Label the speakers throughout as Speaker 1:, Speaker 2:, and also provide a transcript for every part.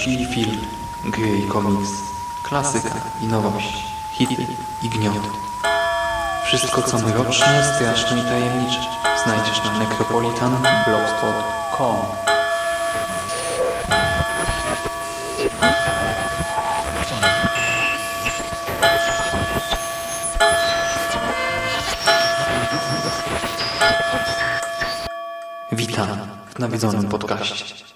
Speaker 1: Książki film, gry i komiks, klasyka i nowość, hity i gniot. Wszystko co mroczne, straszne i tajemnicze znajdziesz na necropolitanblogspot.com Witam w nawiedzonym podcaście.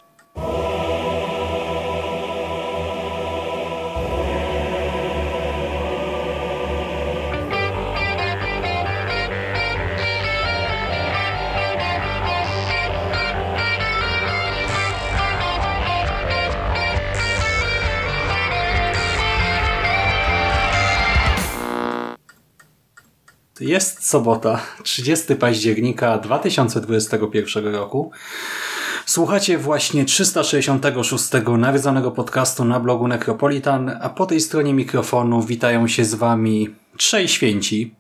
Speaker 2: Sobota, 30 października 2021 roku. Słuchacie właśnie 366 nawiedzonego podcastu na blogu Necropolitan, a po tej stronie mikrofonu witają się z wami trzej święci.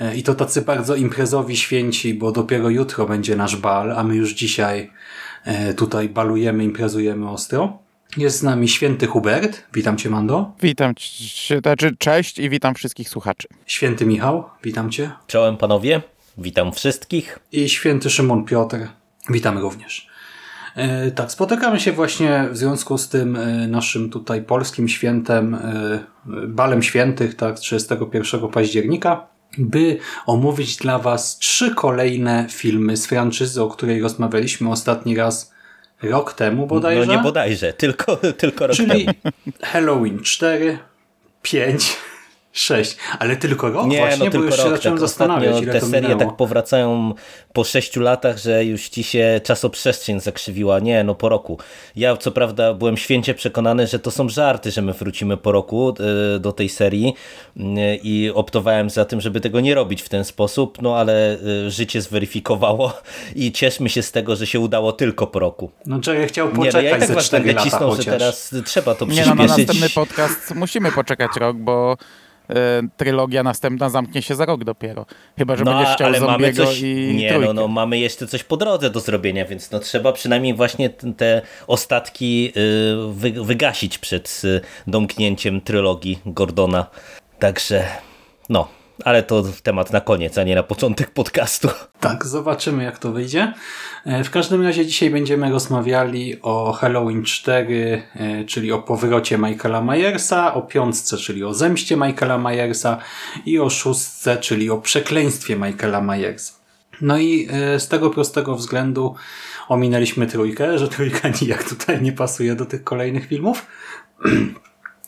Speaker 2: E, I to tacy bardzo imprezowi święci, bo dopiero jutro będzie nasz bal, a my już dzisiaj e, tutaj balujemy, imprezujemy ostro. Jest z nami święty Hubert. Witam cię, Mando.
Speaker 3: Witam cię, znaczy cześć i witam wszystkich słuchaczy.
Speaker 2: Święty Michał. Witam cię.
Speaker 4: Czołem panowie. Witam wszystkich.
Speaker 2: I święty Szymon Piotr. Witamy również. E, tak, spotykamy się właśnie w związku z tym e, naszym tutaj polskim świętem, e, balem świętych, tak, 31 października, by omówić dla Was trzy kolejne filmy z franczyzy, o której rozmawialiśmy ostatni raz rok temu bodajże.
Speaker 4: No nie bodajże, tylko, tylko rok
Speaker 2: Czyli
Speaker 4: temu.
Speaker 2: Halloween 4, 5, 6, ale tylko rok
Speaker 4: Nie,
Speaker 2: właśnie,
Speaker 4: no
Speaker 2: bo
Speaker 4: tylko
Speaker 2: już się
Speaker 4: rok.
Speaker 2: zacząłem
Speaker 4: Tak,
Speaker 2: zastanawiać,
Speaker 4: te
Speaker 2: to
Speaker 4: serie
Speaker 2: minęło.
Speaker 4: tak powracają po sześciu latach, że już ci się czasoprzestrzeń zakrzywiła. Nie, no po roku. Ja co prawda byłem święcie przekonany, że to są żarty, że my wrócimy po roku y, do tej serii i optowałem za tym, żeby tego nie robić w ten sposób, no ale y, życie zweryfikowało i cieszmy się z tego, że się udało tylko po roku.
Speaker 2: No Jerry chciał
Speaker 4: Nie, no
Speaker 2: poczekać
Speaker 4: ja i tak
Speaker 2: ze
Speaker 4: was
Speaker 2: 4
Speaker 4: będę
Speaker 2: lata
Speaker 4: cisnął, że
Speaker 2: chociaż.
Speaker 4: teraz trzeba to
Speaker 3: Nie no,
Speaker 4: przyspieszyć.
Speaker 3: na następny podcast musimy poczekać rok, bo e, trylogia następna zamknie się za rok dopiero. Chyba, że będziesz chciał
Speaker 4: ale mamy coś,
Speaker 3: i
Speaker 4: nie,
Speaker 3: trójkę.
Speaker 4: no, no, mamy jeszcze coś po drodze do zrobienia, więc no, trzeba przynajmniej właśnie te ostatki y, wy, wygasić przed y, domknięciem trylogii Gordona. Także no, ale to temat na koniec, a nie na początek podcastu.
Speaker 2: Tak, zobaczymy jak to wyjdzie. E, W każdym razie dzisiaj będziemy rozmawiali o Halloween 4, e, czyli o powrocie Michaela Myersa, o piątce, czyli o zemście Michaela Myersa i o szóstce, czyli o przekleństwie Michaela Myersa. No i e, z tego prostego względu ominęliśmy trójkę, że trójka nijak tutaj nie pasuje do tych kolejnych filmów.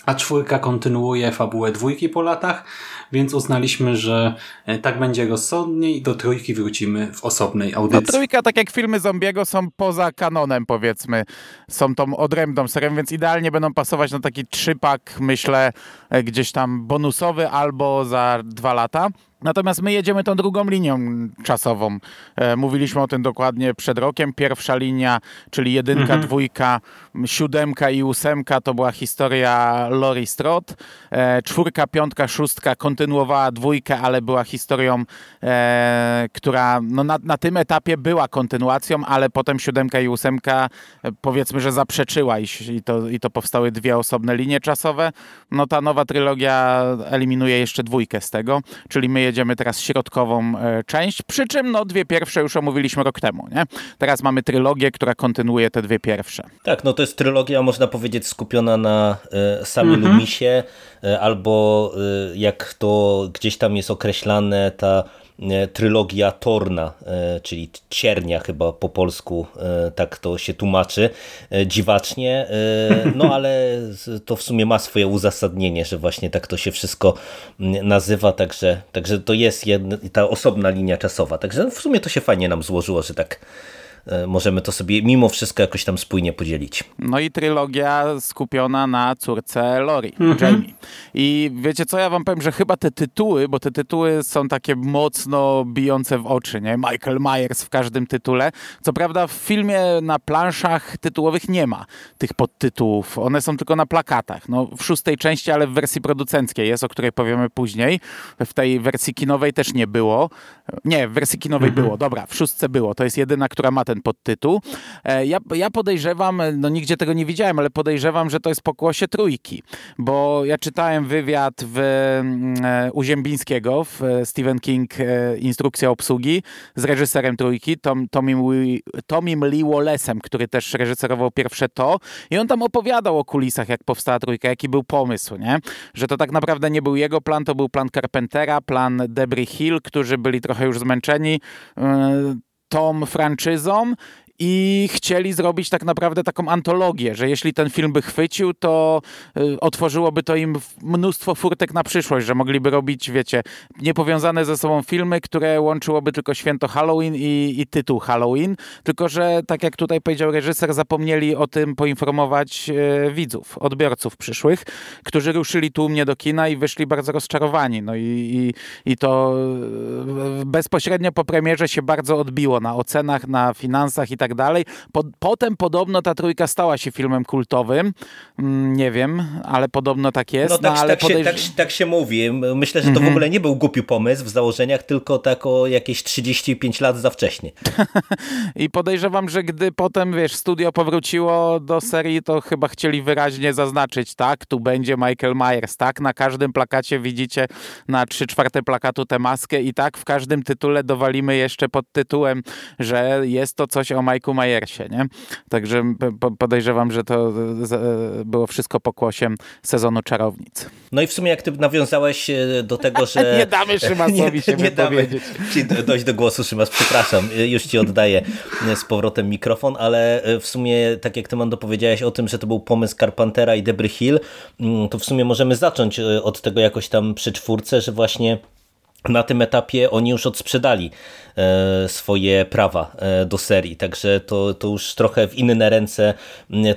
Speaker 2: A czwórka kontynuuje fabułę dwójki po latach, więc uznaliśmy, że e, tak będzie rozsądniej i do trójki wrócimy w osobnej
Speaker 3: No
Speaker 2: audycji.
Speaker 3: trójka, tak jak filmy Zombiego, są poza kanonem, powiedzmy. Są tą odrębną serią, więc idealnie będą pasować na taki trzypak, myślę, e, gdzieś tam bonusowy albo za dwa lata. Natomiast my jedziemy tą drugą linią czasową. E, mówiliśmy o tym dokładnie przed rokiem. Pierwsza linia, czyli jedynka, dwójka, m, siódemka i ósemka to była historia Lori Strode. E, czwórka, piątka, szóstka kontynuowała dwójkę, ale była historią, e, która no na, na tym etapie była kontynuacją, ale potem siódemka i ósemka e, powiedzmy, że zaprzeczyła i, i, to, i to powstały dwie osobne linie czasowe. No ta nowa trylogia eliminuje jeszcze dwójkę z tego, czyli my jedziemy teraz środkową e, część, przy czym no dwie pierwsze już omówiliśmy rok temu, nie? Teraz mamy trylogię, która kontynuuje te dwie pierwsze.
Speaker 4: Tak, no to jest trylogia, można powiedzieć, skupiona na e, samym Lumisie, e, albo e, jak to gdzieś tam jest określane, ta e, trylogia Torna, e, czyli ciernia chyba po polsku, e, tak to się tłumaczy, dziwacznie, no ale to w sumie ma swoje uzasadnienie, że właśnie tak to się wszystko nazywa, także, także to jest jedna, ta osobna linia czasowa, także w sumie to się fajnie nam złożyło, że tak możemy to sobie mimo wszystko jakoś tam spójnie podzielić.
Speaker 3: No i trylogia skupiona na córce Lori, Jamie. I wiecie co, ja wam powiem, że chyba te tytuły, bo te tytuły są takie mocno bijące w oczy, nie? Michael Myers w każdym tytule. Co prawda w filmie na planszach tytułowych nie ma tych podtytułów. One są tylko na plakatach. No, w szóstej części, ale w wersji producenckiej jest, o której powiemy później. W tej wersji kinowej też nie było. Nie, w wersji kinowej było. Dobra, w szóstce było. To jest jedyna, która ma ten podtytuł. E, Ja, ja podejrzewam, no nigdzie tego nie widziałem, ale podejrzewam, że to jest pokłosie trójki. Bo ja czytałem wywiad w, mm, e, u Ziembińskiego w e, Stephen King e, Instrukcja obsługi z reżyserem trójki, Tom, Tomim, Tomim Lee Wallace'em, który też reżyserował pierwsze to. I on tam opowiadał o kulisach, jak powstała trójka, jaki był pomysł, nie? Że to tak naprawdę nie był jego plan, to był plan Carpentera, plan Debris Hill, którzy byli trochę już zmęczeni e, tą franczyzą i chcieli zrobić tak naprawdę taką antologię, że jeśli ten film by chwycił, to y, otworzyłoby to im mnóstwo furtek na przyszłość, że mogliby robić, wiecie, niepowiązane ze sobą filmy, które łączyłoby tylko święto Halloween i, i tytuł Halloween, tylko że tak jak tutaj powiedział reżyser, zapomnieli o tym poinformować e, widzów, odbiorców przyszłych, którzy ruszyli tłumnie do kina i wyszli bardzo rozczarowani. No i, i, i to e, bezpośrednio po premierze się bardzo odbiło na ocenach, na finansach i tak dalej. Po, potem podobno ta trójka stała się filmem kultowym. Mm, Nie wiem, ale podobno tak jest.
Speaker 4: No tak,
Speaker 3: ale
Speaker 4: tak, się,
Speaker 3: podejrz-
Speaker 4: tak, tak się mówi. Myślę, że to w ogóle nie był głupi pomysł w założeniach, tylko tak o jakieś 35 lat za wcześnie.
Speaker 3: I podejrzewam, że gdy potem, wiesz, studio powróciło do serii, to chyba chcieli wyraźnie zaznaczyć, tak, tu będzie Michael Myers, tak, na każdym plakacie widzicie na trzy czwarte plakatu tę maskę i tak w każdym tytule dowalimy jeszcze pod tytułem, że jest to coś o Mike'u Myersie, nie? Także podejrzewam, że to e, e, było wszystko pokłosiem sezonu Czarownic.
Speaker 4: No i w sumie jak ty nawiązałeś e, do tego, że...
Speaker 3: Nie damy Szymasowi się
Speaker 4: nie damy ci dojść do głosu, Szymas, przepraszam, już ci oddaję z powrotem mikrofon, ale w sumie, tak jak ty Mando powiedziałeś o tym, że to był pomysł Carpentera i Debry Hill, mm, to w sumie możemy zacząć od tego jakoś tam przy czwórce, że właśnie na tym etapie oni już odsprzedali swoje prawa e, do serii, także to, to już trochę w inne ręce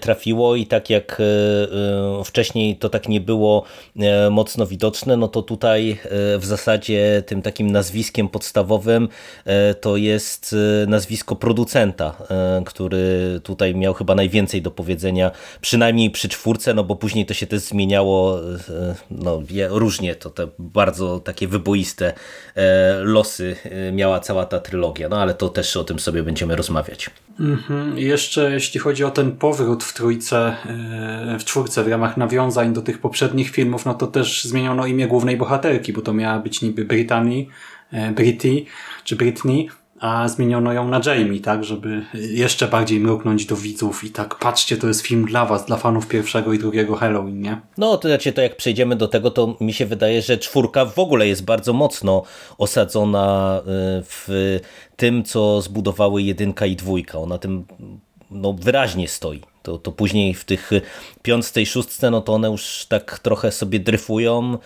Speaker 4: trafiło i tak jak e, e, wcześniej to tak nie było e, mocno widoczne, no to tutaj e, w zasadzie tym takim nazwiskiem podstawowym e, to jest e, nazwisko producenta, e, który tutaj miał chyba najwięcej do powiedzenia, przynajmniej przy czwórce, no bo później to się też zmieniało e, no, różnie, to te bardzo takie wyboiste e, losy e, miała cała ta trylogia, no ale to też o tym sobie będziemy rozmawiać.
Speaker 2: Mhm. Jeszcze jeśli chodzi o ten powrót w trójce, e, w czwórce w ramach nawiązań do tych poprzednich filmów, no to też zmieniono imię głównej bohaterki, bo to miała być niby Brittany, e, Britty, czy Britney, a zmieniono ją na Jamie, tak, żeby jeszcze bardziej mruknąć do widzów i tak, patrzcie, to jest film dla was, dla fanów pierwszego i drugiego Halloween, nie?
Speaker 4: No to znaczy, to jak przejdziemy do tego, to mi się wydaje, że czwórka w ogóle jest bardzo mocno osadzona y, w tym, co zbudowały jedynka i dwójka. Ona tym no, wyraźnie stoi. To, to później w tych piątce i szóstce, no to one już tak trochę sobie dryfują,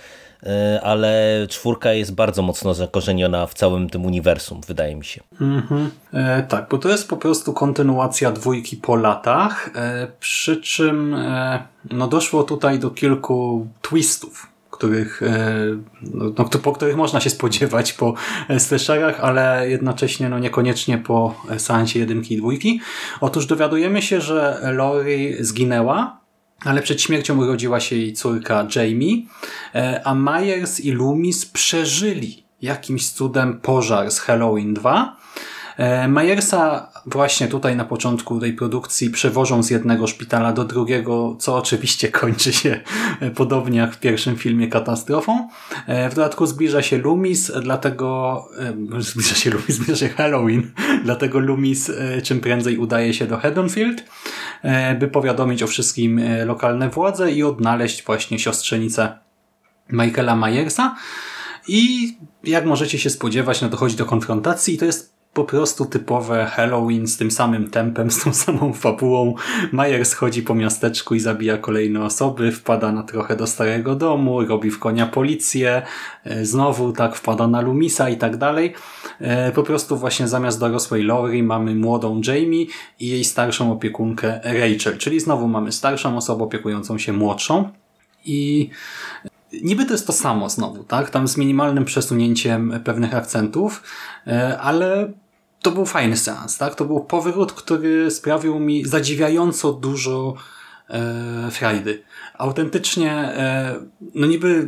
Speaker 4: ale czwórka jest bardzo mocno zakorzeniona w całym tym uniwersum, wydaje mi się.
Speaker 2: Mhm. E, tak, bo to jest po prostu kontynuacja dwójki po latach, e, przy czym e, no doszło tutaj do kilku twistów, których, e, no, no, po których można się spodziewać po e, slasherach, ale jednocześnie no, niekoniecznie po e, seansie jedynki i dwójki. Otóż dowiadujemy się, że Lori zginęła, ale przed śmiercią urodziła się jej córka Jamie, e, a Myers i Loomis przeżyli jakimś cudem pożar z Halloween 2. E, Myersa właśnie tutaj na początku tej produkcji przewożą z jednego szpitala do drugiego, co oczywiście kończy się podobnie jak w pierwszym filmie katastrofą. E, W dodatku zbliża się Loomis, dlatego e, zbliża się Loomis, zbliża się Halloween, dlatego Loomis e, czym prędzej udaje się do Haddonfield, by powiadomić o wszystkim lokalne władze i odnaleźć właśnie siostrzenicę Michaela Myersa. I jak możecie się spodziewać, no dochodzi do konfrontacji i to jest po prostu typowe Halloween z tym samym tempem, z tą samą fabułą. Myers chodzi po miasteczku i zabija kolejne osoby, wpada na trochę do starego domu, robi w konia policję, e, znowu tak wpada na Lumisa i tak dalej. E, po prostu właśnie zamiast dorosłej Laurie mamy młodą Jamie i jej starszą opiekunkę Rachel, czyli znowu mamy starszą osobę opiekującą się młodszą. I niby to jest to samo znowu, tak? Tam z minimalnym przesunięciem pewnych akcentów, e, ale to był fajny seans, tak? To był powrót, który sprawił mi zadziwiająco dużo e, frajdy. Autentycznie, e, no niby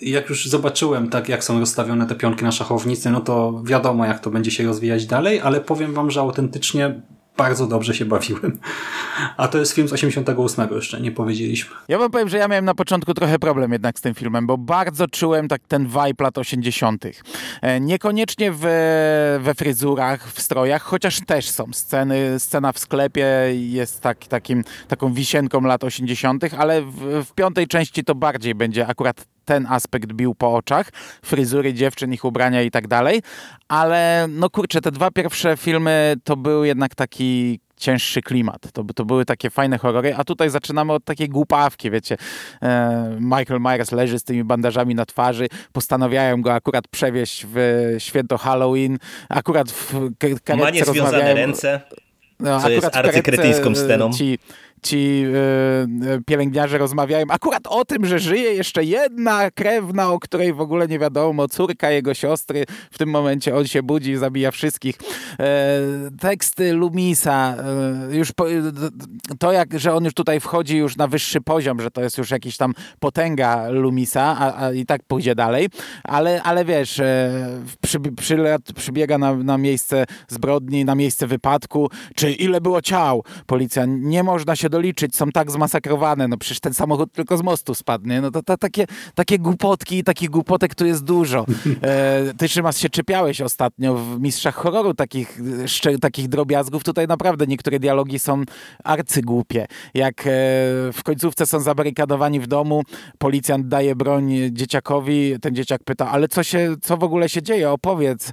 Speaker 2: jak już zobaczyłem, tak jak są rozstawione te pionki na szachownicy, no to wiadomo, jak to będzie się rozwijać dalej, ale powiem wam, że autentycznie bardzo dobrze się bawiłem. A to jest film z 88 jeszcze, nie powiedzieliśmy.
Speaker 3: Ja wam powiem, że ja miałem na początku trochę problem jednak z tym filmem, bo bardzo czułem tak ten vibe lat 80. E, niekoniecznie w, we fryzurach, w strojach, chociaż też są sceny, scena w sklepie jest tak, takim, taką wisienką lat 80., ale w, w piątej części to bardziej będzie akurat ten aspekt bił po oczach, fryzury dziewczyn, ich ubrania i tak dalej, ale no kurczę, te dwa pierwsze filmy to był jednak taki cięższy klimat. To, to były takie fajne horrory, a tutaj zaczynamy od takiej głupawki, wiecie. E, Michael Myers leży z tymi bandażami na twarzy, postanawiają go akurat przewieźć w święto Halloween, akurat w karetce
Speaker 4: Ma niezwiązane ręce,
Speaker 3: no,
Speaker 4: co jest arcykretyńską sceną.
Speaker 3: Ci, ci y, pielęgniarze rozmawiają akurat o tym, że żyje jeszcze jedna krewna, o której w ogóle nie wiadomo, córka jego siostry. W tym momencie on się budzi i zabija wszystkich. E, teksty Lumisa, już po, to jak, że on już tutaj wchodzi już na wyższy poziom, że to jest już jakiś tam potęga Lumisa, a, a i tak pójdzie dalej, ale, ale wiesz, przy, przy, przybiega na, na miejsce zbrodni, na miejsce wypadku, czy ile było ciał? Policja, nie można się doliczyć, są tak zmasakrowane, no przecież ten samochód tylko z mostu spadnie, no to, to takie, takie głupotki i takich głupotek tu jest dużo. E, ty Szymas się czepiałeś ostatnio w Mistrzach Horroru takich, takich drobiazgów, tutaj naprawdę niektóre dialogi są arcygłupie. Jak e, w końcówce są zabarykadowani w domu, policjant daje broń dzieciakowi, ten dzieciak pyta, ale co się, co w ogóle się dzieje, opowiedz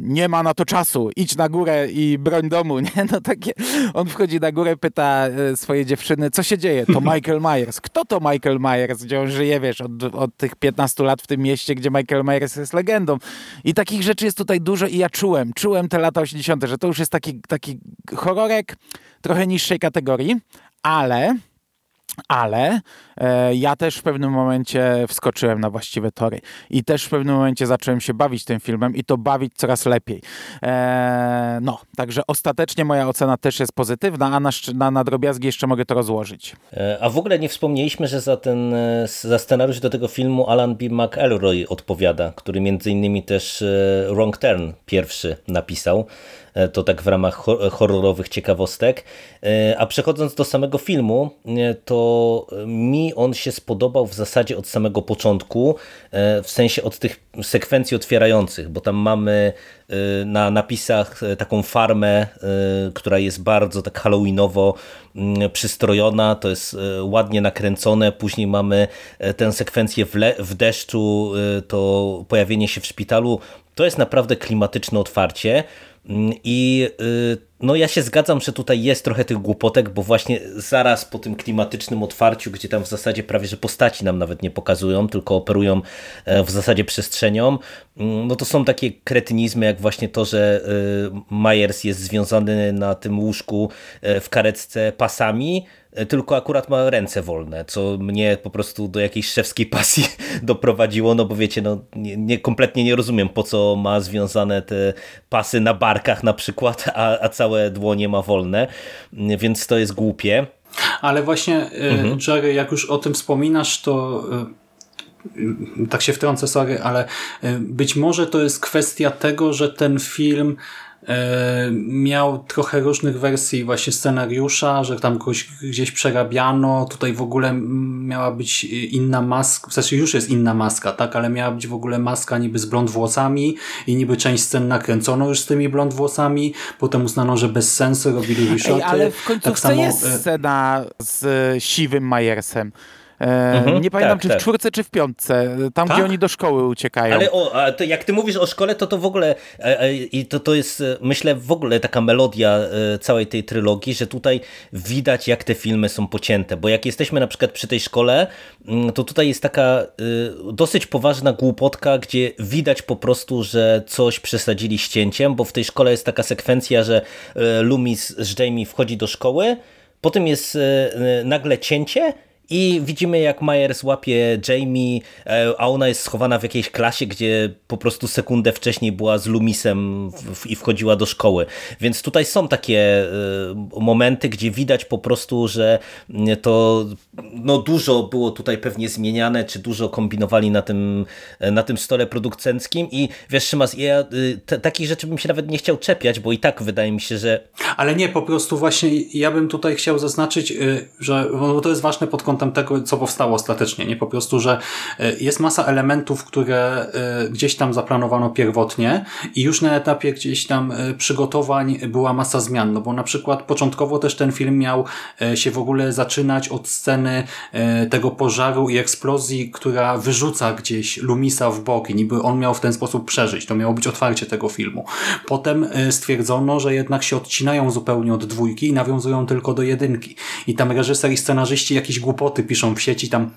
Speaker 3: nie ma na to czasu, idź na górę i broń domu, nie? No takie, on wchodzi na górę, pyta e, swojej dziewczyny, co się dzieje? To Michael Myers. Kto to Michael Myers? Gdzie on żyje, wiesz, od, od tych 15 lat w tym mieście, gdzie Michael Myers jest legendą. I takich rzeczy jest tutaj dużo i ja czułem, czułem te lata 80., że to już jest taki, taki horrorek trochę niższej kategorii, ale ale e, ja też w pewnym momencie wskoczyłem na właściwe tory i też w pewnym momencie zacząłem się bawić tym filmem i to bawić coraz lepiej. E, no, także ostatecznie moja ocena też jest pozytywna, a na, na, na drobiazgi jeszcze mogę to rozłożyć.
Speaker 4: E, a w ogóle nie wspomnieliśmy, że za ten e, za scenariusz do tego filmu Alan B. McElroy odpowiada, który między innymi też e, Wrong Turn pierwszy napisał. E, to tak w ramach horrorowych ciekawostek. E, a przechodząc do samego filmu, e, to mi on się spodobał w zasadzie od samego początku, w sensie od tych sekwencji otwierających, bo tam mamy na napisach taką farmę, która jest bardzo tak halloweenowo mm, przystrojona, to jest ładnie nakręcone, później mamy tę sekwencję w, w deszczu, to pojawienie się w szpitalu, to jest naprawdę klimatyczne otwarcie, Mm, I y, no ja się zgadzam, że tutaj jest trochę tych głupotek, bo właśnie zaraz po tym klimatycznym otwarciu, gdzie tam w zasadzie prawie, że postaci nam nawet nie pokazują, tylko operują e, w zasadzie przestrzenią, mm, no to są takie kretynizmy, jak właśnie to, że y, Myers jest związany na tym łóżku e, w karetce pasami, e, tylko akurat ma ręce wolne, co mnie po prostu do jakiejś szewskiej pasji doprowadziło, no bo wiecie, no nie, nie, kompletnie nie rozumiem, po co ma związane te pasy na barkach na przykład, a, a całe dłonie ma wolne, więc to jest głupie.
Speaker 2: Ale właśnie, e, mhm. Jerry, jak już o tym wspominasz, to e, tak się wtrącę, sorry, ale być może to jest kwestia tego, że ten film E, miał trochę różnych wersji właśnie scenariusza, że tam kogoś gdzieś przerabiano, tutaj w ogóle miała być inna maska, w sensie już jest inna maska, tak, ale miała być w ogóle maska niby z blond włosami i niby część scen nakręcono już z tymi blond włosami, potem uznano, że bez sensu robili reshoty.
Speaker 3: Ej, ale w końcu tak samo... jest e, scena z siwym Majersem. E,
Speaker 4: Mhm,
Speaker 3: nie pamiętam,
Speaker 4: tak,
Speaker 3: czy
Speaker 4: tak.
Speaker 3: w czwórce, czy w piątce. Tam,
Speaker 2: Tak?
Speaker 3: gdzie oni do szkoły uciekają.
Speaker 4: Ale o, jak ty mówisz o szkole, to to w ogóle e, e, i to, to jest myślę w ogóle taka melodia całej tej trylogii, że tutaj widać jak te filmy są pocięte, bo jak jesteśmy na przykład przy tej szkole, mm, to tutaj jest taka dosyć poważna głupotka, gdzie widać po prostu, że coś przesadzili z cięciem, bo w tej szkole jest taka sekwencja, że Loomis z Jamie wchodzi do szkoły, potem jest nagle cięcie i widzimy, jak Myers łapie Jamie, e, a ona jest schowana w jakiejś klasie, gdzie po prostu sekundę wcześniej była z w- i wchodziła do szkoły. Więc tutaj są takie e, momenty, gdzie widać po prostu, że mm, to no, dużo było tutaj pewnie zmieniane, czy dużo kombinowali na tym, e, na tym stole produkcenckim i wiesz, Szymas, ja takich rzeczy bym się nawet nie chciał czepiać, bo i tak wydaje mi się, że
Speaker 2: Ale nie, po prostu właśnie ja bym tutaj chciał zaznaczyć, że bo to jest ważne pod kątem tego, co powstało ostatecznie, nie? Po prostu, że y, jest masa elementów, które y, gdzieś tam zaplanowano pierwotnie i już na etapie gdzieś tam y, przygotowań była masa zmian, no bo na przykład początkowo też ten film miał się w ogóle zaczynać od sceny tego pożaru i eksplozji, która wyrzuca gdzieś Lumisa w bok i niby on miał w ten sposób przeżyć. To miało być otwarcie tego filmu. Potem stwierdzono, że jednak się odcinają zupełnie od dwójki i nawiązują tylko do jedynki. I tam reżyser i scenarzyści jakieś głupoty piszą w sieci, tam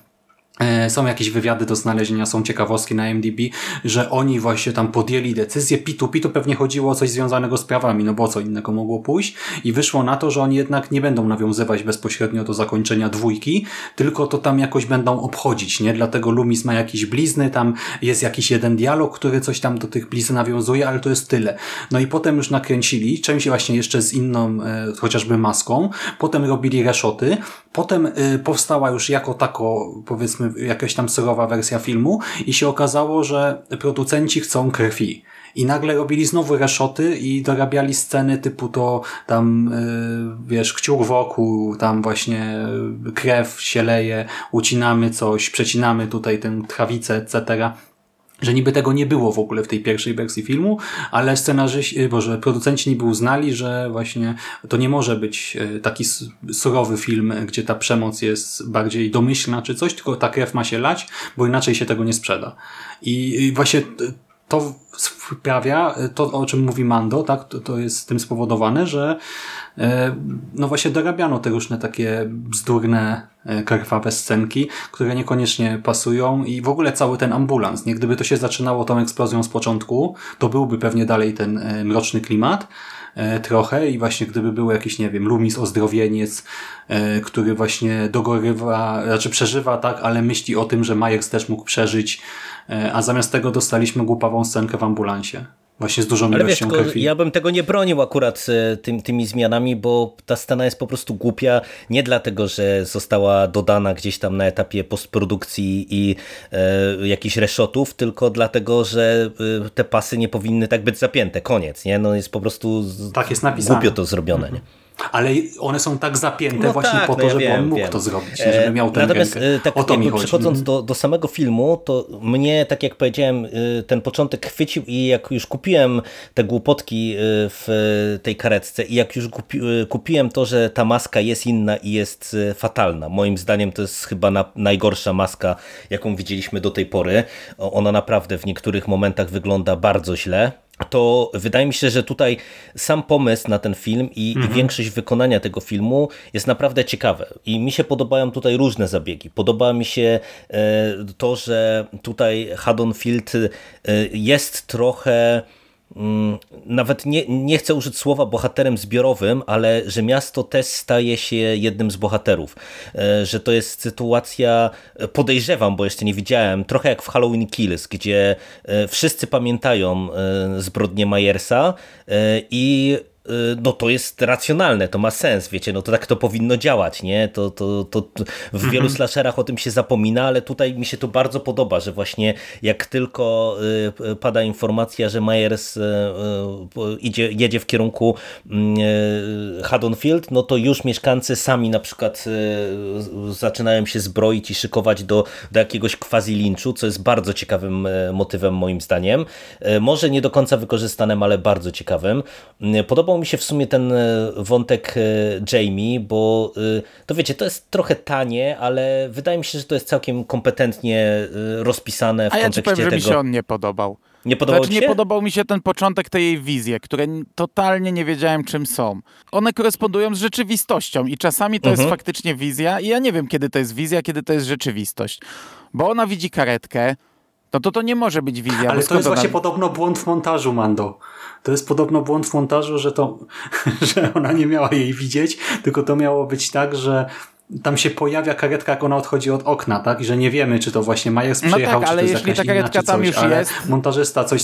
Speaker 2: Są jakieś wywiady do znalezienia, są ciekawostki na MDB, że oni właśnie tam podjęli decyzję. Pitu, pitu pewnie chodziło o coś związanego z prawami, no bo co innego mogło pójść. I wyszło na to, że oni jednak nie będą nawiązywać bezpośrednio do zakończenia dwójki, tylko to tam jakoś będą obchodzić, nie? Dlatego Lumis ma jakieś blizny, tam jest jakiś jeden dialog, który coś tam do tych blizn nawiązuje, ale to jest tyle. No i potem już nakręcili, czymś właśnie jeszcze z inną, e, chociażby maską. Potem robili reszoty. Potem y, powstała już jako tako, powiedzmy, jakaś tam surowa wersja filmu i się okazało, że producenci chcą krwi. I nagle robili znowu reszoty i dorabiali sceny typu to tam, y, wiesz, kciuk wokół, tam właśnie y, krew się leje, ucinamy coś, przecinamy tutaj tę trawicę, etc że niby tego nie było w ogóle w tej pierwszej wersji filmu, ale scenarzyści, boże, producenci niby uznali, że właśnie to nie może być e, taki surowy film, gdzie ta przemoc jest bardziej domyślna czy coś, tylko ta krew ma się lać, bo inaczej się tego nie sprzeda. I, właśnie to sprawia, to o czym mówi Mando, tak, to, to jest tym spowodowane, że e, no właśnie dorabiano te różne takie bzdurne, e, krwawe scenki, które niekoniecznie pasują i w ogóle cały ten ambulans, nie? Gdyby to się zaczynało tą eksplozją z początku, to byłby pewnie dalej ten e, mroczny klimat trochę i właśnie gdyby był jakiś, nie wiem, Lumis ozdrowieniec, który właśnie dogorywa, znaczy przeżywa, tak, ale myśli o tym, że Myers też mógł przeżyć, a zamiast tego dostaliśmy głupawą scenkę w ambulansie. Właśnie z dużą
Speaker 4: Ale wiesz,
Speaker 2: ilością
Speaker 4: tylko
Speaker 2: krwi.
Speaker 4: ja bym tego nie bronił akurat e, tym, tymi zmianami, bo ta scena jest po prostu głupia nie dlatego, że została dodana gdzieś tam na etapie postprodukcji i e, jakichś reszotów, tylko dlatego, że e, te pasy nie powinny tak być zapięte. Koniec, nie? No jest po prostu.
Speaker 2: Tak jest napisane.
Speaker 4: głupio to zrobione, nie?
Speaker 2: Ale one są tak zapięte
Speaker 4: No
Speaker 2: właśnie
Speaker 4: tak,
Speaker 2: po to,
Speaker 4: no ja
Speaker 2: żeby
Speaker 4: wiem,
Speaker 2: on mógł
Speaker 4: wiem.
Speaker 2: to zrobić,
Speaker 4: E,
Speaker 2: żeby miał tę
Speaker 4: Natomiast
Speaker 2: rękę.
Speaker 4: e, tak
Speaker 2: o to mi chodzi.
Speaker 4: przechodząc do, do samego filmu, to mnie, tak jak powiedziałem, e, ten początek chwycił i jak już kupiłem te głupotki w tej karetce i jak już kupi, kupiłem to, że ta maska jest inna i jest fatalna. Moim zdaniem to jest chyba na, najgorsza maska, jaką widzieliśmy do tej pory. Ona naprawdę w niektórych momentach wygląda bardzo źle to wydaje mi się, że tutaj sam pomysł na ten film i, i większość wykonania tego filmu jest naprawdę ciekawe. I mi się podobają tutaj różne zabiegi. Podoba mi się e, to, że tutaj Haddonfield e, jest trochę nawet nie, nie chcę użyć słowa bohaterem zbiorowym, ale że miasto też staje się jednym z bohaterów. E, Że to jest sytuacja, e, podejrzewam, bo jeszcze nie widziałem, trochę jak w Halloween Kills, gdzie e, wszyscy pamiętają e, zbrodnię Myersa e, i no to jest racjonalne, to ma sens, wiecie, no to tak to powinno działać, nie? To, to, to, w wielu slasherach o tym się zapomina, ale tutaj mi się to bardzo podoba, że właśnie jak tylko y, pada informacja, że Myers y, y, idzie, jedzie w kierunku y, Haddonfield, no to już mieszkańcy sami na przykład y, zaczynają się zbroić i szykować do, do jakiegoś quasi-linczu, co jest bardzo ciekawym y, motywem moim zdaniem. Y, Może nie do końca wykorzystanym, ale bardzo ciekawym. Y, Podobał podobał mi się w sumie ten e, wątek e, Jamie, bo to wiecie, to jest trochę tanie, ale wydaje mi się, że to jest całkiem kompetentnie rozpisane w
Speaker 3: A ja ci
Speaker 4: kontekście
Speaker 3: powiem, że
Speaker 4: tego.
Speaker 3: mi się on nie podobał.
Speaker 4: Nie podobał
Speaker 3: znaczy,
Speaker 4: ci
Speaker 3: nie podobał mi się ten początek tej jej wizji, które totalnie nie wiedziałem, czym są. One korespondują z rzeczywistością i czasami to
Speaker 4: Mhm.
Speaker 3: jest faktycznie wizja i ja nie wiem, kiedy to jest wizja, kiedy to jest rzeczywistość. Bo ona widzi karetkę, no to to nie może być wizja.
Speaker 2: Ale to jest
Speaker 3: ona...
Speaker 2: właśnie podobno błąd w montażu, Mando. To jest podobno błąd w montażu, że to, że ona nie miała jej widzieć, tylko to miało być tak, że tam się pojawia karetka, jak ona odchodzi od okna, tak? I że nie wiemy, czy to właśnie Majers
Speaker 3: No
Speaker 2: przyjechał,
Speaker 3: tak,
Speaker 2: czy
Speaker 3: ale
Speaker 2: to jest
Speaker 3: jeśli ta karetka
Speaker 2: czy
Speaker 3: tam
Speaker 2: coś,
Speaker 3: już
Speaker 2: ale
Speaker 3: jest-
Speaker 2: montażysta coś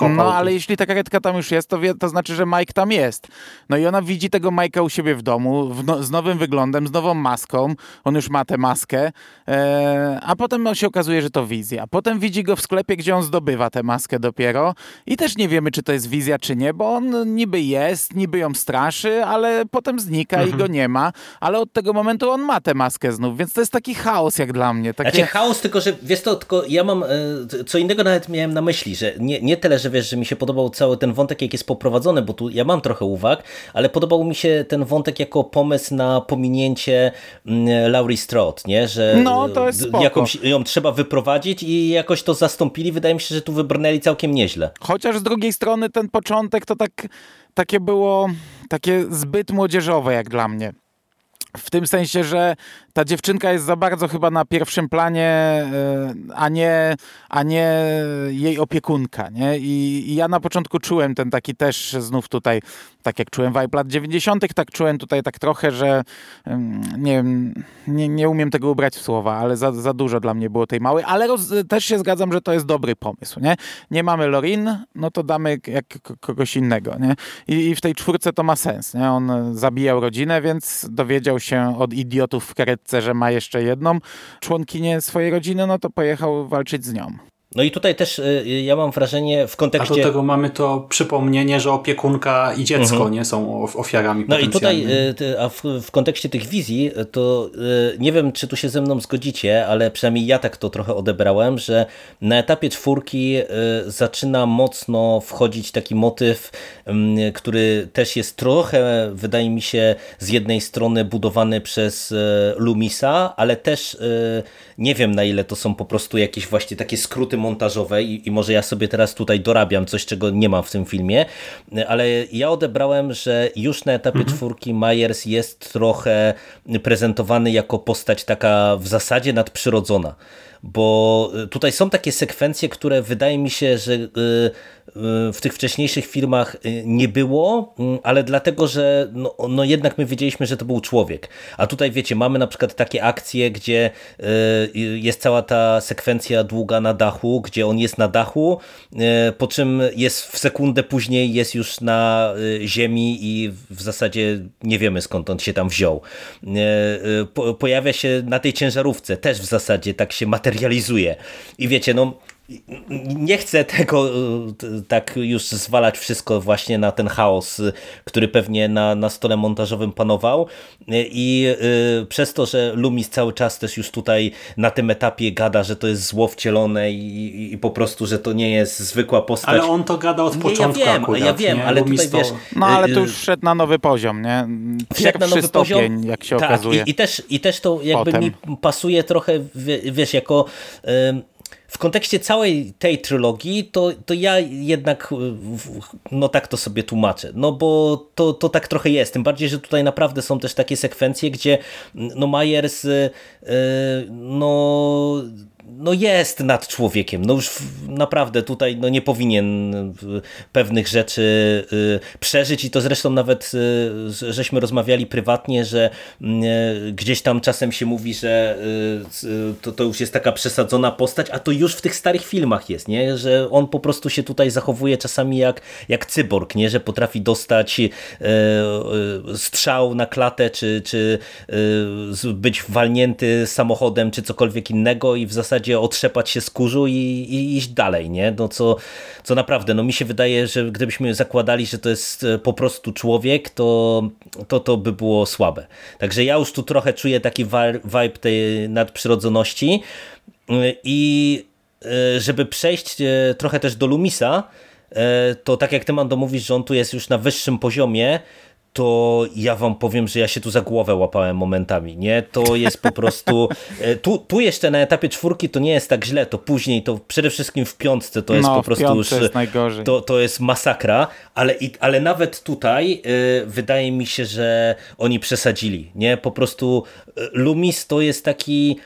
Speaker 2: skopał.
Speaker 3: No, ale jeśli ta karetka tam już jest, to, wie, to znaczy, że Mike tam jest. No i ona widzi tego Majka u siebie w domu, w no, z nowym wyglądem, z nową maską. On już ma tę maskę. E, a potem się okazuje, że to wizja. Potem widzi go w sklepie, gdzie on zdobywa tę maskę dopiero. I też nie wiemy, czy to jest wizja, czy nie, bo on niby jest, niby ją straszy, ale potem znika i go nie ma. Ale od tego momentu on ma tę maskę znów, więc to jest taki chaos jak dla mnie. Takie...
Speaker 4: Znaczy chaos, tylko że wiesz to, tylko ja mam e, co innego nawet miałem na myśli, że nie, nie tyle, że wiesz, że mi się podobał cały ten wątek, jak jest poprowadzony, bo tu ja mam trochę uwag, ale podobał mi się ten wątek jako pomysł na pominięcie mm, Laurie Strode, nie? Że
Speaker 3: No, to jest
Speaker 4: d-
Speaker 3: spoko.
Speaker 4: jakąś ją trzeba wyprowadzić i jakoś to zastąpili. Wydaje mi się, że tu wybrnęli całkiem nieźle.
Speaker 3: Chociaż z drugiej strony ten początek to tak, takie było takie zbyt młodzieżowe jak dla mnie. W tym sensie, że ta dziewczynka jest za bardzo chyba na pierwszym planie, e, a nie, a nie jej opiekunka. Nie? I, I ja na początku czułem ten taki też znów tutaj, tak jak czułem vibe lat 90., tak czułem tutaj tak trochę, że nie nie, nie umiem tego ubrać w słowa, ale za, za dużo dla mnie było tej małej, ale roz, też się zgadzam, że to jest dobry pomysł. Nie, nie mamy Lorin, no to damy jak kogoś innego. Nie? I, I w tej czwórce to ma sens. Nie? On zabijał rodzinę, więc dowiedział się od idiotów w karetce, że ma jeszcze jedną członkinię swojej rodziny, no to pojechał walczyć z nią.
Speaker 4: No i tutaj też y, ja mam wrażenie w
Speaker 2: A do
Speaker 4: kontekście...
Speaker 2: tego mamy to przypomnienie, że opiekunka i dziecko nie są of- ofiarami
Speaker 4: No i tutaj, y, a w, w kontekście tych wizji, y, to y, nie wiem, czy tu się ze mną zgodzicie, ale przynajmniej ja tak to trochę odebrałem, że na etapie czwórki y, zaczyna mocno wchodzić taki motyw, ym, który też jest trochę, wydaje mi się, z jednej strony budowany przez y, Lumisa, ale też y, nie wiem na ile to są po prostu jakieś właśnie takie skróty montażowe i, i może ja sobie teraz tutaj dorabiam coś, czego nie ma w tym filmie, ale ja odebrałem, że już na etapie czwórki Myers jest trochę prezentowany jako postać taka w zasadzie nadprzyrodzona. Bo tutaj są takie sekwencje, które wydaje mi się, że y, y, w tych wcześniejszych filmach y, nie było, mm, ale dlatego, że no, no jednak my wiedzieliśmy, że to był człowiek. A tutaj wiecie, mamy na przykład takie akcje, gdzie y, jest cała ta sekwencja długa na dachu, gdzie on jest na dachu, y, po czym jest w sekundę później jest już na y, ziemi i w zasadzie nie wiemy skąd on się tam wziął. Y, y, po- Pojawia się na tej ciężarówce, też w zasadzie tak się materializuje. I wiecie, no nie chcę tego t- tak już zwalać wszystko właśnie na ten chaos, y, który pewnie na, na stole montażowym panował Y, i y, przez to, że Lumis cały czas też już tutaj na tym etapie gada, że to jest zło wcielone i, i, po prostu, że to nie jest zwykła postać.
Speaker 2: Ale on to gada od
Speaker 4: Nie,
Speaker 2: początku
Speaker 4: ja wiem,
Speaker 2: akurat,
Speaker 4: ja wiem,
Speaker 2: nie?
Speaker 4: ale
Speaker 2: Lumis
Speaker 4: tutaj wiesz,
Speaker 3: No ale to już wszedł na nowy poziom, nie?
Speaker 4: wszedł na
Speaker 3: Pierwszy
Speaker 4: nowy
Speaker 3: stopień,
Speaker 4: poziom.
Speaker 3: jak się
Speaker 4: tak,
Speaker 3: okazuje.
Speaker 4: I, i, też, I też to jakby
Speaker 3: Potem.
Speaker 4: mi pasuje trochę, wie- wiesz, jako... w kontekście całej tej trylogii, to, to ja jednak no tak to sobie tłumaczę. No bo to, to tak trochę jest. Tym bardziej, że tutaj naprawdę są też takie sekwencje, gdzie no Myers y, y, no no jest nad człowiekiem. No już naprawdę tutaj no nie powinien y, pewnych rzeczy y, przeżyć i to zresztą nawet y, żeśmy rozmawiali prywatnie, że y, gdzieś tam czasem się mówi, że to, to już jest taka przesadzona postać, a to już w tych starych filmach jest, nie? że on po prostu się tutaj zachowuje czasami jak, jak cyborg, nie? że potrafi dostać strzał na klatę, czy, czy być walnięty samochodem, czy cokolwiek innego i w zasadzie otrzepać się z kurzu i, i iść dalej, nie? No co, co naprawdę, no mi się wydaje, że gdybyśmy zakładali, że to jest e, po prostu człowiek, to to, to by było słabe. Także ja już tu trochę czuję taki vibe tej nadprzyrodzoności Y, i y, żeby przejść e, trochę też do Lumisa, e, to tak jak ty Mando mówisz, że on tu jest już na wyższym poziomie, to ja wam powiem, że ja się tu za głowę łapałem momentami, nie? To jest po prostu... e, Tu, tu jeszcze na etapie czwórki to nie jest tak źle, to później, to przede wszystkim w piątce to jest
Speaker 3: No,
Speaker 4: po prostu już...
Speaker 3: jest najgorzej.
Speaker 4: To, to jest masakra, ale, i, ale nawet tutaj y, wydaje mi się, że oni przesadzili, nie? Po prostu y, Loomis to jest taki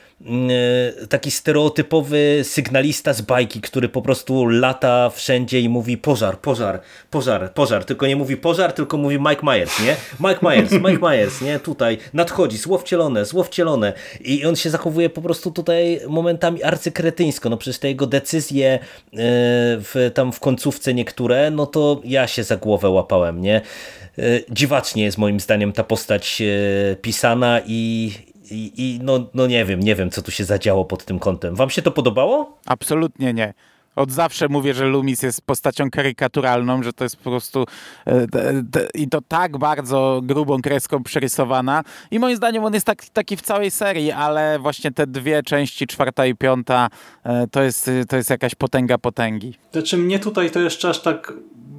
Speaker 4: taki stereotypowy sygnalista z bajki, który po prostu lata wszędzie i mówi pożar, pożar, pożar, pożar, tylko nie mówi pożar, tylko mówi Mike Myers, nie? Mike Myers, Mike Myers, nie? Tutaj nadchodzi, zło wcielone, zło wcielone i on się zachowuje po prostu tutaj momentami arcykretyńsko, no przecież te jego decyzje e, w, tam w końcówce niektóre, no to ja się za głowę łapałem, nie? E, Dziwacznie jest moim zdaniem ta postać pisana i, i, i no, no nie wiem, nie wiem co tu się zadziało pod tym kątem. Wam się to podobało?
Speaker 3: Absolutnie nie. Od zawsze mówię, że Loomis jest postacią karykaturalną, że to jest po prostu e, i to tak bardzo grubą kreską przerysowana. I moim zdaniem on jest tak, taki w całej serii, ale właśnie te dwie części, czwarta i piąta, e, to jest, to jest jakaś potęga potęgi.
Speaker 2: Znaczy mnie tutaj to jeszcze aż tak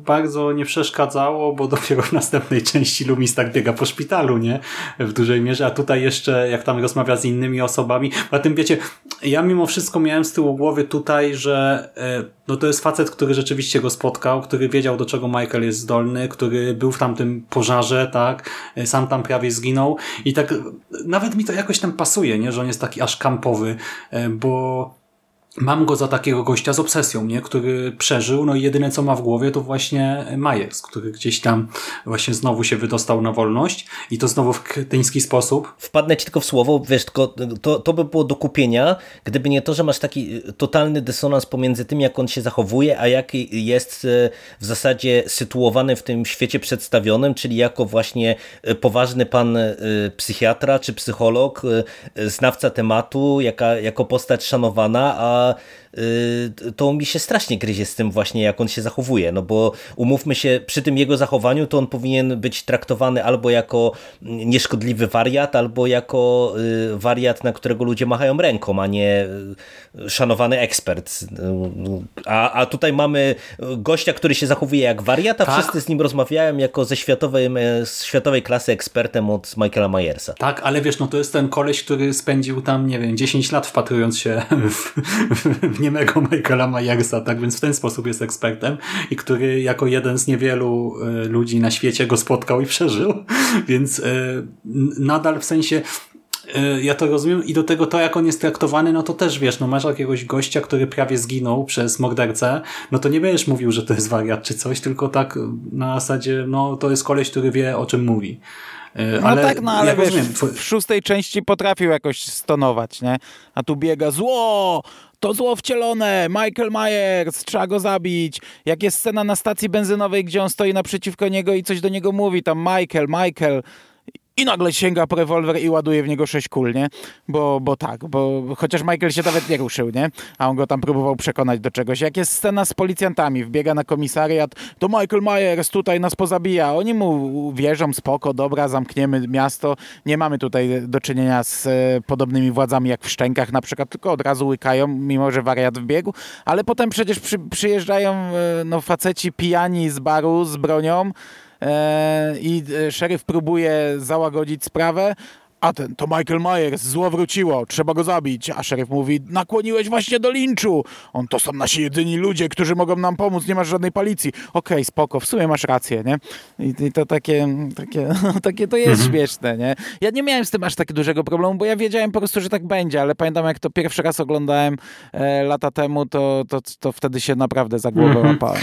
Speaker 2: bardzo nie przeszkadzało, bo dopiero w następnej części Loomis tak biega po szpitalu, nie? W dużej mierze, a tutaj jeszcze jak tam rozmawia z innymi osobami. A tym wiecie, ja mimo wszystko miałem z tyłu głowy tutaj, że e, no to jest facet, który rzeczywiście go spotkał, który wiedział do czego Michael jest zdolny, który był w tamtym pożarze, tak? E, Sam tam prawie zginął i tak e, nawet mi to jakoś tam pasuje, nie? Że on jest taki aż kampowy, e, bo mam go za takiego gościa z obsesją, nie? który przeżył, no i jedyne co ma w głowie to właśnie Myers, który gdzieś tam właśnie znowu się wydostał na wolność i to znowu w kretyński sposób.
Speaker 4: Wpadnę ci tylko w słowo, wiesz, tylko to, to by było do kupienia, gdyby nie to, że masz taki y, totalny dysonans pomiędzy tym, jak on się zachowuje, a jak jest y, w zasadzie sytuowany w tym świecie przedstawionym, czyli jako właśnie y, poważny pan y, psychiatra czy psycholog, y, znawca tematu, jaka, jako postać szanowana, a y, to mi się strasznie gryzie z tym właśnie, jak on się zachowuje, no bo umówmy się, przy tym jego zachowaniu to on powinien być traktowany albo jako nieszkodliwy wariat, albo jako y, wariat, na którego ludzie machają ręką, a nie y, szanowany ekspert. Y, A, a tutaj mamy gościa, który się zachowuje jak wariat, a
Speaker 2: Tak.
Speaker 4: wszyscy z nim rozmawiają jako ze światowej, z światowej klasy ekspertem od Michaela Myersa.
Speaker 2: Tak, ale wiesz, no to jest ten koleś, który spędził tam, nie wiem, 10 lat wpatrując się w, w niemego Michaela Myersa, tak więc w ten sposób jest ekspertem i który jako jeden z niewielu e, ludzi na świecie go spotkał i przeżył, więc e, nadal w sensie e, ja to rozumiem i do tego to, jak on jest traktowany, no to też wiesz, no masz jakiegoś gościa, który prawie zginął przez mordercę, no to nie będziesz mówił, że to jest wariat czy coś, tylko tak na zasadzie, no to jest koleś, który wie, o czym mówi.
Speaker 3: No tak, no ale
Speaker 2: ja
Speaker 3: wiesz,
Speaker 2: rozumiem,
Speaker 3: w, w szóstej części potrafił jakoś stonować, nie? A tu biega zło! To zło wcielone! Michael Myers! Trzeba go zabić! Jak jest scena na stacji benzynowej, gdzie on stoi naprzeciwko niego i coś do niego mówi, tam Michael, Michael... I nagle sięga po rewolwer i ładuje w niego sześć kul, nie? Bo, bo tak, bo chociaż Michael się nawet nie ruszył, nie? A on go tam próbował przekonać do czegoś. Jak jest scena z policjantami, wbiega na komisariat, to Michael Myers tutaj nas pozabija. Oni mu wierzą, spoko, dobra, zamkniemy miasto. Nie mamy tutaj do czynienia z e, podobnymi władzami jak w Szczękach na przykład, tylko od razu łykają, mimo że wariat wbiegł. Ale potem przecież przy, przyjeżdżają e, no, faceci pijani z baru z bronią, i e, szeryf próbuje załagodzić sprawę, a ten, to Michael Myers, zło wróciło, trzeba go zabić. A szeryf mówi, nakłoniłeś właśnie do linczu. On, to są nasi jedyni ludzie, którzy mogą nam pomóc, nie masz żadnej policji. Okej, spoko, w sumie masz rację, nie? I, i to takie, takie, takie to jest śmieszne, nie? Ja nie miałem z tym aż tak dużego problemu, bo ja wiedziałem po prostu, że tak będzie, ale pamiętam, jak to pierwszy raz oglądałem e, lata temu, to, to, to wtedy się naprawdę za głowę łapałem.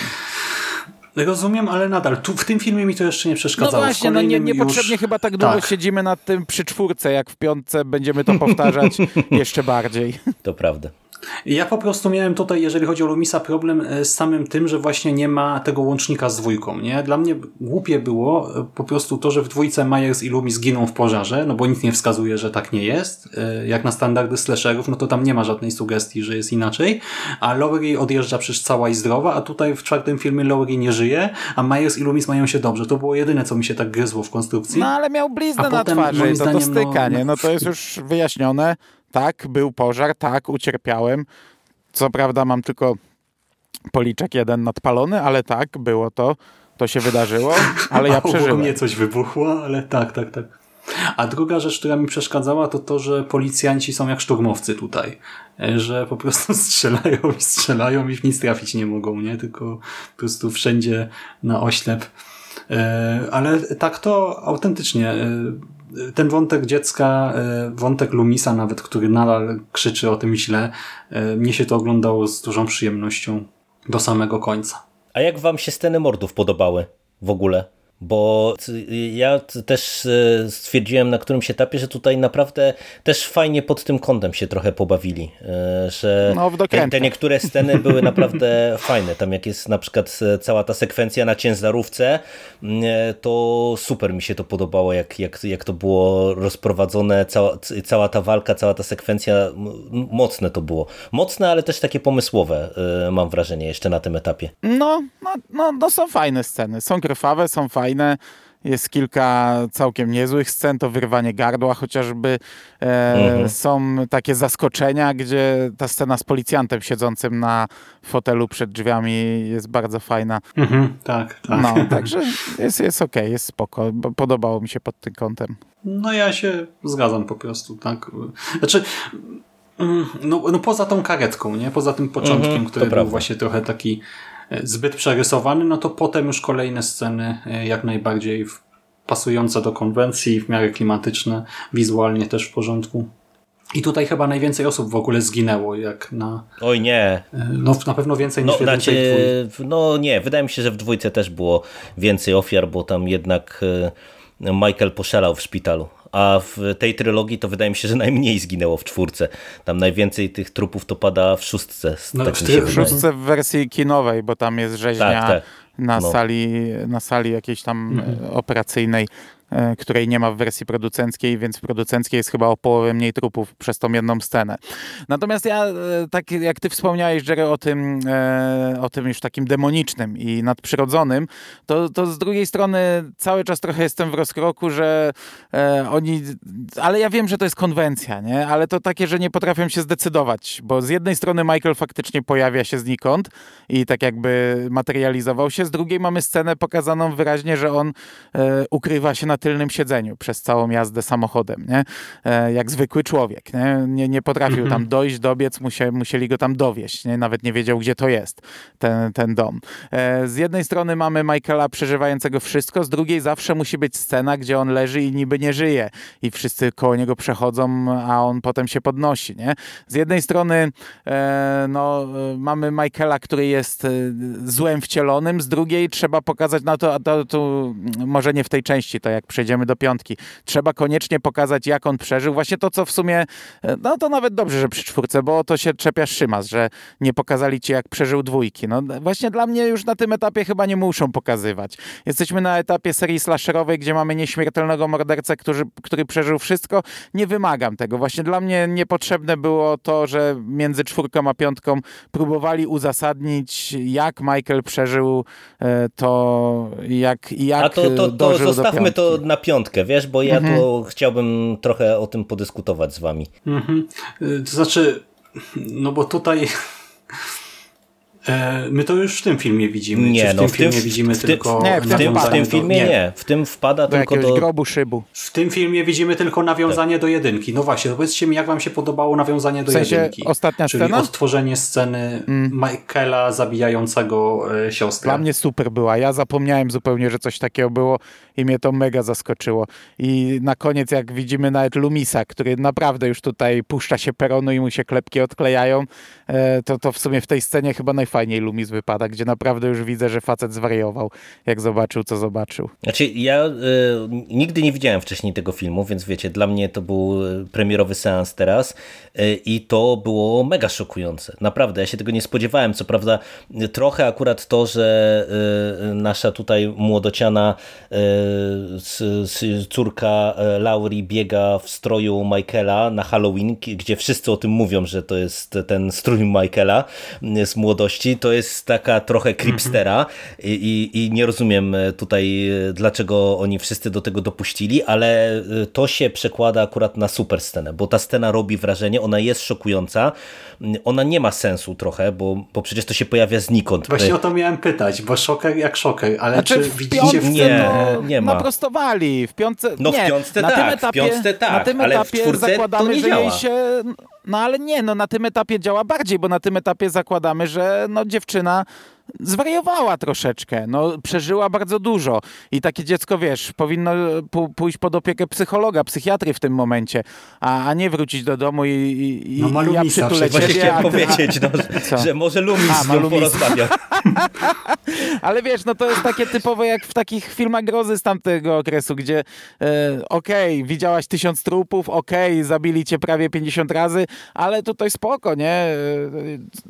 Speaker 2: Rozumiem, ale nadal, tu w tym filmie mi to jeszcze nie
Speaker 3: No
Speaker 2: przeszkadzało. W
Speaker 3: właśnie, no nie, niepotrzebnie
Speaker 2: już...
Speaker 3: chyba tak długo
Speaker 2: Tak.
Speaker 3: siedzimy nad tym przy czwórce, jak w piątce będziemy to powtarzać jeszcze bardziej.
Speaker 4: To prawda.
Speaker 2: Ja po prostu miałem tutaj, jeżeli chodzi o Lumisa, problem e, z samym tym, że właśnie nie ma tego łącznika z dwójką. Nie? Dla mnie głupie było e, po prostu to, że w dwójce Myers i Loomis giną w pożarze, no bo nic nie wskazuje, że tak nie jest. E, Jak na standardy slasherów, no to tam nie ma żadnej sugestii, że jest inaczej. A Laurie odjeżdża przecież cała i zdrowa, a tutaj w czwartym filmie Laurie nie żyje, a Myers i Loomis mają się dobrze. To było jedyne, co mi się tak gryzło w konstrukcji.
Speaker 3: No ale miał bliznę
Speaker 2: A
Speaker 3: na
Speaker 2: potem,
Speaker 3: twarzy to, to
Speaker 2: zdaniem, no-
Speaker 3: styka, nie? No to jest już wyjaśnione. Tak, był pożar, tak, ucierpiałem. Co prawda mam tylko policzek jeden nadpalony, ale tak, było to, to się wydarzyło, ale ja
Speaker 2: A u
Speaker 3: przeżyłem.
Speaker 2: mnie coś wybuchło, ale tak, tak, tak. A druga rzecz, która mi przeszkadzała, to to, że policjanci są jak szturmowcy tutaj. E, Że po prostu strzelają i strzelają i w nic trafić nie mogą, nie? Tylko po prostu wszędzie na oślep. E, Ale tak to autentycznie. Ten wątek dziecka, e, wątek Lumisa nawet, który nadal krzyczy o tym źle, e, mnie się to oglądało z dużą przyjemnością do samego końca.
Speaker 4: A jak wam się sceny mordów podobały w ogóle? Bo ja też e, stwierdziłem na którymś etapie, że tutaj naprawdę też fajnie pod tym kątem się trochę pobawili. e, Że
Speaker 3: No,
Speaker 4: te, te niektóre sceny były naprawdę fajne. Tam jak jest na przykład e, cała ta sekwencja na ciężarówce, to super mi się to podobało, jak, jak, jak to było rozprowadzone, cała, cała ta walka, cała ta sekwencja, mocne to było. Mocne, ale też takie pomysłowe, mam wrażenie, jeszcze na tym etapie.
Speaker 3: No, no, no, no są fajne sceny, są krwawe, są fajne. Jest kilka całkiem niezłych scen, to wyrwanie gardła chociażby. E,
Speaker 4: Mhm.
Speaker 3: Są takie zaskoczenia, gdzie ta scena z policjantem siedzącym na fotelu przed drzwiami jest bardzo fajna.
Speaker 2: Mhm, tak, tak.
Speaker 3: No, także jest, jest okej, jest spoko. Podobało mi się pod tym kątem.
Speaker 2: No ja się zgadzam po prostu, tak. Znaczy, mm, no, no poza tą karetką, nie? Poza tym początkiem,
Speaker 4: Mhm,
Speaker 2: który był
Speaker 4: prawda.
Speaker 2: właśnie trochę taki zbyt przerysowany, no to potem już kolejne sceny e, jak najbardziej w- pasujące do konwencji, w miarę klimatyczne, wizualnie też w porządku. I tutaj chyba najwięcej osób w ogóle zginęło, jak na...
Speaker 4: Oj nie,
Speaker 2: e, No na pewno więcej
Speaker 4: No,
Speaker 2: niż w jedynce i
Speaker 4: znaczy, no nie, wydaje mi się, że w dwójce też było więcej ofiar, bo tam jednak e, Michael poszalał w szpitalu. A w tej trylogii to wydaje mi się, że najmniej zginęło w czwórce. Tam najwięcej tych trupów to pada w szóstce.
Speaker 2: No,
Speaker 4: tak
Speaker 2: w
Speaker 3: W szóstce w wersji kinowej, bo tam jest rzeźnia
Speaker 4: Tak, tak.
Speaker 3: na,
Speaker 4: No.
Speaker 3: sali, na sali jakiejś tam e, operacyjnej, której nie ma w wersji producenckiej, więc w producenckiej jest chyba o połowę mniej trupów przez tą jedną scenę. Natomiast ja, e, tak jak ty wspomniałeś, Jerry, o tym, e, o tym już takim demonicznym i nadprzyrodzonym, to, to z drugiej strony cały czas trochę jestem w rozkroku, że e, oni, ale ja wiem, że to jest konwencja, nie? Ale to takie, że nie potrafią się zdecydować, bo z jednej strony Michael faktycznie pojawia się znikąd i tak jakby materializował się, z drugiej mamy scenę pokazaną wyraźnie, że on e, ukrywa się na tylnym siedzeniu przez całą jazdę samochodem, nie? E, jak zwykły człowiek, nie? Nie, nie potrafił tam dojść, dobiec, musie, musieli go tam dowieść, nie? Nawet nie wiedział, gdzie to jest, ten, ten dom. E, z jednej strony mamy Michaela przeżywającego wszystko, z drugiej zawsze musi być scena, gdzie on leży i niby nie żyje i wszyscy koło niego przechodzą, a on potem się podnosi, nie? Z jednej strony e, no, mamy Michaela, który jest złem wcielonym, z drugiej trzeba pokazać, no to, to, to może nie w tej części, to jak przejdziemy do piątki, trzeba koniecznie pokazać, jak on przeżył. Właśnie to, co w sumie, e, no to nawet dobrze, że przy czwórce, bo to się czepia Szymas, że nie pokazali ci, jak przeżył dwójki. No właśnie dla mnie już na tym etapie chyba nie muszą pokazywać. Jesteśmy na etapie serii slasherowej, gdzie mamy nieśmiertelnego mordercę, który, który przeżył wszystko. Nie wymagam tego. Właśnie dla mnie niepotrzebne było to, że między czwórką a piątką próbowali uzasadnić, jak Michael przeżył e, to, jak, jak
Speaker 4: A to, to, to zostawmy to na piątkę, wiesz, bo ja to chciałbym trochę o tym podyskutować z wami.
Speaker 2: Mhm. Y, To znaczy, no bo tutaj e, my to już w tym filmie widzimy. Czy
Speaker 4: Nie,
Speaker 2: w
Speaker 4: no
Speaker 2: tym
Speaker 4: w tym,
Speaker 2: filmie widzimy
Speaker 4: w,
Speaker 2: tylko
Speaker 3: Nie, w
Speaker 4: tym, w tym
Speaker 2: do-
Speaker 4: filmie nie. w tym wpada
Speaker 3: do
Speaker 4: tylko do...
Speaker 3: grobu szybu.
Speaker 2: W tym filmie widzimy tylko nawiązanie do jedynki. No właśnie, powiedzcie mi, jak wam się podobało nawiązanie do
Speaker 3: W sensie
Speaker 2: jedynki?
Speaker 3: ostatnia
Speaker 2: Czyli
Speaker 3: scena?
Speaker 2: odtworzenie sceny Michaela zabijającego e, siostrę.
Speaker 3: Dla mnie super była. Ja zapomniałem zupełnie, że coś takiego było i mnie to mega zaskoczyło. I na koniec, jak widzimy nawet Lumisa, który naprawdę już tutaj puszcza się peronu i mu się klepki odklejają, e, to, to w sumie w tej scenie chyba najfajniej Lumis wypada, gdzie naprawdę już widzę, że facet zwariował, jak zobaczył, co zobaczył.
Speaker 4: Znaczy, ja y, nigdy nie widziałem wcześniej tego filmu, więc wiecie, dla mnie to był y, premierowy seans teraz y, i to było mega szokujące. Naprawdę, ja się tego nie spodziewałem. Co prawda, trochę akurat to, że y, nasza tutaj młodociana y, córka y, Laurie biega w stroju Michaela na Halloween, gdzie wszyscy o tym mówią, że to jest ten strój Michaela z młodości, to jest taka trochę creepstera i, i, i nie rozumiem e, tutaj e, dlaczego oni wszyscy do tego dopuścili, ale e, to się przekłada akurat na super scenę, bo ta scena robi wrażenie, ona jest szokująca, ona nie ma sensu trochę, bo, bo przecież to się pojawia znikąd.
Speaker 2: Właśnie o to miałem pytać, bo szoker jak szoker, ale
Speaker 3: Znaczy
Speaker 2: czy
Speaker 3: w
Speaker 2: widzicie w
Speaker 4: Nie,
Speaker 3: to
Speaker 4: nie ma.
Speaker 3: naprostowali. W piątce,
Speaker 4: No w
Speaker 3: nie,
Speaker 4: piątce
Speaker 3: na tym
Speaker 4: tak, w
Speaker 3: etapie,
Speaker 4: piątce tak,
Speaker 3: Na tym
Speaker 4: ale w
Speaker 3: etapie
Speaker 4: to
Speaker 3: zakładamy,
Speaker 4: nie
Speaker 3: że
Speaker 4: działa.
Speaker 3: jej się... No ale nie, no na tym etapie działa bardziej, bo na tym etapie zakładamy, że no dziewczyna zwariowała troszeczkę, no przeżyła bardzo dużo i takie dziecko, wiesz, powinno pójść pod opiekę psychologa, psychiatry w tym momencie, a, a nie wrócić do domu i, i, i
Speaker 2: No ma
Speaker 3: ja przytulę
Speaker 2: przecież.
Speaker 4: Właśnie
Speaker 3: ciebie,
Speaker 4: chciałem powiedzieć, no,
Speaker 3: Co?
Speaker 4: że może Lumis
Speaker 3: A,
Speaker 4: z nią porozmawia.
Speaker 3: Ale wiesz, no to jest takie typowe jak w takich filmach grozy z tamtego okresu, gdzie e, okej, widziałaś tysiąc trupów, okej, zabili cię prawie 50 razy, ale tutaj spoko, nie?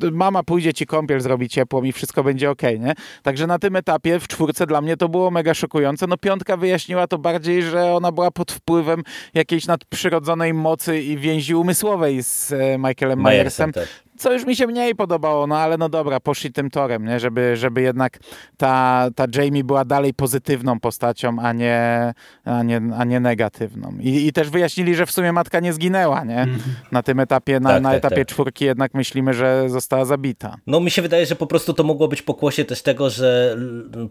Speaker 3: E, mama pójdzie ci kąpiel, zrobi ciepło i wszystko będzie okej, nie? Także na tym etapie w czwórce dla mnie to było mega szokujące. No piątka wyjaśniła to bardziej, że ona była pod wpływem jakiejś nadprzyrodzonej mocy i więzi umysłowej z e, Michaelem
Speaker 4: Majersem,
Speaker 3: Myersem.
Speaker 4: tak.
Speaker 3: Co już mi się mniej podobało, no ale no dobra, poszli tym torem, nie? Żeby, żeby jednak ta, ta Jamie była dalej pozytywną postacią, a nie, a nie, a nie negatywną. I, I też wyjaśnili, że w sumie matka nie zginęła, nie? Na tym etapie, na,
Speaker 4: Tak,
Speaker 3: na
Speaker 4: tak,
Speaker 3: etapie
Speaker 4: tak.
Speaker 3: czwórki jednak myślimy, że została zabita.
Speaker 4: No mi się wydaje, że po prostu to mogło być pokłosie też tego, że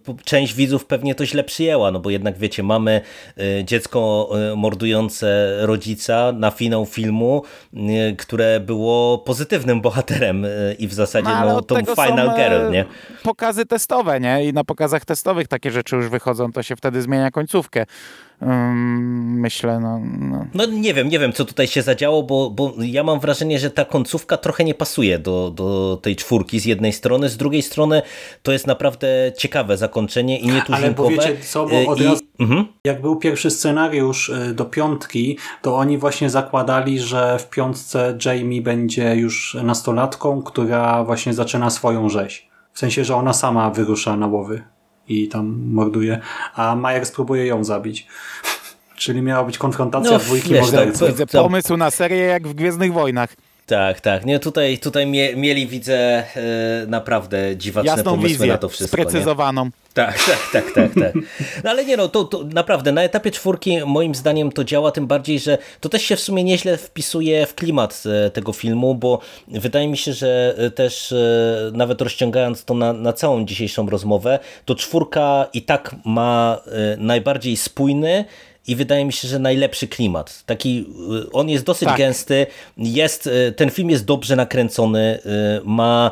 Speaker 4: p- część widzów pewnie to źle przyjęła, no bo jednak wiecie, mamy y, dziecko y, mordujące rodzica na finał filmu, y, które było pozytywnym bohaterem y, i w zasadzie
Speaker 3: ale
Speaker 4: no,
Speaker 3: od
Speaker 4: tą final
Speaker 3: są, e,
Speaker 4: girl, nie?
Speaker 3: Pokazy testowe, nie? I na pokazach testowych takie rzeczy już wychodzą, to się wtedy zmienia końcówkę. Myślę, no, no.
Speaker 4: No nie wiem, nie wiem co tutaj się zadziało, bo, bo ja mam wrażenie, że ta końcówka trochę nie pasuje do, do tej czwórki z jednej strony, z drugiej strony to jest naprawdę ciekawe zakończenie i
Speaker 2: Ale
Speaker 4: nietuzinkowe.
Speaker 2: bo wiecie co, bo
Speaker 4: Y,
Speaker 2: od
Speaker 4: i-
Speaker 2: razu
Speaker 4: Mhm.
Speaker 2: jak był pierwszy scenariusz y, do piątki, to oni właśnie zakładali, że w piątce Jamie będzie już nastolatką, która właśnie zaczyna swoją rzeź. W sensie, że ona sama wyrusza na łowy i tam morduje, a Myers próbuje ją zabić. Czyli miała być konfrontacja
Speaker 4: No,
Speaker 2: dwójki morderców.
Speaker 3: Widzę pomysł na serię jak w Gwiezdnych Wojnach.
Speaker 4: Tak, tak. Nie, tutaj, tutaj mie, mieli, widzę, e, naprawdę dziwaczne
Speaker 3: Jasną
Speaker 4: pomysły
Speaker 3: wizję,
Speaker 4: na to wszystko. Nie?
Speaker 3: sprecyzowaną.
Speaker 4: Tak, tak, tak, tak, tak. No ale nie no, to, to naprawdę na etapie czwórki moim zdaniem to działa, tym bardziej, że to też się w sumie nieźle wpisuje w klimat e, tego filmu, bo wydaje mi się, że e, też e, nawet rozciągając to na, na całą dzisiejszą rozmowę, to czwórka i tak ma najbardziej spójny i wydaje mi się, że najlepszy klimat. Taki, y, on jest dosyć
Speaker 3: Tak.
Speaker 4: gęsty, jest, y, ten film jest dobrze nakręcony, y, ma,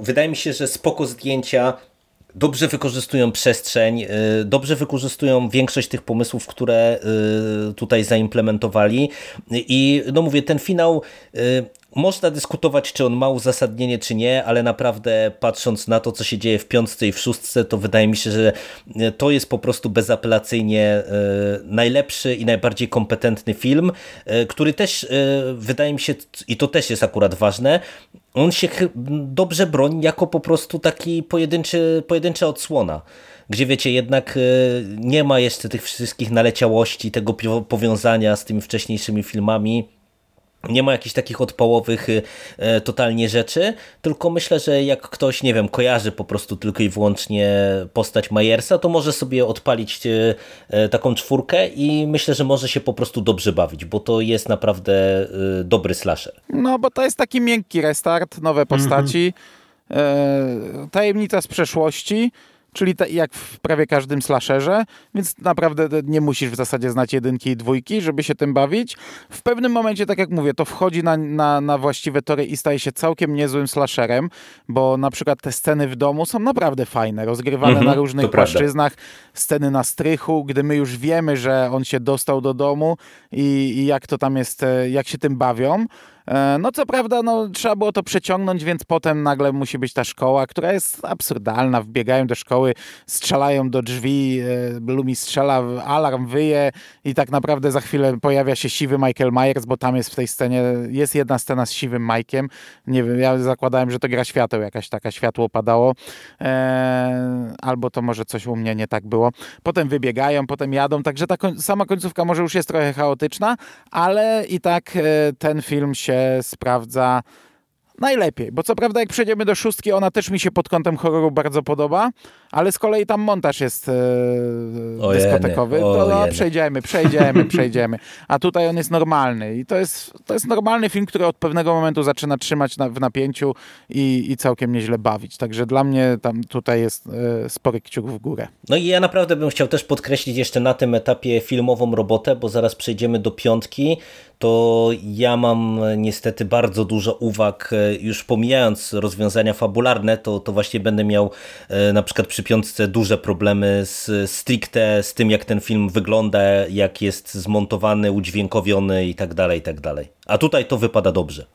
Speaker 4: wydaje mi się, że spoko zdjęcia, dobrze wykorzystują przestrzeń, dobrze wykorzystują większość tych pomysłów, które tutaj zaimplementowali i no mówię, ten finał można dyskutować, czy on ma uzasadnienie, czy nie, ale naprawdę patrząc na to, co się dzieje w piątce i w szóstce, to wydaje mi się, że y, to jest po prostu bezapelacyjnie y, najlepszy i najbardziej kompetentny film, y, który też wydaje mi się, i to też jest akurat ważne, on się dobrze broni jako po prostu taki pojedynczy, pojedyncza odsłona. Gdzie wiecie, jednak nie ma jeszcze tych wszystkich naleciałości, tego powiązania z tymi wcześniejszymi filmami. Nie ma jakichś takich odpałowych y, e, totalnie rzeczy, tylko myślę, że jak ktoś, nie wiem, kojarzy po prostu tylko i wyłącznie postać Majersa, to może sobie odpalić y, e, taką czwórkę i myślę, że może się po prostu dobrze bawić, bo to jest naprawdę y, dobry slasher.
Speaker 3: No, bo to jest taki miękki restart, nowe postaci, e, tajemnica z przeszłości, czyli ta, jak w prawie każdym slasherze, więc naprawdę nie musisz w zasadzie znać jedynki i dwójki, żeby się tym bawić. W pewnym momencie, tak jak mówię, to wchodzi na, na, na właściwe tory i staje się całkiem niezłym slasherem, bo na przykład te sceny w domu są naprawdę fajne, rozgrywane
Speaker 4: Mhm,
Speaker 3: na różnych płaszczyznach, sceny na strychu, gdy my już wiemy, że on się dostał do domu i, i jak to tam jest, e, jak się tym bawią. E, No co prawda, no, trzeba było to przeciągnąć, więc potem nagle musi być ta szkoła, która jest absurdalna. Wbiegają do szkoły, strzelają do drzwi, e, Lumi strzela, alarm wyje i tak naprawdę za chwilę pojawia się siwy Michael Myers, bo tam jest w tej scenie, jest jedna scena z siwym Mike'iem. Nie wiem, ja zakładałem, że to gra świateł, jakaś taka światło padało. E, albo to może coś u mnie nie tak było. Potem wybiegają, potem jadą, także ta koń sama końcówka może już jest trochę chaotyczna, ale i tak e, ten film się sprawdza najlepiej, bo co prawda jak przejdziemy do szóstki, ona też mi się pod kątem horroru bardzo podoba, ale z kolei tam montaż jest e,
Speaker 4: Ojeny,
Speaker 3: dyskotekowy. To no, przejdziemy, przejdziemy, przejdziemy. A tutaj on jest normalny i to jest, to jest normalny film, który od pewnego momentu zaczyna trzymać na, w napięciu i, i całkiem nieźle bawić. Także dla mnie tam tutaj jest e, spory kciuk w górę.
Speaker 4: No i ja naprawdę bym chciał też podkreślić jeszcze na tym etapie filmową robotę, bo zaraz przejdziemy do piątki, to ja mam niestety bardzo dużo uwag, e, już pomijając rozwiązania fabularne, to, to właśnie będę miał e, na przykład przy piątce duże problemy z stricte z tym, jak ten film wygląda, jak jest zmontowany, udźwiękowiony i tak dalej, i tak dalej. A tutaj to wypada dobrze.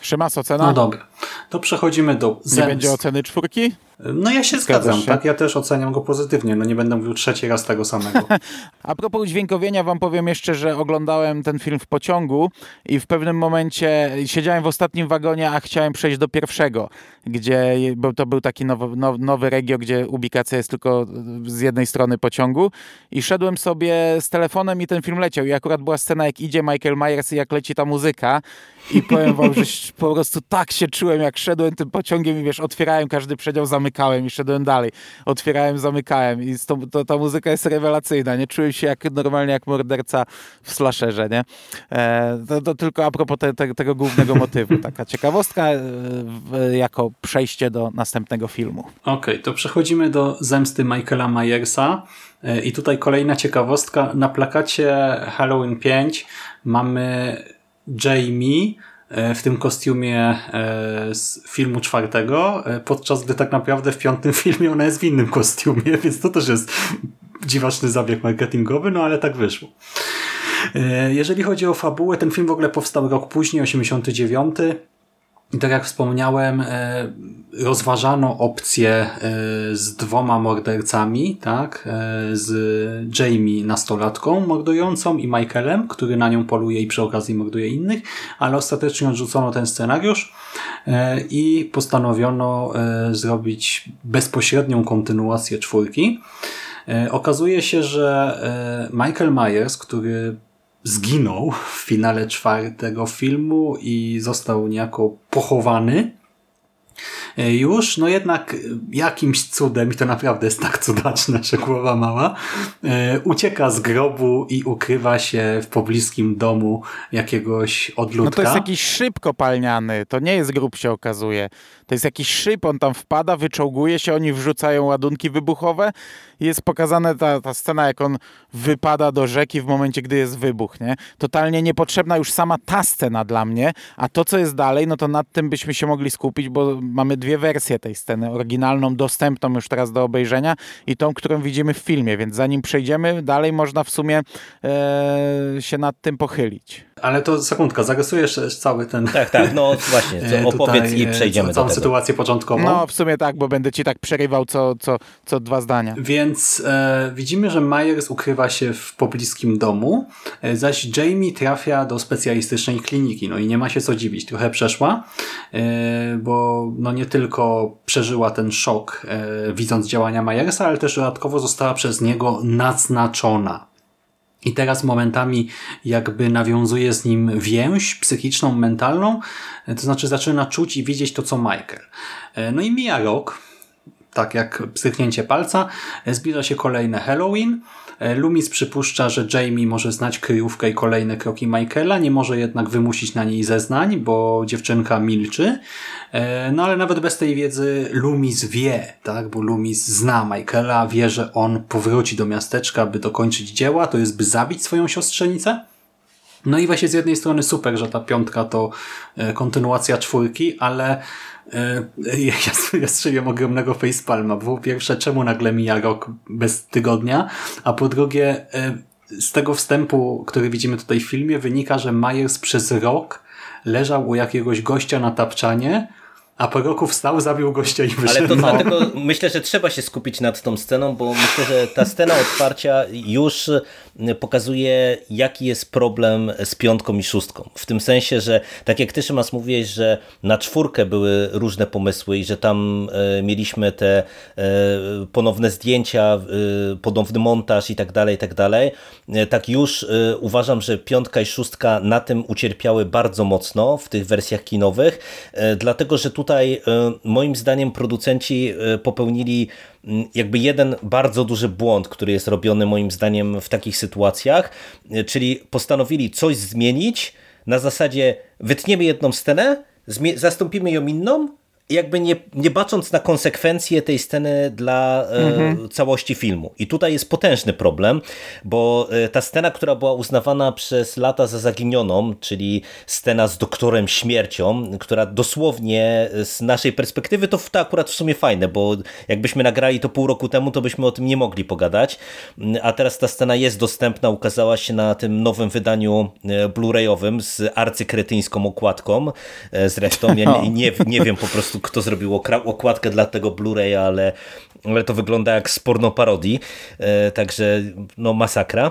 Speaker 3: Szymas, ocena?
Speaker 2: No dobra. To przechodzimy do
Speaker 3: Nie
Speaker 2: zemst.
Speaker 3: będzie oceny czwórki?
Speaker 2: No ja się
Speaker 3: Zgadzasz
Speaker 2: zgadzam,
Speaker 3: się?
Speaker 2: tak? Ja też oceniam go pozytywnie. No nie będę mówił trzeci raz tego samego.
Speaker 3: A propos udźwiękowienia, wam powiem jeszcze, że oglądałem ten film w pociągu i w pewnym momencie siedziałem w ostatnim wagonie, a chciałem przejść do pierwszego, gdzie, bo to był taki nowy, now- nowy regio, gdzie ubikacja jest tylko z jednej strony pociągu i szedłem sobie z telefonem i ten film leciał i akurat była scena, jak idzie Michael Myers i jak leci ta muzyka i powiem wam, że po prostu tak się czułem, jak szedłem tym pociągiem i wiesz, otwierałem każdy przedział, zamykałem i szedłem dalej. Otwierałem, zamykałem i tą, to, ta muzyka jest rewelacyjna, nie? Czułem się jak normalnie jak morderca w slasherze, nie? E, to, to tylko a propos te, te, tego głównego motywu. Taka ciekawostka e, jako przejście do następnego filmu.
Speaker 2: Okej, to przechodzimy do zemsty Michaela Myersa. E, I tutaj kolejna ciekawostka. Na plakacie Halloween 5 mamy Jamie e, w tym kostiumie e, z filmu czwartego, e, podczas gdy tak naprawdę w piątym filmie ona jest w innym kostiumie, więc to też jest dziwaczny zabieg marketingowy, no ale tak wyszło. Jeżeli chodzi o fabułę, ten film w ogóle powstał rok później, 89. I tak jak wspomniałem, e, rozważano opcję e, z dwoma mordercami, tak? E, Z Jamie nastolatką mordującą i Michaelem, który na nią poluje i przy okazji morduje innych, ale ostatecznie odrzucono ten scenariusz i postanowiono zrobić bezpośrednią kontynuację czwórki. Okazuje się, że Michael Myers, który zginął w finale czwartego filmu i został niejako pochowany e, już, no jednak e, jakimś cudem, i to naprawdę jest tak cudaczne, że głowa mała, e, ucieka z grobu i ukrywa się w pobliskim domu jakiegoś
Speaker 3: No
Speaker 2: odludka.
Speaker 3: to jest jakiś szyb kopalniany, to nie jest grób się okazuje. To jest jakiś szyb, on tam wpada, wyczołguje się, oni wrzucają ładunki wybuchowe jest pokazana ta, ta scena, jak on wypada do rzeki w momencie, gdy jest wybuch, nie? Totalnie niepotrzebna już sama ta scena dla mnie, a to, co jest dalej, no to nad tym byśmy się mogli skupić, bo mamy dwie wersje tej sceny. Oryginalną, dostępną już teraz do obejrzenia i tą, którą widzimy w filmie, więc zanim przejdziemy dalej, można w sumie e, się nad tym pochylić.
Speaker 2: Ale to sekundka, zarysujesz cały ten...
Speaker 4: Tak, tak, no właśnie,
Speaker 2: e,
Speaker 4: to opowiedz
Speaker 2: tutaj,
Speaker 4: i
Speaker 2: e,
Speaker 4: przejdziemy
Speaker 2: całą
Speaker 4: do tego.
Speaker 2: sytuację początkową.
Speaker 3: No, w sumie tak, bo będę ci tak przerywał co, co, co dwa zdania.
Speaker 2: Więc e, widzimy, że Myers ukrywa się w pobliskim domu, e, zaś Jamie trafia do specjalistycznej kliniki. No i nie ma się co dziwić, trochę przeszła, e, bo no nie tylko przeżyła ten szok e, widząc działania Myersa, ale też dodatkowo została przez niego naznaczona. I teraz momentami jakby nawiązuje z nim więź psychiczną, mentalną, to znaczy zaczyna czuć i widzieć to, co Michael. E, No i mija rok, tak jak psychnięcie palca, e, zbliża się kolejne Halloween. E, Loomis przypuszcza, że Jamie może znać kryjówkę i kolejne kroki Michaela, nie może jednak wymusić na niej zeznań, bo dziewczynka milczy. E, No ale nawet bez tej wiedzy Loomis wie, tak? bo Loomis zna Michaela, wie, że on powróci do miasteczka, by dokończyć dzieła, to jest by zabić swoją siostrzenicę. No i właśnie z jednej strony super, że ta piątka to e, kontynuacja czwórki, ale ja, ja strzeliłem ogromnego facepalma, bo po pierwsze, czemu nagle mija rok bez tygodnia, a po drugie, e, z tego wstępu, który widzimy tutaj w filmie, wynika, że Myers przez rok leżał u jakiegoś gościa na tapczanie A po roku wstał, zabił gościa i wyszedł.
Speaker 4: Ale to
Speaker 2: No.
Speaker 4: dlatego myślę, że trzeba się skupić nad tą sceną, bo myślę, że ta scena otwarcia już pokazuje, jaki jest problem z piątką i szóstką. W tym sensie, że tak jak ty Szymas mówiłeś, że na czwórkę były różne pomysły i że tam y, mieliśmy te y, ponowne zdjęcia, y, ponowny montaż i tak dalej, i tak dalej. Tak już uważam, że piątka i szóstka na tym ucierpiały bardzo mocno w tych wersjach kinowych, dlatego że tutaj moim zdaniem producenci popełnili jakby jeden bardzo duży błąd, który jest robiony moim zdaniem w takich sytuacjach, y, czyli postanowili coś zmienić na zasadzie wytniemy jedną scenę, zastąpimy ją inną, jakby nie, nie bacząc na konsekwencje tej sceny dla e, całości filmu. I tutaj jest potężny problem, bo e, ta scena, która była uznawana przez lata za zaginioną, czyli scena z doktorem śmiercią, która dosłownie z naszej perspektywy to, to akurat w sumie fajne, bo jakbyśmy nagrali to pół roku temu, to byśmy o tym nie mogli pogadać. A teraz ta scena jest dostępna, ukazała się na tym nowym wydaniu e, Blu-rayowym z arcykretyńską okładką. Zresztą ja nie, nie, nie wiem po prostu, kto zrobił okładkę dla tego Blu-raya, ale, ale to wygląda jak z parodii, e, także no masakra.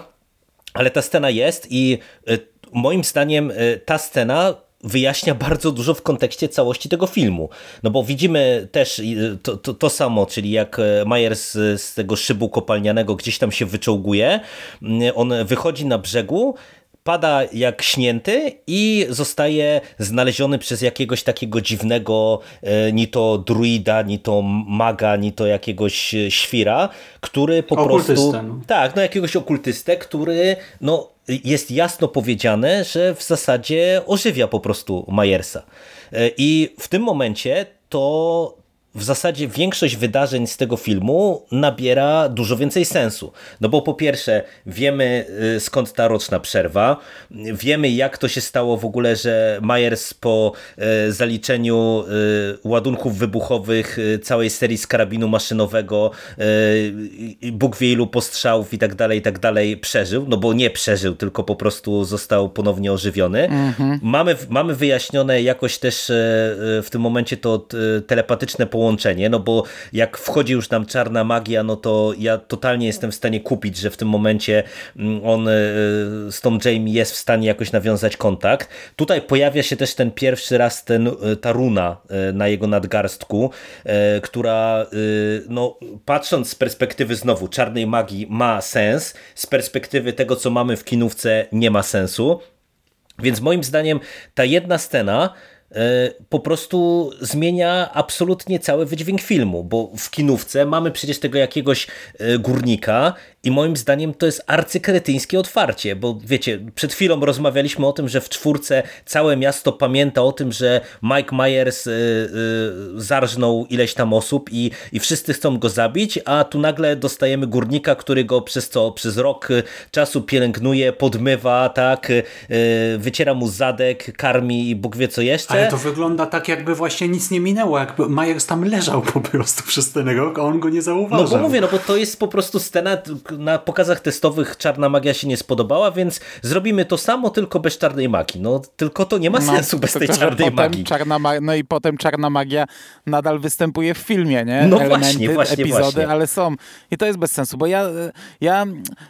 Speaker 4: Ale ta scena jest i e, moim zdaniem e, ta scena wyjaśnia bardzo dużo w kontekście całości tego filmu. No bo widzimy też to, to, to samo, czyli jak Myers z, z tego szybu kopalnianego gdzieś tam się wyczołguje, on wychodzi na brzegu, pada jak śnięty i zostaje znaleziony przez jakiegoś takiego dziwnego e, ni to druida, ni to maga, ni to jakiegoś e, świra, który po
Speaker 2: Okultystę,
Speaker 4: prostu...
Speaker 2: no.
Speaker 4: Tak, no jakiegoś okultystę, który no, jest jasno powiedziane, że w zasadzie ożywia po prostu Majersa. E, I w tym momencie to w zasadzie większość wydarzeń z tego filmu nabiera dużo więcej sensu. No bo po pierwsze wiemy y, skąd ta roczna przerwa, wiemy jak to się stało w ogóle, że Myers po y, zaliczeniu y, ładunków wybuchowych całej serii z karabinu maszynowego, Bóg wie ilu postrzałów i tak dalej, i tak dalej przeżył, no bo nie przeżył, tylko po prostu został ponownie ożywiony. Mamy, mamy wyjaśnione jakoś też w tym momencie to telepatyczne połączenie, no bo jak wchodzi już nam czarna magia, no to ja totalnie jestem w stanie kupić, że w tym momencie mm, on e, z tą Jamie jest w stanie jakoś nawiązać kontakt. Tutaj pojawia się też ten pierwszy raz ten, e, ta runa e, na jego nadgarstku, która no, patrząc z perspektywy znowu czarnej magii ma sens, z perspektywy tego, co mamy w kinówce nie ma sensu. Więc moim zdaniem ta jedna scena po prostu zmienia absolutnie cały wydźwięk filmu, bo w kinówce mamy przecież tego jakiegoś e, górnika i moim zdaniem to jest arcykretyńskie otwarcie, bo wiecie, przed chwilą rozmawialiśmy o tym, że w czwórce całe miasto pamięta o tym, że Mike Myers y, y, zarżnął ileś tam osób i, i wszyscy chcą go zabić, a tu nagle dostajemy górnika, który go przez co, przez rok y, czasu pielęgnuje, podmywa, tak, y, wyciera mu zadek, karmi i Bóg wie co jeszcze.
Speaker 2: Ale to wygląda tak, jakby właśnie nic nie minęło, jakby Myers tam leżał po prostu przez ten rok, a on go nie
Speaker 4: No
Speaker 2: zauważył.
Speaker 4: bo mówię, no bo to jest po prostu scena, na pokazach testowych czarna magia się nie spodobała, więc zrobimy to samo, tylko bez czarnej magii. No tylko to nie ma sensu bez tej czarnej magii.
Speaker 3: Czarna ma no i potem czarna magia nadal występuje w filmie, nie?
Speaker 4: No
Speaker 3: Elementy,
Speaker 4: właśnie, właśnie,
Speaker 3: epizody,
Speaker 4: właśnie.
Speaker 3: ale są. I to jest bez sensu, bo ja, ja,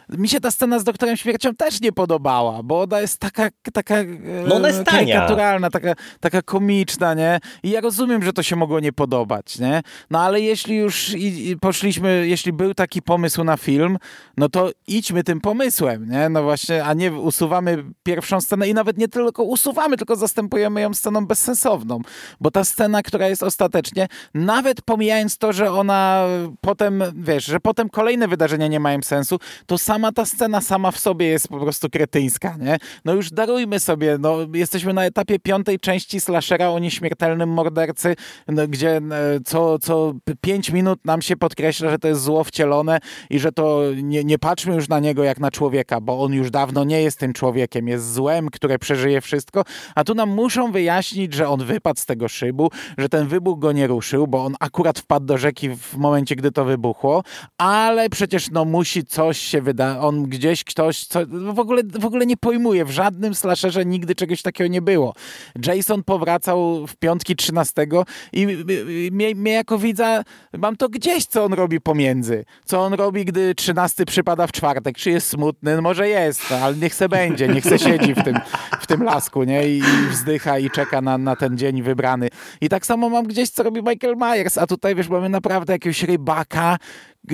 Speaker 3: mi się ta scena z Doktorem Śmiercią też nie podobała, bo ona jest taka, taka e,
Speaker 4: No ona jest
Speaker 3: karykaturalna, taka, taka komiczna, nie? I ja rozumiem, że to się mogło nie podobać, nie? No ale jeśli już i, i poszliśmy, jeśli był taki pomysł na film, no to idźmy tym pomysłem, nie? No właśnie, a nie usuwamy pierwszą scenę i nawet nie tylko usuwamy, tylko zastępujemy ją sceną bezsensowną, bo ta scena, która jest ostatecznie, nawet pomijając to, że ona potem, wiesz, że potem kolejne wydarzenia nie mają sensu, to sama ta scena sama w sobie jest po prostu kretyńska, nie? No już darujmy sobie, no jesteśmy na etapie piątej części slashera o nieśmiertelnym mordercy, no, gdzie e, co, co pięć minut nam się podkreśla, że to jest zło wcielone i że to nie, nie patrzmy już na niego jak na człowieka, bo on już dawno nie jest tym człowiekiem, jest złem, które przeżyje wszystko, a tu nam muszą wyjaśnić, że on wypadł z tego szybu, że ten wybuch go nie ruszył, bo on akurat wpadł do rzeki w momencie, gdy to wybuchło, ale przecież no musi coś się wyda, on gdzieś ktoś, co, w ogóle, w ogóle nie pojmuje, w żadnym slasherze nigdy czegoś takiego nie było. Jason po powracał w piątki 13 i mnie, mnie jako widza, mam to gdzieś, co on robi pomiędzy. Co on robi, gdy 13 przypada w czwartek. Czy jest smutny? No może jest, no, ale niech se będzie, niech se siedzi w tym, w tym lasku, nie? I, wzdycha i czeka na, na ten dzień wybrany. I tak samo mam gdzieś, co robi Michael Myers, a tutaj, wiesz, mamy naprawdę jakiegoś rybaka,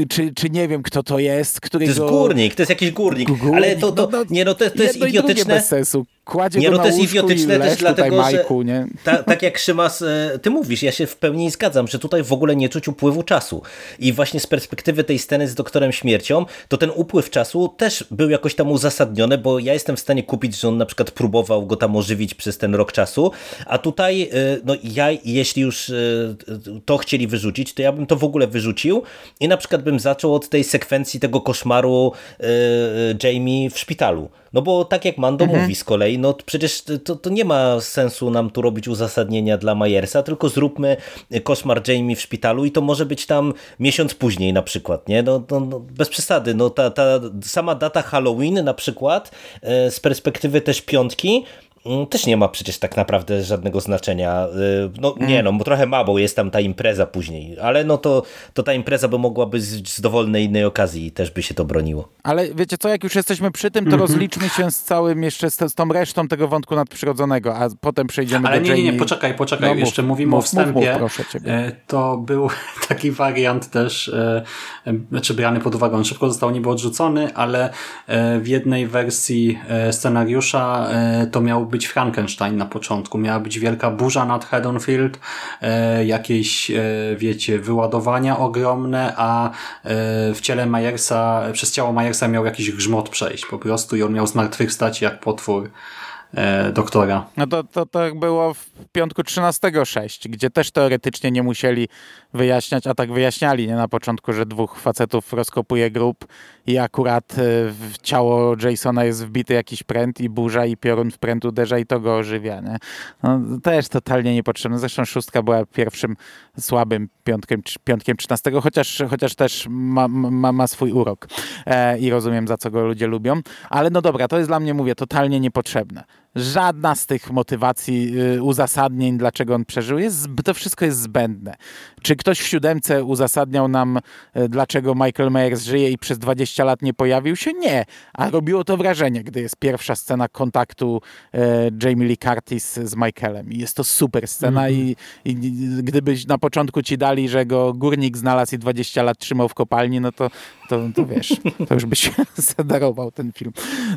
Speaker 3: czy, czy nie wiem, kto to jest,
Speaker 4: To
Speaker 3: którego...
Speaker 4: jest górnik, to jest jakiś górnik,
Speaker 3: Górnik,
Speaker 4: ale to, to
Speaker 3: no, no,
Speaker 4: nie no, to, to jest idiotyczne.
Speaker 3: bez sensu. Kładzie
Speaker 4: Nie, no to jest idiotyczne też dlatego, że
Speaker 3: Majku, nie?
Speaker 4: Ta, tak jak Szymas, e, ty mówisz, ja się w pełni zgadzam, że tutaj w ogóle nie czuć upływu czasu. I właśnie z perspektywy tej sceny z doktorem śmiercią, to ten upływ czasu też był jakoś tam uzasadniony, bo ja jestem w stanie kupić, że on na przykład próbował go tam ożywić przez ten rok czasu, a tutaj, e, no ja, jeśli już e, to chcieli wyrzucić, to ja bym to w ogóle wyrzucił i na przykład bym zaczął od tej sekwencji tego koszmaru Jamie w szpitalu. No bo tak jak Mando
Speaker 3: Mhm.
Speaker 4: mówi z kolei, no przecież to, to nie ma sensu nam tu robić uzasadnienia dla Majersa, tylko zróbmy koszmar Jamie w szpitalu i to może być tam miesiąc później na przykład, nie? No, no, no bez przesady, no ta, ta sama data Halloween na przykład e, z perspektywy też piątki też nie ma przecież tak naprawdę żadnego znaczenia. Y, No nie no, bo trochę ma, bo jest tam ta impreza później, ale no to, to ta impreza by mogła być z, z dowolnej innej okazji i też by się to broniło.
Speaker 3: Ale wiecie co, jak już jesteśmy przy tym, to
Speaker 2: Mhm.
Speaker 3: rozliczmy się z całym jeszcze, z, z tą resztą tego wątku nadprzyrodzonego, a potem przejdziemy
Speaker 2: Ale
Speaker 3: do
Speaker 2: nie, nie, nie,
Speaker 3: Jamie.
Speaker 2: poczekaj, poczekaj,
Speaker 3: No, mów,
Speaker 2: jeszcze mówimy
Speaker 3: mów,
Speaker 2: o wstępie.
Speaker 3: Mów, mów, proszę ciebie.
Speaker 2: E, To był taki wariant też, znaczy brany pod uwagę, on szybko został niby odrzucony, ale w jednej wersji scenariusza to miał być Frankenstein na początku. Miała być wielka burza nad Haddonfield, e, jakieś, e, wiecie, wyładowania ogromne, a e, w ciele Myersa, przez ciało Myersa miał jakiś grzmot przejść po prostu i on miał zmartwychwstać jak potwór doktora.
Speaker 3: No to, to, to było w piątku 13.6, gdzie też teoretycznie nie musieli wyjaśniać, a tak wyjaśniali nie na początku, że dwóch facetów rozkopuje grób i akurat y, w ciało Jasona jest wbity jakiś pręt i burza i piorun w pręt uderza i to go ożywia. Nie? No, też totalnie niepotrzebne. Zresztą szóstka była pierwszym słabym piątkiem, piątkiem 13, chociaż, chociaż też ma, ma, ma swój urok e, i rozumiem za co go ludzie lubią. Ale no dobra, to jest dla mnie, mówię, totalnie niepotrzebne. Żadna z tych motywacji, y, uzasadnień, dlaczego on przeżył, jest, to wszystko jest zbędne. Czy ktoś w siódemce uzasadniał nam, y, dlaczego Michael Myers żyje i przez 20 lat nie pojawił się? Nie. A robiło to wrażenie, gdy jest pierwsza scena kontaktu y, Jamie Lee Curtis z Michaelem. I jest to super scena i, i gdybyś na początku ci dali, że go górnik znalazł i 20 lat trzymał w kopalni, no to, to, to wiesz, to już byś zadarował ten film.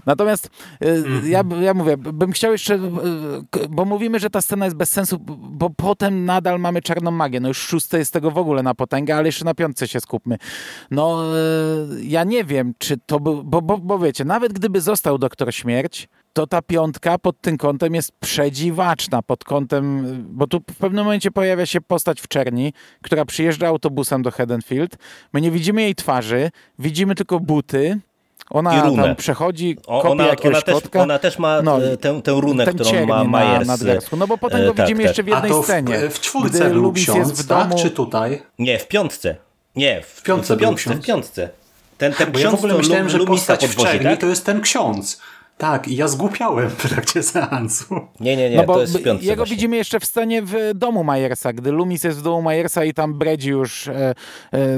Speaker 3: Natomiast y, ja, ja mówię, bym chciał jeszcze, k- bo mówimy, że ta scena jest bez sensu, bo potem nadal mamy czarną magię. No już szóste jest tego w ogóle na potęgę, ale jeszcze na piątce się skupmy. No y, ja nie wiem, czy to był, bo, bo, bo wiecie, nawet gdyby został Doktor Śmierć, to ta piątka pod tym kątem jest przedziwaczna, pod kątem, bo tu w pewnym momencie pojawia się postać w czerni, która przyjeżdża autobusem do Haddonfield. My nie widzimy jej twarzy, widzimy tylko buty.
Speaker 4: I
Speaker 3: Ona
Speaker 4: runę.
Speaker 3: tam przechodzi, kopie
Speaker 4: ona,
Speaker 3: jakiegoś
Speaker 4: ona, też, ona też ma
Speaker 3: No,
Speaker 4: e, tę, tę runę,
Speaker 3: ten
Speaker 4: którą ma
Speaker 3: na
Speaker 4: Myers.
Speaker 3: nadgarstku. No bo potem
Speaker 4: e,
Speaker 3: go
Speaker 4: tak,
Speaker 3: widzimy
Speaker 4: tak.
Speaker 3: jeszcze w
Speaker 2: A
Speaker 3: jednej
Speaker 2: to w,
Speaker 3: scenie.
Speaker 2: w czwórce
Speaker 3: gdy
Speaker 2: był ksiądz,
Speaker 3: jest w
Speaker 2: tak?
Speaker 3: domu.
Speaker 2: Czy tutaj?
Speaker 4: Nie, w piątce. Nie, w,
Speaker 2: W piątce
Speaker 4: w piątce,
Speaker 2: ksiądz.
Speaker 4: w piątce. Ten, ten
Speaker 2: Bo ja w
Speaker 4: ksiądz
Speaker 2: ogóle
Speaker 4: to
Speaker 2: myślałem, że
Speaker 4: Lumisa
Speaker 2: postać w czerni
Speaker 4: tak?
Speaker 2: to jest ten ksiądz. Tak, i ja zgłupiałem w trakcie seansu.
Speaker 4: Nie, nie, nie,
Speaker 3: No bo
Speaker 4: to jest w piątce
Speaker 3: jego
Speaker 4: właśnie.
Speaker 3: widzimy jeszcze w scenie w domu Majersa, gdy Loomis jest w domu Majersa i tam bredzi już e, e,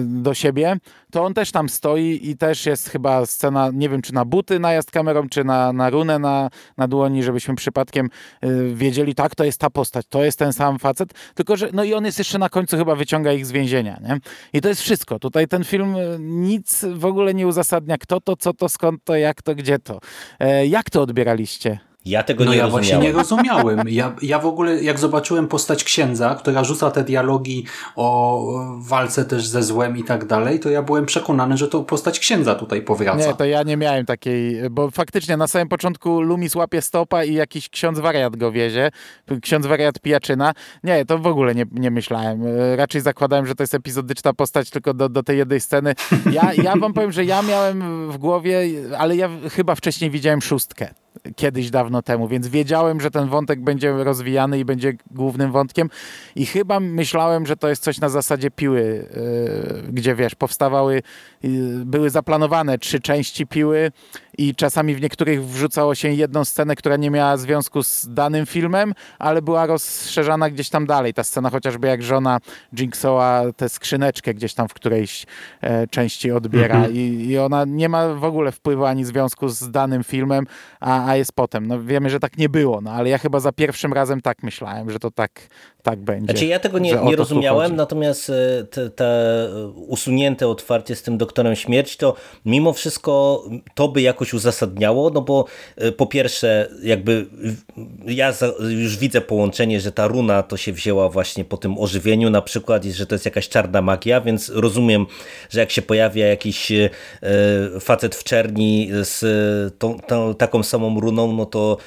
Speaker 3: do siebie, to on też tam stoi i też jest chyba scena, nie wiem czy na buty najazd kamerą, czy na, na runę na, na dłoni, żebyśmy przypadkiem e, wiedzieli, tak, to jest ta postać, to jest ten sam facet, tylko że, no i on jest jeszcze na końcu chyba wyciąga ich z więzienia, nie? I to jest wszystko. Tutaj ten film e, nic w ogóle nie uzasadnia, kto to, co to, skąd to, jak to, gdzie to. E, jak to odbieraliście?
Speaker 4: Ja tego
Speaker 2: No
Speaker 4: nie
Speaker 2: ja
Speaker 4: rozumiałem.
Speaker 2: właśnie nie rozumiałem. Ja, ja w ogóle, jak zobaczyłem postać księdza, która rzuca te dialogi o walce też ze złem i tak dalej, to ja byłem przekonany, że to postać księdza tutaj powraca.
Speaker 3: Nie, to ja nie miałem takiej, bo faktycznie na samym początku Lumis łapie stopa i jakiś ksiądz wariat go wiezie, ksiądz wariat pijaczyna. Nie, to w ogóle nie, nie myślałem. E, Raczej zakładałem, że to jest epizodyczna postać tylko do, do tej jednej sceny. Ja, ja wam powiem, że ja miałem w głowie, ale ja chyba wcześniej widziałem szóstkę. Kiedyś dawno temu, więc wiedziałem, że ten wątek będzie rozwijany i będzie głównym wątkiem. I chyba myślałem, że to jest coś na zasadzie piły, yy, gdzie wiesz, powstawały, były zaplanowane trzy części piły i czasami w niektórych wrzucało się jedną scenę, która nie miała związku z danym filmem, ale była rozszerzana gdzieś tam dalej. Ta scena chociażby jak żona Jinksoa tę skrzyneczkę gdzieś tam w którejś e, części odbiera I, i ona nie ma w ogóle wpływu ani związku z danym filmem, a, a jest potem. No wiemy, że tak nie było, no ale ja chyba za pierwszym razem tak myślałem, że to tak, tak będzie.
Speaker 4: Znaczy ja tego nie, nie rozumiałem, natomiast e, te, te usunięte otwarcie z tym doktorem śmierć, to mimo wszystko to by jakoś uzasadniało, no bo e, po pierwsze jakby ja już widzę połączenie, że ta runa to się wzięła właśnie po tym ożywieniu na przykład że to jest jakaś czarna magia, więc rozumiem, że jak się pojawia jakiś e, facet w czerni z tą, tą, taką samą runą, no to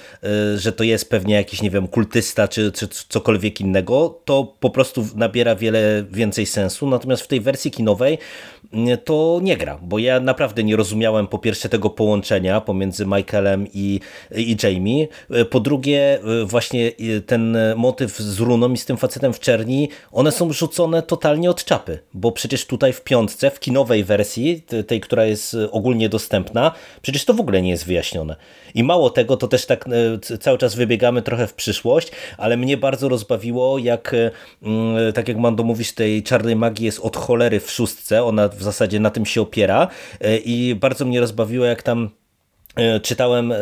Speaker 4: że to jest pewnie jakiś, nie wiem, kultysta czy, czy cokolwiek innego, to po prostu nabiera wiele więcej sensu. Natomiast w tej wersji kinowej to nie gra, bo ja naprawdę nie rozumiałem po pierwsze tego połączenia pomiędzy Michaelem i, i Jamie. E, Po drugie, e, właśnie e, ten motyw z runą i z tym facetem w czerni, one są rzucone totalnie od czapy, bo przecież tutaj w piątce, w kinowej wersji, te- tej, która jest ogólnie dostępna, przecież to w ogóle nie jest wyjaśnione. I mało tego, to też tak cały czas wybiegamy trochę w przyszłość, ale mnie bardzo rozbawiło, jak tak jak Mando mówisz, tej czarnej magii jest od cholery w szóstce, ona w zasadzie na tym się opiera e, i bardzo mnie rozbawiło, jak tam Czytałem e, e,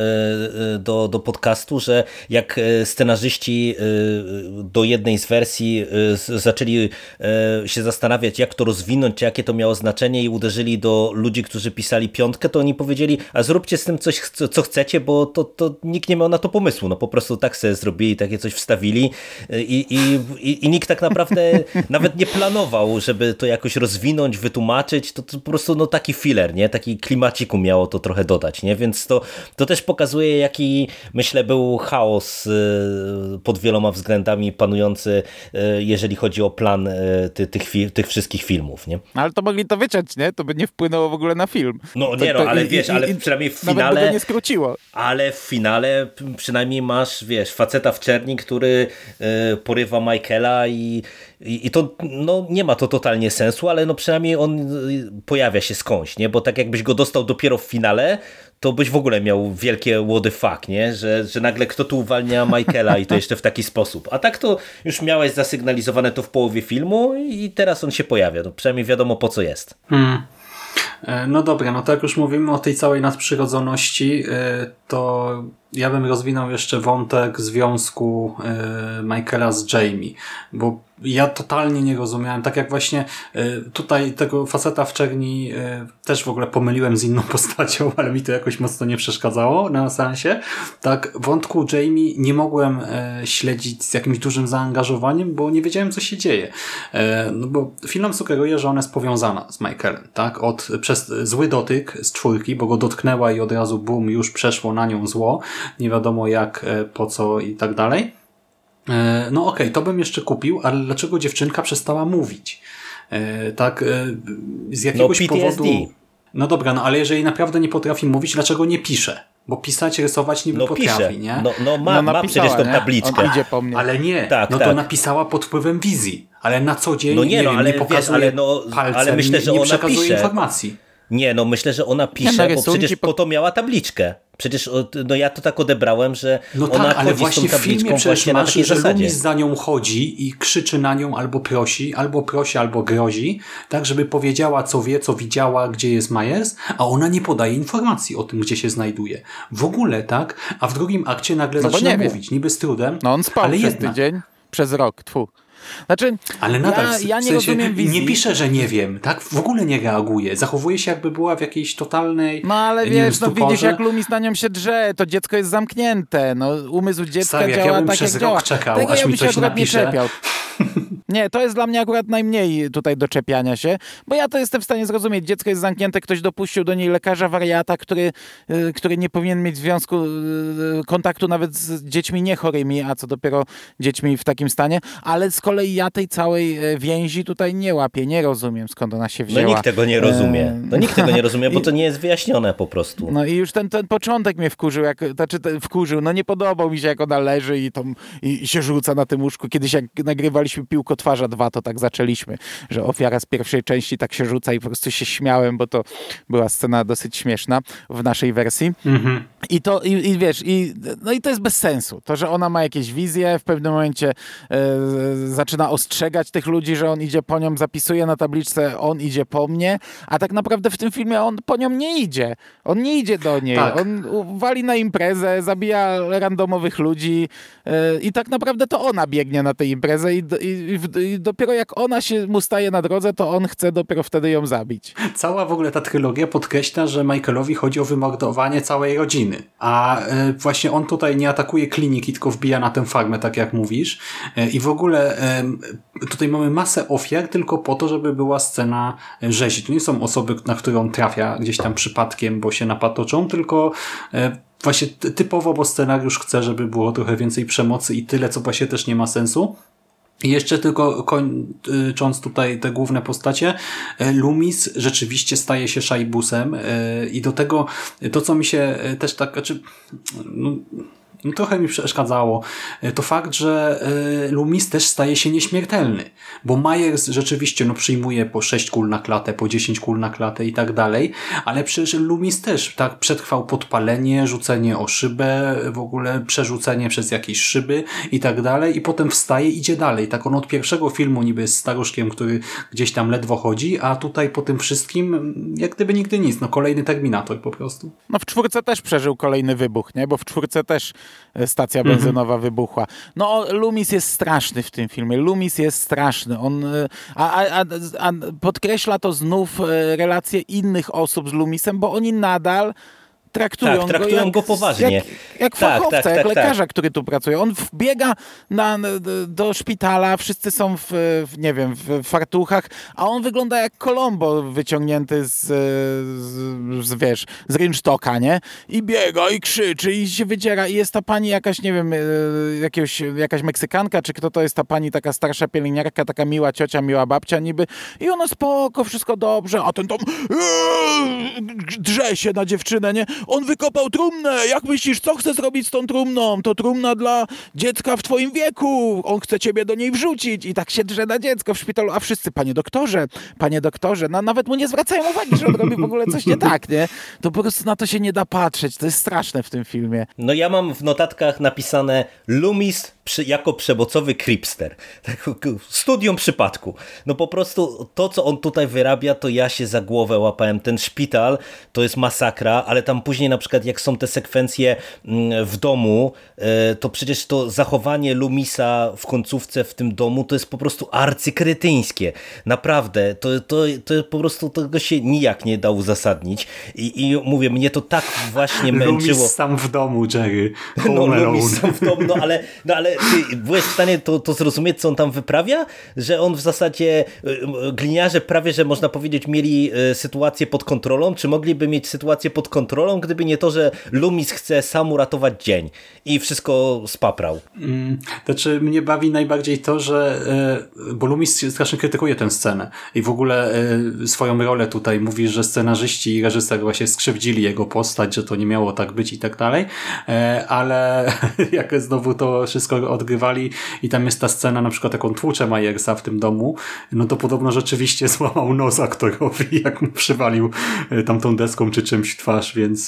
Speaker 4: do, do podcastu, że jak e, scenarzyści e, do jednej z wersji e, zaczęli e, się zastanawiać, jak to rozwinąć, jakie to miało znaczenie i uderzyli do ludzi, którzy pisali piątkę, to oni powiedzieli, a zróbcie z tym coś, co- chcecie, bo to, to nikt nie miał na to pomysłu. No po prostu tak sobie zrobili, takie coś wstawili e, i, i, i, i nikt tak naprawdę nawet nie planował, żeby to jakoś rozwinąć, wytłumaczyć. To, to po prostu no, taki filler, nie? Taki klimaciku miało to trochę dodać, nie? Więc to, to też pokazuje, jaki myślę był chaos y, pod wieloma względami panujący, y, jeżeli chodzi o plan y, ty, tych, tych wszystkich filmów, nie?
Speaker 3: No, ale to mogli to wyciąć, nie? To by nie wpłynęło w ogóle na film.
Speaker 4: No nie
Speaker 3: to
Speaker 4: no, ale
Speaker 3: i-
Speaker 4: wiesz,
Speaker 3: i-
Speaker 4: ale
Speaker 3: i-
Speaker 4: przynajmniej w
Speaker 3: by
Speaker 4: finale...
Speaker 3: go nie skróciło.
Speaker 4: Ale w finale przynajmniej masz, wiesz, faceta w czerni, który e, porywa Michaela i, i, i to no, nie ma to totalnie sensu, ale no przynajmniej on pojawia się skądś, nie? Bo tak jakbyś go dostał dopiero w finale, to byś w ogóle miał wielkie what fuck, nie? Że, że nagle kto tu uwalnia Michaela i to jeszcze w taki sposób. A tak to już miałeś zasygnalizowane to w połowie filmu i teraz on się pojawia. No, przynajmniej wiadomo po co jest.
Speaker 2: Hmm. E, No dobra, no to jak już mówimy o tej całej nadprzyrodzoności, e, to ja bym rozwinął jeszcze wątek związku e, Michaela z Jamie, bo ja totalnie nie rozumiałem, tak jak właśnie e, tutaj tego faceta w czerni e, też w ogóle pomyliłem z inną postacią, ale mi to jakoś mocno nie przeszkadzało na seansie. Tak, wątku Jamie nie mogłem śledzić z jakimś dużym zaangażowaniem, bo nie wiedziałem, co się dzieje. No bo film sugeruje, że ona jest powiązana z Michaelem, tak? Od, przez zły dotyk z czwórki, bo go dotknęła i od razu bum, już przeszło na nią zło. Nie wiadomo jak, e, po co i tak dalej. E, No okej, to bym jeszcze kupił, ale dlaczego dziewczynka przestała mówić? E, Tak, z jakiegoś
Speaker 4: PTSD.
Speaker 2: powodu... No dobra, no ale jeżeli naprawdę nie potrafi mówić, dlaczego nie pisze? Bo pisać, rysować niby
Speaker 4: No
Speaker 2: potrafi,
Speaker 4: pisze,
Speaker 2: nie?
Speaker 4: no, no ma,
Speaker 3: No,
Speaker 4: ma
Speaker 3: napisała,
Speaker 4: przecież tą
Speaker 3: nie?
Speaker 4: tabliczkę.
Speaker 3: On idzie po mnie.
Speaker 2: Ale nie,
Speaker 4: Tak,
Speaker 2: no to
Speaker 4: tak.
Speaker 2: napisała pod wpływem wizji, ale na co dzień
Speaker 4: No nie,
Speaker 2: nie,
Speaker 4: no,
Speaker 2: wiem,
Speaker 4: ale
Speaker 2: nie
Speaker 4: wiesz,
Speaker 2: pokazuje
Speaker 4: ale no-
Speaker 2: palcem,
Speaker 4: ale myślę, że
Speaker 2: nie
Speaker 4: ona
Speaker 2: przekazuje
Speaker 4: pisze.
Speaker 2: informacji.
Speaker 4: Nie, no myślę, że ona pisze,
Speaker 3: no,
Speaker 4: bo przecież
Speaker 3: po-
Speaker 4: to miała tabliczkę. Przecież no ja to tak odebrałem, że
Speaker 2: No
Speaker 4: ona
Speaker 2: tak, ale
Speaker 4: chodzi
Speaker 2: właśnie
Speaker 4: z tą
Speaker 2: w filmie
Speaker 4: tabliczką
Speaker 2: przecież
Speaker 4: właśnie na
Speaker 2: masz,
Speaker 4: takiej
Speaker 2: że
Speaker 4: zasadzie.
Speaker 2: Za nią chodzi i krzyczy na nią albo prosi, albo prosi, albo grozi, tak żeby powiedziała co wie, co widziała, gdzie jest Myers, a ona nie podaje informacji o tym, gdzie się znajduje. W ogóle tak, a w drugim akcie nagle
Speaker 3: No
Speaker 2: zaczyna
Speaker 3: nie wie.
Speaker 2: mówić, niby z trudem,
Speaker 3: No on spał
Speaker 2: ale
Speaker 3: przez
Speaker 2: jednak.
Speaker 3: tydzień, przez rok, tfu. Znaczy,
Speaker 2: Ale nadal
Speaker 3: ja,
Speaker 2: w
Speaker 3: ja nie
Speaker 2: sensie
Speaker 3: rozumiem wizji.
Speaker 2: nie pisze, że nie wiem, tak? W ogóle nie reaguje. Zachowuje się jakby była w jakiejś totalnej
Speaker 3: No ale
Speaker 2: nie wiem,
Speaker 3: wiesz, no widzisz jak Lumis na nią się drze, to dziecko jest zamknięte, no umysł dziecka
Speaker 2: Stary, jak ja
Speaker 3: działa
Speaker 2: bym
Speaker 3: tak
Speaker 2: przez
Speaker 3: jak
Speaker 2: rok
Speaker 3: działa.
Speaker 2: czekał,
Speaker 3: Tego
Speaker 2: aż
Speaker 3: ja
Speaker 2: mi coś
Speaker 3: akurat
Speaker 2: napisze.
Speaker 3: nie czepiał. Nie, to jest dla mnie akurat najmniej tutaj doczepiania się, bo ja to jestem w stanie zrozumieć. Dziecko jest zamknięte, ktoś dopuścił do niej lekarza wariata, który, y, który nie powinien mieć związku, y, kontaktu nawet z dziećmi niechorymi, a co dopiero dziećmi w takim stanie, ale z kolei ja tej całej e, więzi tutaj nie łapię, nie rozumiem skąd ona się
Speaker 4: No
Speaker 3: wzięła.
Speaker 4: nikt tego nie rozumie. No nikt tego nie rozumie, bo to nie jest wyjaśnione po prostu.
Speaker 3: no i już ten, ten początek mnie wkurzył, jak, znaczy wkurzył, no nie podobał mi się jak ona leży i, tą, i, się rzuca na tym łóżku. Kiedyś jak nagrywaliśmy piłko Odtwarza dwa to tak zaczęliśmy, że ofiara z pierwszej części tak się rzuca i po prostu się śmiałem, bo to była scena dosyć śmieszna w naszej wersji. I to, i, i wiesz, i, no i to jest bez sensu. To, że ona ma jakieś wizje, w pewnym momencie e, zaczyna ostrzegać tych ludzi, że on idzie po nią, zapisuje na tabliczce, on idzie po mnie, a tak naprawdę w tym filmie on po nią nie idzie. On nie idzie do niej.
Speaker 2: Tak.
Speaker 3: On wali na imprezę, zabija randomowych ludzi e, i tak naprawdę to ona biegnie na tę imprezę i, i, i, dopiero jak ona się mu staje na drodze, to on chce dopiero wtedy ją zabić.
Speaker 2: Cała w ogóle ta trylogia podkreśla, że Michaelowi chodzi o wymordowanie całej rodziny. A e, właśnie on tutaj nie atakuje kliniki, tylko wbija na tę farmę, tak jak mówisz. E, I w ogóle em, tutaj mamy masę ofiar tylko po to, żeby była scena e, rzezi. To nie są osoby, na które on trafia gdzieś tam przypadkiem, bo się napatoczą, tylko e, właśnie ty- typowo, bo scenariusz chce, żeby było trochę więcej przemocy i tyle, co właśnie też nie ma sensu. I jeszcze tylko kończąc tutaj te główne postacie, e, Loomis rzeczywiście staje się szajbusem i do tego to, co mi się też tak, znaczy, no trochę mi przeszkadzało, e, to fakt, że e, Loomis też staje się nieśmiertelny, bo Myers rzeczywiście no, przyjmuje po 6 kul na klatę, po 10 kul na klatę i tak dalej, ale przecież Loomis też tak przetrwał podpalenie, rzucenie o szybę, w ogóle przerzucenie przez jakieś szyby i tak dalej i potem wstaje idzie dalej. Tak on od pierwszego filmu niby jest staruszkiem, który gdzieś tam ledwo chodzi, a tutaj po tym wszystkim jak gdyby nigdy nic. No kolejny Terminator po prostu.
Speaker 3: No w czwórce też przeżył kolejny wybuch, nie? Bo w czwórce też e, stacja
Speaker 2: Mhm.
Speaker 3: benzynowa wybuchła. No Loomis jest straszny w tym filmie. Loomis jest straszny. On, e, a, a, a, a podkreśla to znów e, relacje innych osób z Loomisem, bo oni nadal traktują,
Speaker 4: Tak, traktują
Speaker 3: go, jak,
Speaker 4: go poważnie.
Speaker 3: Jak, jak
Speaker 4: Tak,
Speaker 3: fachowca,
Speaker 4: tak,
Speaker 3: jak
Speaker 4: tak,
Speaker 3: lekarza, który tu pracuje. On wbiega na, do szpitala, wszyscy są w, w, nie wiem, w fartuchach, a on wygląda jak Kolombo wyciągnięty z, z, z wiesz, z rynsztoka, nie? I biega, i krzyczy, i się wydziera. I jest ta pani jakaś, nie wiem, e, jakiegoś, jakaś Meksykanka, czy kto to jest ta pani, taka starsza pielęgniarka, taka miła ciocia, miła babcia niby. I ona spoko, wszystko dobrze, a ten tam eee, drze się na dziewczynę, nie? On wykopał trumnę, jak myślisz, co chce zrobić z tą trumną? To trumna dla dziecka w twoim wieku, on chce ciebie do niej wrzucić i tak się drze na dziecko w szpitalu, a wszyscy, panie doktorze, panie doktorze, no nawet mu nie zwracają uwagi, że on robi w ogóle coś nie tak, nie? To po prostu na to się nie da patrzeć, to jest straszne w tym filmie.
Speaker 4: No ja mam w notatkach napisane przy, jako przemocowy creepster. Tak, Studium przypadku. No po prostu to, co on tutaj wyrabia, to ja się za głowę łapałem. Ten szpital to jest masakra, ale tam później na przykład jak są te sekwencje mm, w domu, e, to przecież to zachowanie Lumisa w końcówce w tym domu to jest po prostu arcykretyńskie. Naprawdę. To, to, to po prostu tego się nijak nie da uzasadnić. I, i mówię, mnie to tak właśnie męczyło.
Speaker 2: Loomis sam w domu, Jerry. Home
Speaker 4: No,
Speaker 2: Alone.
Speaker 4: Loomis sam w domu, no ale, no, ale ty byłeś w stanie to, to zrozumieć, co on tam wyprawia? Że on w zasadzie, y, gliniarze prawie, że można powiedzieć, mieli y, sytuację pod kontrolą, czy mogliby mieć sytuację pod kontrolą, gdyby nie to, że Loomis chce sam uratować dzień i wszystko spaprał.
Speaker 2: Mm, Znaczy, mnie bawi najbardziej to, że e, bo Loomis strasznie krytykuje tę scenę i w ogóle e, swoją rolę tutaj mówi, że scenarzyści i reżyser właśnie skrzywdzili jego postać, że to nie miało tak być i tak dalej, E, ale jak znowu to wszystko odgrywali i tam jest ta scena na przykład on tłucze Majersa w tym domu, no to podobno rzeczywiście złamał nos aktorowi, jak mu przywalił tamtą deską czy czymś twarz, więc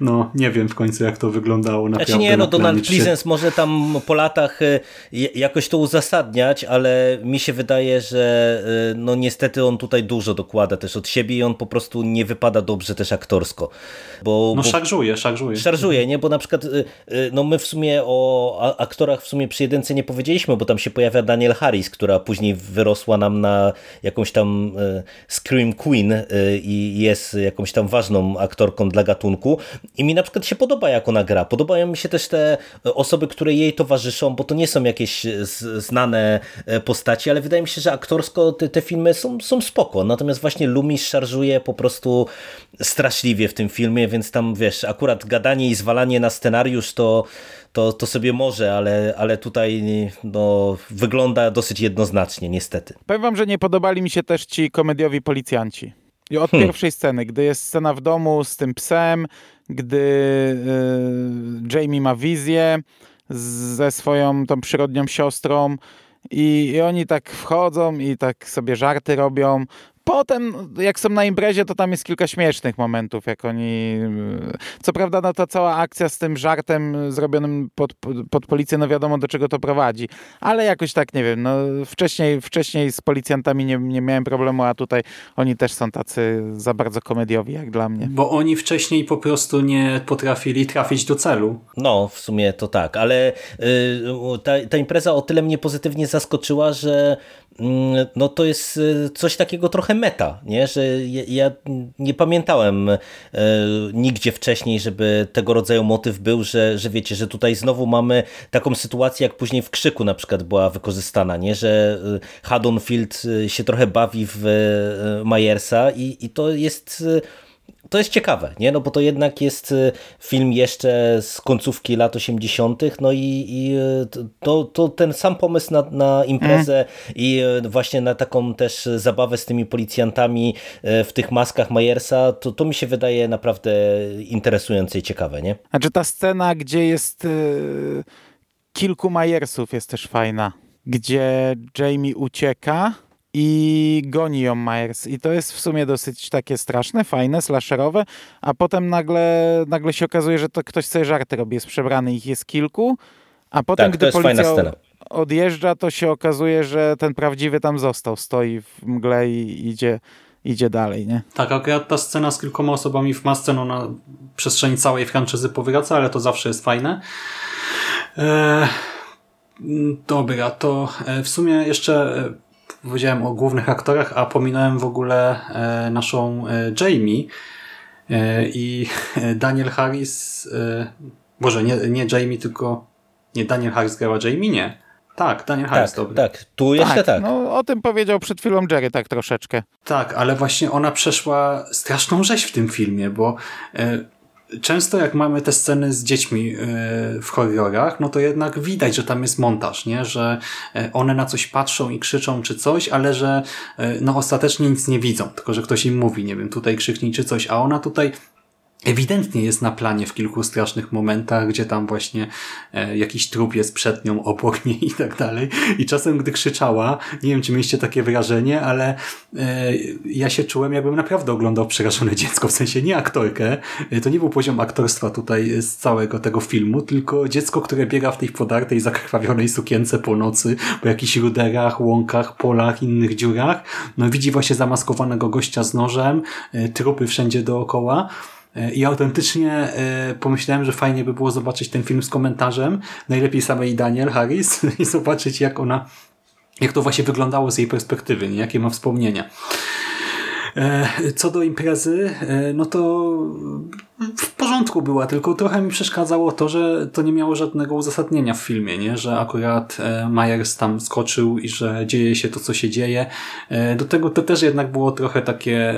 Speaker 2: no nie wiem w końcu jak to wyglądało naprawdę.
Speaker 4: Znaczy nie, no
Speaker 2: na
Speaker 4: Donald Pleasence może tam po latach y, jakoś to uzasadniać, ale mi się wydaje, że y, no niestety on tutaj dużo dokłada też od siebie i on po prostu nie wypada dobrze też aktorsko. Bo,
Speaker 2: No
Speaker 4: bo...
Speaker 2: szarżuje, szarżuje.
Speaker 4: Szarżuje, nie? Bo na przykład y, no my w sumie o aktorach w sumie przy jedynce nie powiedzieliśmy, bo tam się pojawia Daniel Harris, która później wyrosła nam na jakąś tam Scream Queen i jest jakąś tam ważną aktorką dla gatunku i mi na przykład się podoba jak ona gra. Podobają mi się też te osoby, które jej towarzyszą, bo to nie są jakieś z- znane e, postaci, ale wydaje mi się, że aktorsko te, te filmy są, są spoko. Natomiast właśnie Loomis szarżuje po prostu straszliwie w tym filmie, więc tam wiesz, akurat gadanie i zwalanie na scenariusz to, to, to sobie może, ale, ale tutaj no, wygląda dosyć jednoznacznie, niestety.
Speaker 3: Powiem wam, że nie podobali mi się też ci komediowi policjanci. I od
Speaker 4: Hmm.
Speaker 3: pierwszej sceny, gdy jest scena w domu z tym psem, gdy y, Jamie ma wizję, ze swoją tą przyrodnią siostrą i, i oni tak wchodzą i tak sobie żarty robią. Potem, jak są na imprezie, to tam jest kilka śmiesznych momentów, jak oni... Co prawda, no ta cała akcja z tym żartem zrobionym pod, pod policję, no wiadomo do czego to prowadzi. Ale jakoś tak, nie wiem, no wcześniej, wcześniej z policjantami nie, nie miałem problemu, a tutaj oni też są tacy za bardzo komediowi, jak dla mnie.
Speaker 2: Bo oni wcześniej po prostu nie potrafili trafić do celu.
Speaker 4: No, w sumie to tak, ale y, ta, ta impreza o tyle mnie pozytywnie zaskoczyła, że no to jest y, coś takiego trochę meta, nie? że ja nie pamiętałem e, nigdzie wcześniej, żeby tego rodzaju motyw był, że, że wiecie, że tutaj znowu mamy taką sytuację, jak później w Krzyku na przykład była wykorzystana, nie? że y, Haddonfield y, się trochę bawi w Myersa i, i to jest to jest ciekawe, nie? No bo to jednak jest y, film jeszcze z końcówki lat 80., no i, i y, to, to ten sam pomysł na, na imprezę mm. i y, właśnie na taką też zabawę z tymi policjantami w tych maskach Majersa, to, to mi się wydaje naprawdę interesujące i ciekawe, nie?
Speaker 3: Znaczy ta scena, gdzie jest kilku Majersów jest też fajna, gdzie Jamie ucieka i goni ją Myers. I to jest w sumie dosyć takie straszne, fajne, slasherowe, a potem nagle, nagle się okazuje, że to ktoś sobie żarty robi, jest przebrany, ich jest kilku, a potem
Speaker 4: tak,
Speaker 3: gdy policja odjeżdża, to się okazuje, że ten prawdziwy tam został, stoi w mgle i idzie idzie dalej, nie?
Speaker 2: Tak, akurat ta scena z kilkoma osobami w masce, no na przestrzeni całej franczyzy powraca, ale to zawsze jest fajne. Eee, dobra, to e, w sumie jeszcze e, powiedziałem o głównych aktorach, a pominąłem w ogóle e, naszą e, Jamie e, i Daniel Harris, może nie, nie Jamie, tylko nie Daniel Harris grała Jamie, nie. Tak, Daniel Harris,
Speaker 4: tak, Tak, tu jeszcze tak, tak.
Speaker 3: No, o tym powiedział przed chwilą Jerry tak troszeczkę.
Speaker 2: Tak, ale właśnie ona przeszła straszną rzeź w tym filmie, bo często jak mamy te sceny z dziećmi e, w horrorach, no to jednak widać, że tam jest montaż, nie? że e, one na coś patrzą i krzyczą czy coś, ale że e, no ostatecznie nic nie widzą, tylko że ktoś im mówi, nie wiem, tutaj krzyknij czy coś, a ona tutaj ewidentnie jest na planie w kilku strasznych momentach, gdzie tam właśnie e, jakiś trup jest przed nią, obok niej i tak dalej. I czasem, gdy krzyczała, nie wiem, czy mieliście takie wrażenie, ale e, ja się czułem, jakbym naprawdę oglądał przerażone dziecko, w sensie nie aktorkę. E, to nie był poziom aktorstwa tutaj z całego tego filmu, tylko dziecko, które biega w tej podartej, zakrwawionej sukience po nocy, po jakichś ruderach, łąkach, polach, innych dziurach. No widzi właśnie zamaskowanego gościa z nożem, e, trupy wszędzie dookoła. I autentycznie e, pomyślałem, że fajnie by było zobaczyć ten film z komentarzem, najlepiej samej Daniel Harris i zobaczyć jak ona, jak to właśnie wyglądało z jej perspektywy, nie? jakie ma wspomnienia. E, co do imprezy, e, no to w porządku była, tylko trochę mi przeszkadzało to, że to nie miało żadnego uzasadnienia w filmie, nie? że akurat Myers tam skoczył i że dzieje się to, co się dzieje. Do tego to też jednak było trochę takie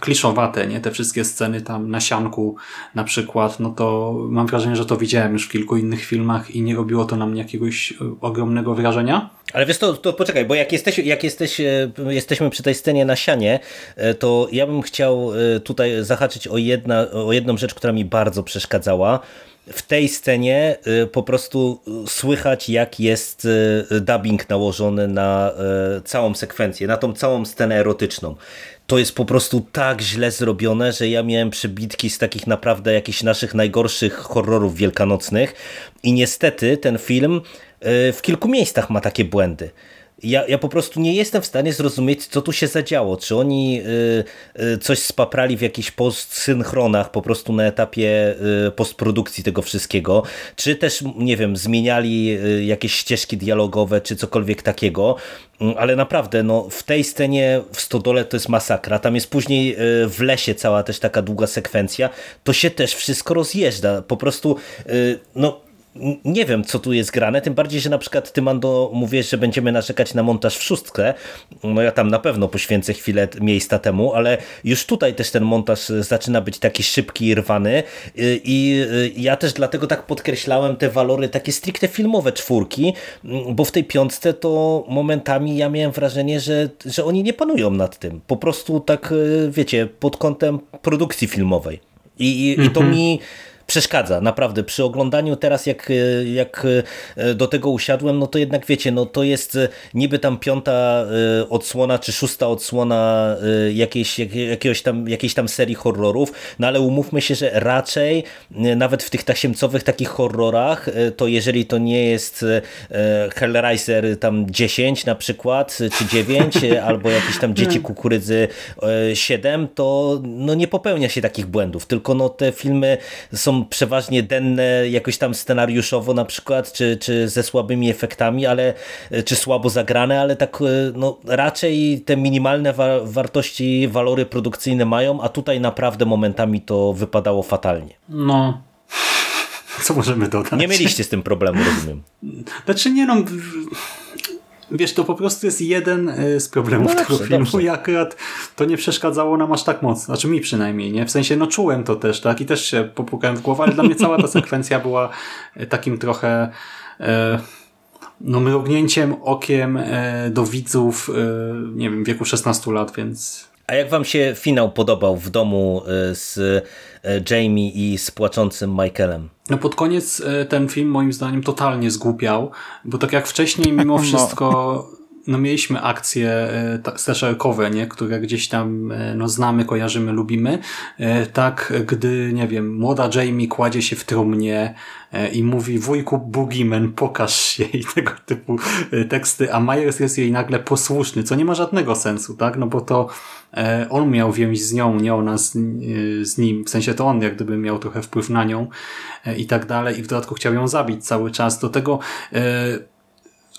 Speaker 2: kliszowate, nie? Te wszystkie sceny tam na sianku na przykład, no to mam wrażenie, że to widziałem już w kilku innych filmach i nie robiło to na mnie jakiegoś e, ogromnego wrażenia.
Speaker 4: Ale wiesz, to, to poczekaj, bo jak, jesteś, jak jesteś, e, jesteśmy przy tej scenie na sianie, e, to ja bym chciał tutaj zahaczyć o, jedna, o jedną rzecz, która mi bardzo przeszkadzała. W tej scenie po prostu słychać, jak jest dubbing nałożony na całą sekwencję, na tą całą scenę erotyczną. To jest po prostu tak źle zrobione, że ja miałem przybitki z takich naprawdę jakichś naszych najgorszych horrorów wielkanocnych i niestety ten film y, w kilku miejscach ma takie błędy ja, ja po prostu nie jestem w stanie zrozumieć, co tu się zadziało. Czy oni y, y, coś spaprali w jakichś postsynchronach po prostu na etapie y, postprodukcji tego wszystkiego, czy też, nie wiem, zmieniali jakieś ścieżki dialogowe, czy cokolwiek takiego, mm, ale naprawdę, no, w tej scenie w Stodole to jest masakra. Tam jest później w lesie cała też taka długa sekwencja. To się też wszystko rozjeżdża. Po prostu, no, nie wiem, co tu jest grane, tym bardziej, że na przykład ty, Mando, mówisz, że będziemy narzekać na montaż w szóstkę, no ja tam na pewno poświęcę chwilę miejsca temu, ale już tutaj też ten montaż zaczyna być taki szybki i rwany. I ja też dlatego tak podkreślałem te walory takie stricte filmowe czwórki, bo w tej piątce to momentami ja miałem wrażenie, że, że oni nie panują nad tym, po prostu tak, wiecie, pod kątem produkcji filmowej. I, i, i to mhm. mi przeszkadza, naprawdę. Przy oglądaniu teraz, jak, jak do tego usiadłem, no to jednak wiecie, no to jest niby tam piąta odsłona, czy szósta odsłona jakiejś, jakiegoś tam, jakiejś tam serii horrorów, no ale umówmy się, że raczej nawet w tych tasiemcowych takich horrorach, to jeżeli to nie jest Hellraiser tam 10 na przykład, czy 9, albo jakieś tam Dzieci Kukurydzy 7, to no nie popełnia się takich błędów, tylko no te filmy są przeważnie denne jakoś tam scenariuszowo na przykład, czy, czy ze słabymi efektami, ale czy słabo zagrane, ale tak no raczej te minimalne wa wartości, walory produkcyjne mają, a tutaj naprawdę momentami to wypadało fatalnie.
Speaker 2: No, co możemy dodać?
Speaker 4: Nie mieliście z tym problemu, rozumiem.
Speaker 2: Znaczy nie no, wiesz, to po prostu jest jeden e, z problemów no tego filmu dobrze. i akurat to nie przeszkadzało nam aż tak mocno, znaczy mi przynajmniej, nie? W sensie, no czułem to też, tak? I też się popukałem w głowę, ale dla mnie cała ta sekwencja była e, takim trochę e, no mrugnięciem okiem e, do widzów, e, nie wiem, wieku 16 lat, więc...
Speaker 4: A jak wam się finał podobał w domu e, z Jamie i z płaczącym Michaelem?
Speaker 2: No pod koniec ten film moim zdaniem totalnie zgłupiał, bo tak jak wcześniej mimo no. wszystko no mieliśmy akcje slasherkowe, nie? które gdzieś tam no, znamy, kojarzymy, lubimy. Tak, gdy, nie wiem, młoda Jamie kładzie się w trumnie i mówi wujku Boogeyman, pokaż się i tego typu teksty, a Myers jest jej nagle posłuszny, co nie ma żadnego sensu, tak? No bo to on miał więź z nią, nie ona z, z nim, w sensie to on jak gdyby miał trochę wpływ na nią i tak dalej i w dodatku chciał ją zabić cały czas. Do tego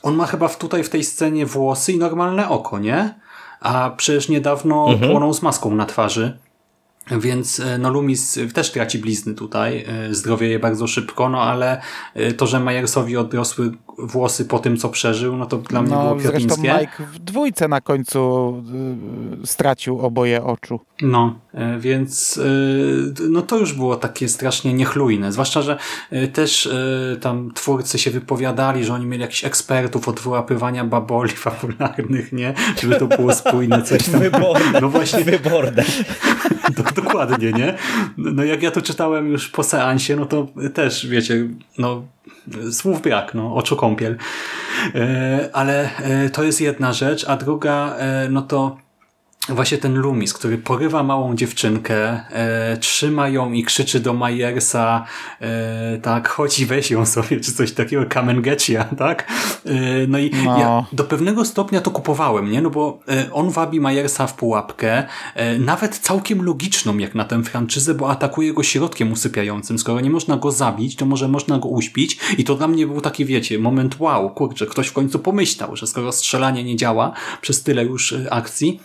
Speaker 2: on ma chyba tutaj w tej scenie włosy i normalne oko, nie? A przecież niedawno mhm. płonął z maską na twarzy. Więc e, no Loomis też traci blizny tutaj, e, zdrowieje bardzo szybko, no ale e, to, że Majersowi odrosły włosy po tym, co przeżył, no to dla mnie
Speaker 3: no,
Speaker 2: było kwiatińskie.
Speaker 3: Zresztą Mike w dwójce na końcu stracił oboje oczu.
Speaker 2: No, więc no to już było takie strasznie niechlujne, zwłaszcza, że też tam twórcy się wypowiadali, że oni mieli jakichś ekspertów od wyłapywania baboli fabularnych, nie? Żeby to było spójne, coś tam.
Speaker 4: Wyborne. No właśnie. Wyborne.
Speaker 2: Dokładnie, nie? No jak ja to czytałem już po seansie, no to też, wiecie, no słów brak, no, oczu kąpiel. E, ale e, to jest jedna rzecz, a druga, e, no to właśnie ten Lumis, który porywa małą dziewczynkę, e, trzyma ją i krzyczy do Majersa, e, tak, chodź i weź ją sobie, czy coś takiego, Kamengecia, tak? E, no i no. ja do pewnego stopnia to kupowałem, nie? No bo e, on wabi Majersa w pułapkę, e, nawet całkiem logiczną jak na tę franczyzę, bo atakuje go środkiem usypiającym. Skoro nie można go zabić, to może można go uśpić i to dla mnie był taki, wiecie, moment wow, kurczę, ktoś w końcu pomyślał, że skoro strzelanie nie działa przez tyle już e, akcji,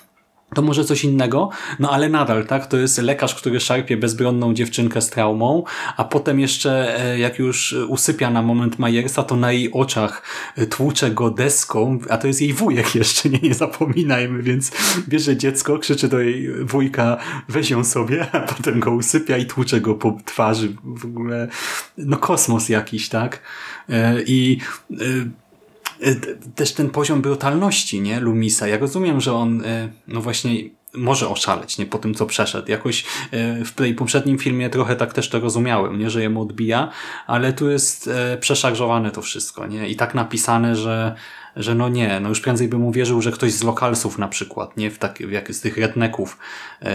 Speaker 2: to może coś innego, no ale nadal, tak, to jest lekarz, który szarpie bezbronną dziewczynkę z traumą, a potem jeszcze, e, jak już usypia na moment Majersa, to na jej oczach e, tłucze go deską, a to jest jej wujek jeszcze, nie, nie zapominajmy, więc bierze dziecko, krzyczy do jej wujka, weź ją sobie, a potem go usypia i tłucze go po twarzy, w ogóle, no kosmos jakiś, tak, e, i też ten poziom brutalności, nie, Lumisa. Ja rozumiem, że on, e, no właśnie, może oszaleć, nie, po tym, co przeszedł. Jakoś e, w tej poprzednim filmie trochę tak też to rozumiałem, nie, że jemu odbija, ale tu jest przeszarżowane to wszystko, nie, i tak napisane, że że no nie, no już prędzej bym uwierzył, że ktoś z lokalsów na przykład, nie, w tak, w jak z tych redneków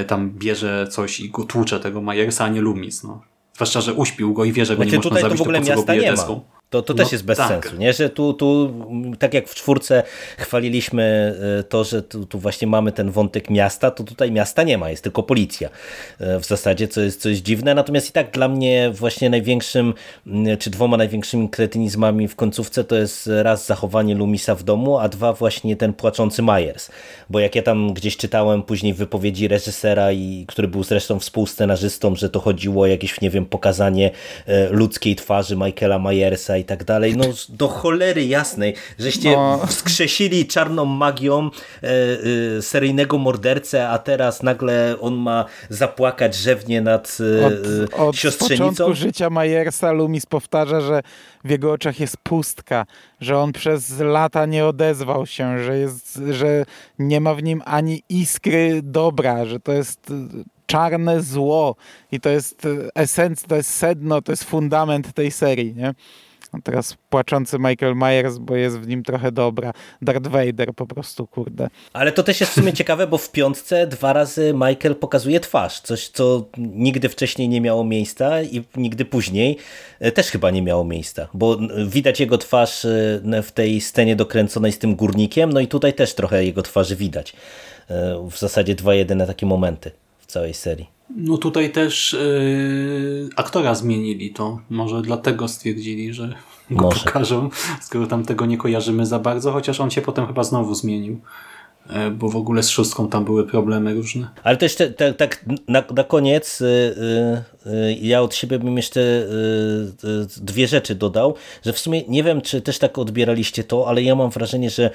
Speaker 2: tam bierze coś i go tłucze tego Majersa, a nie Lumis, no. Zwłaszcza, że uśpił go i wie, że go znaczy, nie można zabić, to po co go bije deską.
Speaker 4: To, to no, też jest bez tak. sensu, nie? że tu, tu, tak jak w czwórce chwaliliśmy e, to, że tu, tu, właśnie mamy ten wątek miasta, to tutaj miasta nie ma, jest tylko policja e, w zasadzie, co jest, co jest dziwne, natomiast i tak dla mnie właśnie największym, czy dwoma największymi kretynizmami w końcówce to jest raz zachowanie Lumisa w domu, a dwa właśnie ten płaczący Myers, bo jak ja tam gdzieś czytałem później wypowiedzi reżysera, i który był zresztą współscenarzystą, że to chodziło o jakieś, nie wiem, pokazanie e, ludzkiej twarzy Michaela Myersa i tak dalej. No do cholery jasnej, żeście no. wskrzesili czarną magią e, e, seryjnego mordercę, a teraz nagle on ma zapłakać rzewnie nad e, od, od siostrzenicą.
Speaker 3: Od początku życia Majersa Lumis powtarza, że w jego oczach jest pustka, że on przez lata nie odezwał się, że, jest, że nie ma w nim ani iskry dobra, że to jest czarne zło i to jest e, esencja, to jest sedno, to jest fundament tej serii, nie? A teraz płaczący Michael Myers, bo jest w nim trochę dobra. Darth Vader po prostu, kurde.
Speaker 4: Ale to też jest w sumie ciekawe, bo w piątce dwa razy Michael pokazuje twarz, coś co nigdy wcześniej nie miało miejsca i nigdy później e, też chyba nie miało miejsca, bo widać jego twarz e, w tej scenie dokręconej z tym górnikiem, no i tutaj też trochę jego twarzy widać. E, w zasadzie dwa jedyne takie momenty w całej serii.
Speaker 2: No tutaj też yy, aktora zmienili to. Może dlatego stwierdzili, że go
Speaker 4: Może.
Speaker 2: pokażą, skoro tam tego nie kojarzymy za bardzo, chociaż on się potem chyba znowu zmienił. Yy, bo w ogóle z szóstką tam były problemy różne.
Speaker 4: Ale to jeszcze tak, tak na, na koniec y, y, y, ja od siebie bym jeszcze y, y, dwie rzeczy dodał, że w sumie nie wiem, czy też tak odbieraliście to, ale ja mam wrażenie, że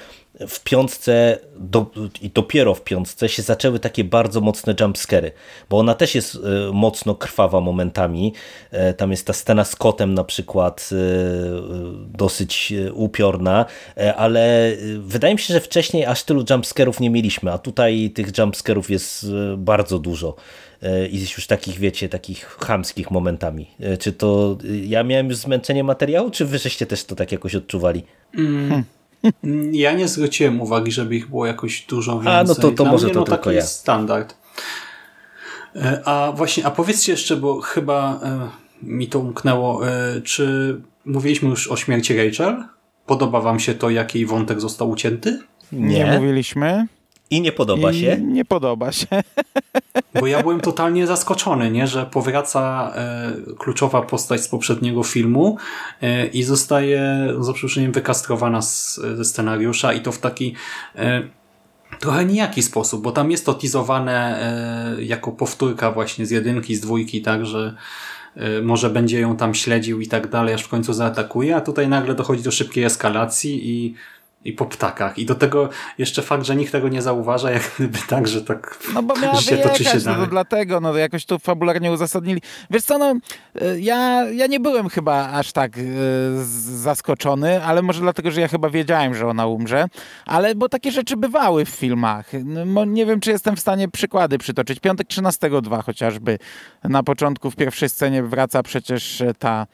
Speaker 4: w piątce do, i dopiero w piątce się zaczęły takie bardzo mocne jumpscary, bo ona też jest y, mocno krwawa momentami. E, Tam jest ta scena z kotem na przykład y, y, dosyć y, upiorna, e, ale y, wydaje mi się, że wcześniej aż tylu jumpscarów nie mieliśmy, a tutaj tych jumpscarów jest y, bardzo dużo i już takich, wiecie, takich chamskich momentami. E, Czy to y, ja miałem już zmęczenie materiału, czy wy żeście też to tak jakoś odczuwali?
Speaker 2: Ja nie zwróciłem uwagi, żeby ich było jakoś dużo więcej.
Speaker 4: A, no to- to
Speaker 2: Dla
Speaker 4: może
Speaker 2: mnie,
Speaker 4: to
Speaker 2: no,
Speaker 4: tylko
Speaker 2: taki
Speaker 4: ja.
Speaker 2: jest standard. E, A właśnie, a powiedzcie jeszcze, bo chyba e, mi to umknęło, e, czy mówiliśmy już o śmierci Rachel? Podoba wam się to, jak jej wątek został ucięty?
Speaker 3: Nie,
Speaker 4: Nie.
Speaker 3: mówiliśmy.
Speaker 4: I nie podoba
Speaker 3: I
Speaker 4: się?
Speaker 3: Nie podoba się.
Speaker 2: Bo ja byłem totalnie zaskoczony, nie? że powraca e, kluczowa postać z poprzedniego filmu e, i zostaje za przeproszeniem wykastrowana z, ze scenariusza i to w taki e, trochę nijaki sposób, bo tam jest to teasowane e, jako powtórka właśnie z jedynki, z dwójki, tak, że e, może będzie ją tam śledził i tak dalej, aż w końcu zaatakuje, a tutaj nagle dochodzi do szybkiej eskalacji i i po ptakach. I do tego jeszcze fakt, że nikt tego nie zauważa, jak gdyby tak, że tak
Speaker 3: No bo miała
Speaker 2: się toczy się
Speaker 3: wyjechać, no to dlatego, no jakoś to fabularnie uzasadnili. Wiesz co, no y, ja, ja nie byłem chyba aż tak y, zaskoczony, ale może dlatego, że ja chyba wiedziałem, że ona umrze, ale bo takie rzeczy bywały w filmach. No, nie wiem, czy jestem w stanie przykłady przytoczyć. Piątek 13.2 chociażby. Na początku w pierwszej scenie wraca przecież e, ta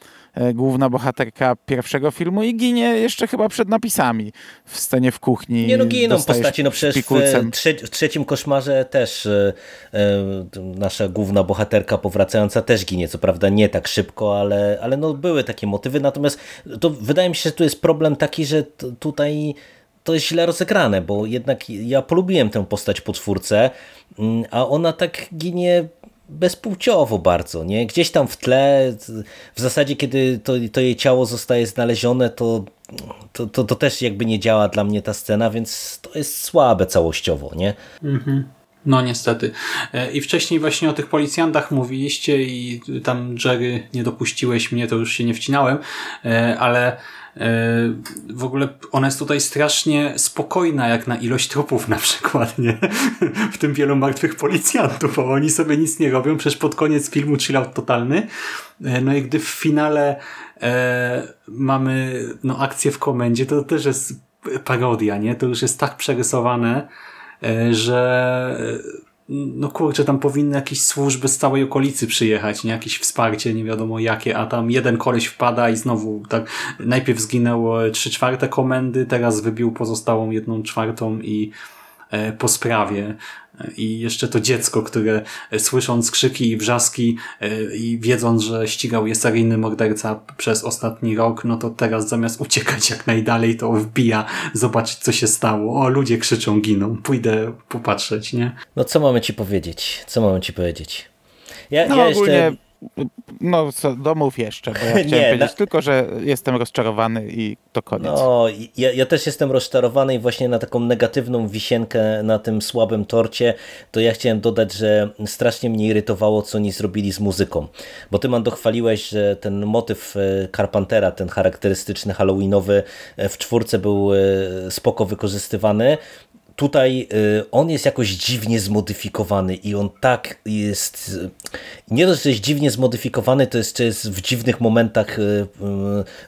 Speaker 3: główna bohaterka pierwszego filmu i ginie jeszcze chyba przed napisami w scenie w kuchni.
Speaker 4: Nie no giną postaci, no przecież w, trze w trzecim koszmarze też e, e, nasza główna bohaterka powracająca też ginie, co prawda nie tak szybko, ale, ale no były takie motywy, natomiast to wydaje mi się, że tu jest problem taki, że tutaj to jest źle rozegrane, bo jednak ja polubiłem tę postać po czwórce, mm, a ona tak ginie bezpłciowo bardzo, nie? Gdzieś tam w tle, w zasadzie kiedy to, to jej ciało zostaje znalezione, to, to, to, to też jakby nie działa dla mnie ta scena, więc to jest słabe całościowo, nie?
Speaker 2: No niestety. E, I wcześniej właśnie o tych policjantach mówiliście i tam Jerry nie dopuściłeś mnie, to już się nie wcinałem, e, ale w ogóle ona jest tutaj strasznie spokojna, jak na ilość trupów na przykład, nie? W tym wielu martwych policjantów, bo oni sobie nic nie robią, przecież pod koniec filmu chillout totalny. E, No i gdy w finale e, mamy no, akcję w komendzie, to też jest parodia, nie? To już jest tak przerysowane, e, że e, no kurczę, tam powinny jakieś służby z całej okolicy przyjechać, nie? Jakieś wsparcie, nie wiadomo jakie, a tam jeden koleś wpada i znowu tak najpierw zginęło trzy czwarte komendy, teraz wybił pozostałą jedną czwartą i e, po sprawie. I jeszcze to dziecko, które e, słysząc krzyki i wrzaski e, i wiedząc, że ścigał je seryjny morderca przez ostatni rok, no to teraz zamiast uciekać jak najdalej, to wbija zobaczyć, co się stało. O, ludzie krzyczą, giną. Pójdę popatrzeć, nie?
Speaker 4: No co mamy ci powiedzieć? Co mamy ci powiedzieć? Ja,
Speaker 3: No
Speaker 4: ja
Speaker 3: ogólnie,
Speaker 4: jeszcze...
Speaker 3: no co, domów jeszcze, bo ja
Speaker 4: Nie,
Speaker 3: chciałem powiedzieć
Speaker 4: na-
Speaker 3: tylko, że jestem rozczarowany i to koniec.
Speaker 4: No, ja, ja też jestem rozczarowany i właśnie na taką negatywną wisienkę na tym słabym torcie, to ja chciałem dodać, że strasznie mnie irytowało, co oni zrobili z muzyką. Bo ty, man dochwaliłeś, że ten motyw e, Carpentera, ten charakterystyczny halloweenowy e, w czwórce był e, spoko wykorzystywany. Tutaj y, on jest jakoś dziwnie zmodyfikowany i on tak jest. y, Nie dość, że jest dziwnie zmodyfikowany, to jeszcze jest w dziwnych momentach y,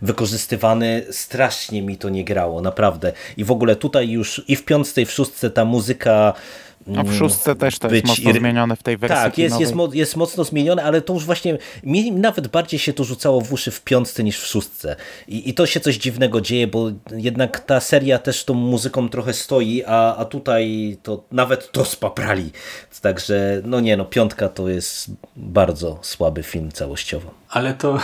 Speaker 4: wykorzystywany. Strasznie mi to nie grało, naprawdę. I w ogóle tutaj już i w piątce, i w szóstce ta muzyka
Speaker 3: No w szóstce też to jest mocno zmienione w tej wersji
Speaker 4: Tak, jest, jest, mo- jest mocno zmienione, ale to już właśnie mi nawet bardziej się to rzucało w uszy w piątce niż w szóstce. I, I to się coś dziwnego dzieje, bo jednak ta seria też tą muzyką trochę stoi, a, a tutaj to nawet to spaprali. Także no nie no, piątka to jest bardzo słaby film całościowo.
Speaker 2: Ale to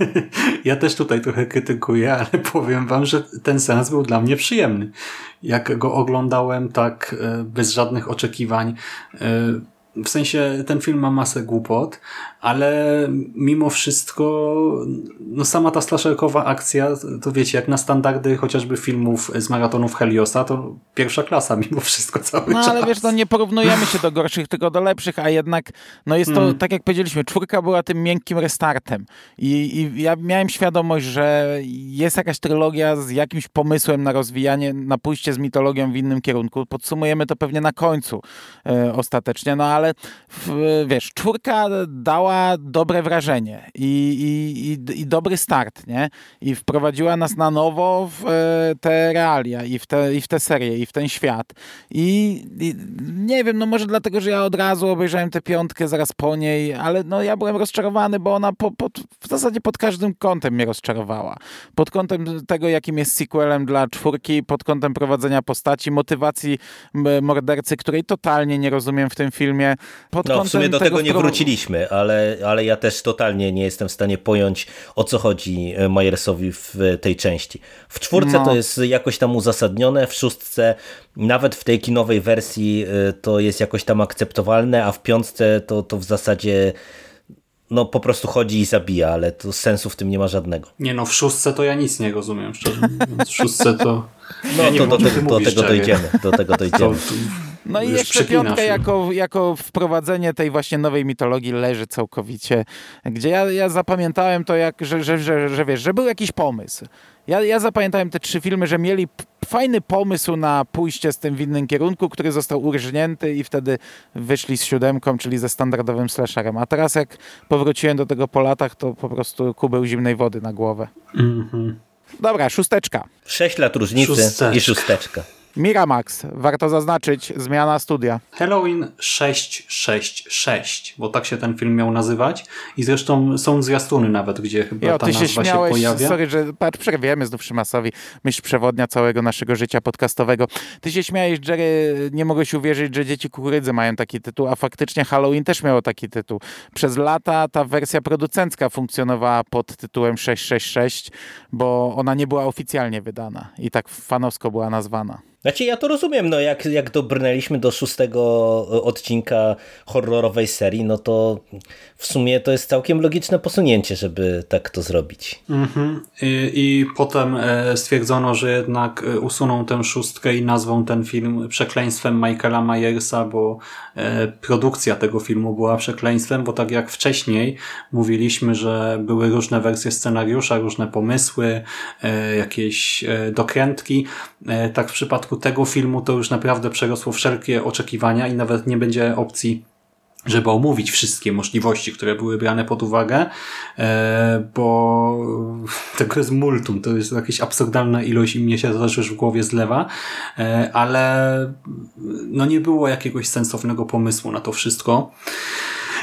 Speaker 2: ja też tutaj trochę krytykuję, ale powiem wam, że ten seans był dla mnie przyjemny. Jak go oglądałem tak e, bez żadnych oczekiwań. W sensie ten film ma masę głupot, ale mimo wszystko no sama ta slasherkowa akcja, to wiecie, jak na standardy chociażby filmów z maratonów Heliosa, to pierwsza klasa mimo wszystko cały
Speaker 3: No
Speaker 2: czas.
Speaker 3: ale wiesz, no nie porównujemy się do gorszych, tylko do lepszych, a jednak no jest to,
Speaker 2: Hmm.
Speaker 3: tak jak powiedzieliśmy, czwórka była tym miękkim restartem I, i ja miałem świadomość, że jest jakaś trylogia z jakimś pomysłem na rozwijanie, na pójście z mitologią w innym kierunku. Podsumujemy to pewnie na końcu e, ostatecznie, no ale w, wiesz, czwórka dała dobre wrażenie i, i, i, dobry start, nie? I wprowadziła nas na nowo w e, te realia i w te, i w tę serię, i w ten świat. I, I nie wiem, no może dlatego, że ja od razu obejrzałem tę piątkę zaraz po niej, ale no ja byłem rozczarowany, bo ona po, w zasadzie pod każdym kątem mnie rozczarowała. Pod kątem tego, jakim jest sequelem dla czwórki, pod kątem prowadzenia postaci, motywacji mordercy, której totalnie nie rozumiem w tym filmie. Pod
Speaker 4: No w
Speaker 3: kątem
Speaker 4: sumie do tego nie
Speaker 3: wpro-
Speaker 4: wróciliśmy, ale, ale ja też totalnie nie jestem w stanie pojąć o co chodzi e, Majersowi w tej części. W czwórce
Speaker 3: No.
Speaker 4: to jest jakoś tam uzasadnione, w szóstce nawet w tej kinowej wersji e, to jest jakoś tam akceptowalne, a w piątce to, to w zasadzie no po prostu chodzi i zabija, ale to sensu w tym nie ma żadnego.
Speaker 2: Nie no, w szóstce to ja nic nie rozumiem, szczerze mówiąc. W szóstce to...
Speaker 4: No
Speaker 2: ja nie
Speaker 4: to
Speaker 2: wiem,
Speaker 4: do, tego, do tego dojdziemy, do tego
Speaker 2: To,
Speaker 4: dojdziemy.
Speaker 2: to,
Speaker 3: No i jeszcze piątka jako, jako wprowadzenie tej właśnie nowej mitologii leży całkowicie, gdzie ja, ja zapamiętałem to, jak, że, że, że, że wiesz, że był jakiś pomysł. Ja, ja zapamiętałem te trzy filmy, że mieli fajny pomysł na pójście z tym w innym kierunku, który został urżnięty i wtedy wyszli z siódemką, czyli ze standardowym slasherem. A teraz jak powróciłem do tego po latach, to po prostu kubeł zimnej wody na głowę.
Speaker 2: Mhm.
Speaker 3: Dobra, szósteczka.
Speaker 4: Sześć lat różnicy
Speaker 2: Szósteczka.
Speaker 4: i szósteczka.
Speaker 3: Miramax, warto zaznaczyć, zmiana studia.
Speaker 2: Halloween 666, bo tak się ten film miał nazywać. I zresztą są zwiastuny nawet, gdzie chyba
Speaker 3: Jo,
Speaker 2: ta
Speaker 3: się
Speaker 2: nazwa się,
Speaker 3: śmiałeś,
Speaker 2: pojawia.
Speaker 3: sorry, że patrz, przerwiemy znów Szymasowi, myśl przewodnia całego naszego życia podcastowego. Ty się śmiałeś, Jerry, nie mogłeś uwierzyć, że Dzieci Kukurydzy mają taki tytuł, a faktycznie Halloween też miało taki tytuł. Przez lata ta wersja producencka funkcjonowała pod tytułem 666, bo ona nie była oficjalnie wydana i tak fanowsko była nazwana.
Speaker 4: Znaczy ja to rozumiem, no jak, jak dobrnęliśmy do szóstego odcinka horrorowej serii, no to w sumie to jest całkiem logiczne posunięcie, żeby tak to zrobić.
Speaker 2: Mhm. I, I potem e, stwierdzono, że jednak e, usuną tę szóstkę i nazwą ten film przekleństwem Michaela Myersa, bo e, produkcja tego filmu była przekleństwem, bo tak jak wcześniej mówiliśmy, że były różne wersje scenariusza, różne pomysły, e, jakieś e, dokrętki, e, tak w przypadku tego filmu to już naprawdę przerosło wszelkie oczekiwania i nawet nie będzie opcji żeby omówić wszystkie możliwości, które były brane pod uwagę, e, bo tego jest multum, to jest jakaś absurdalna ilość i mnie się to już w głowie zlewa, e, ale no nie było jakiegoś sensownego pomysłu na to wszystko.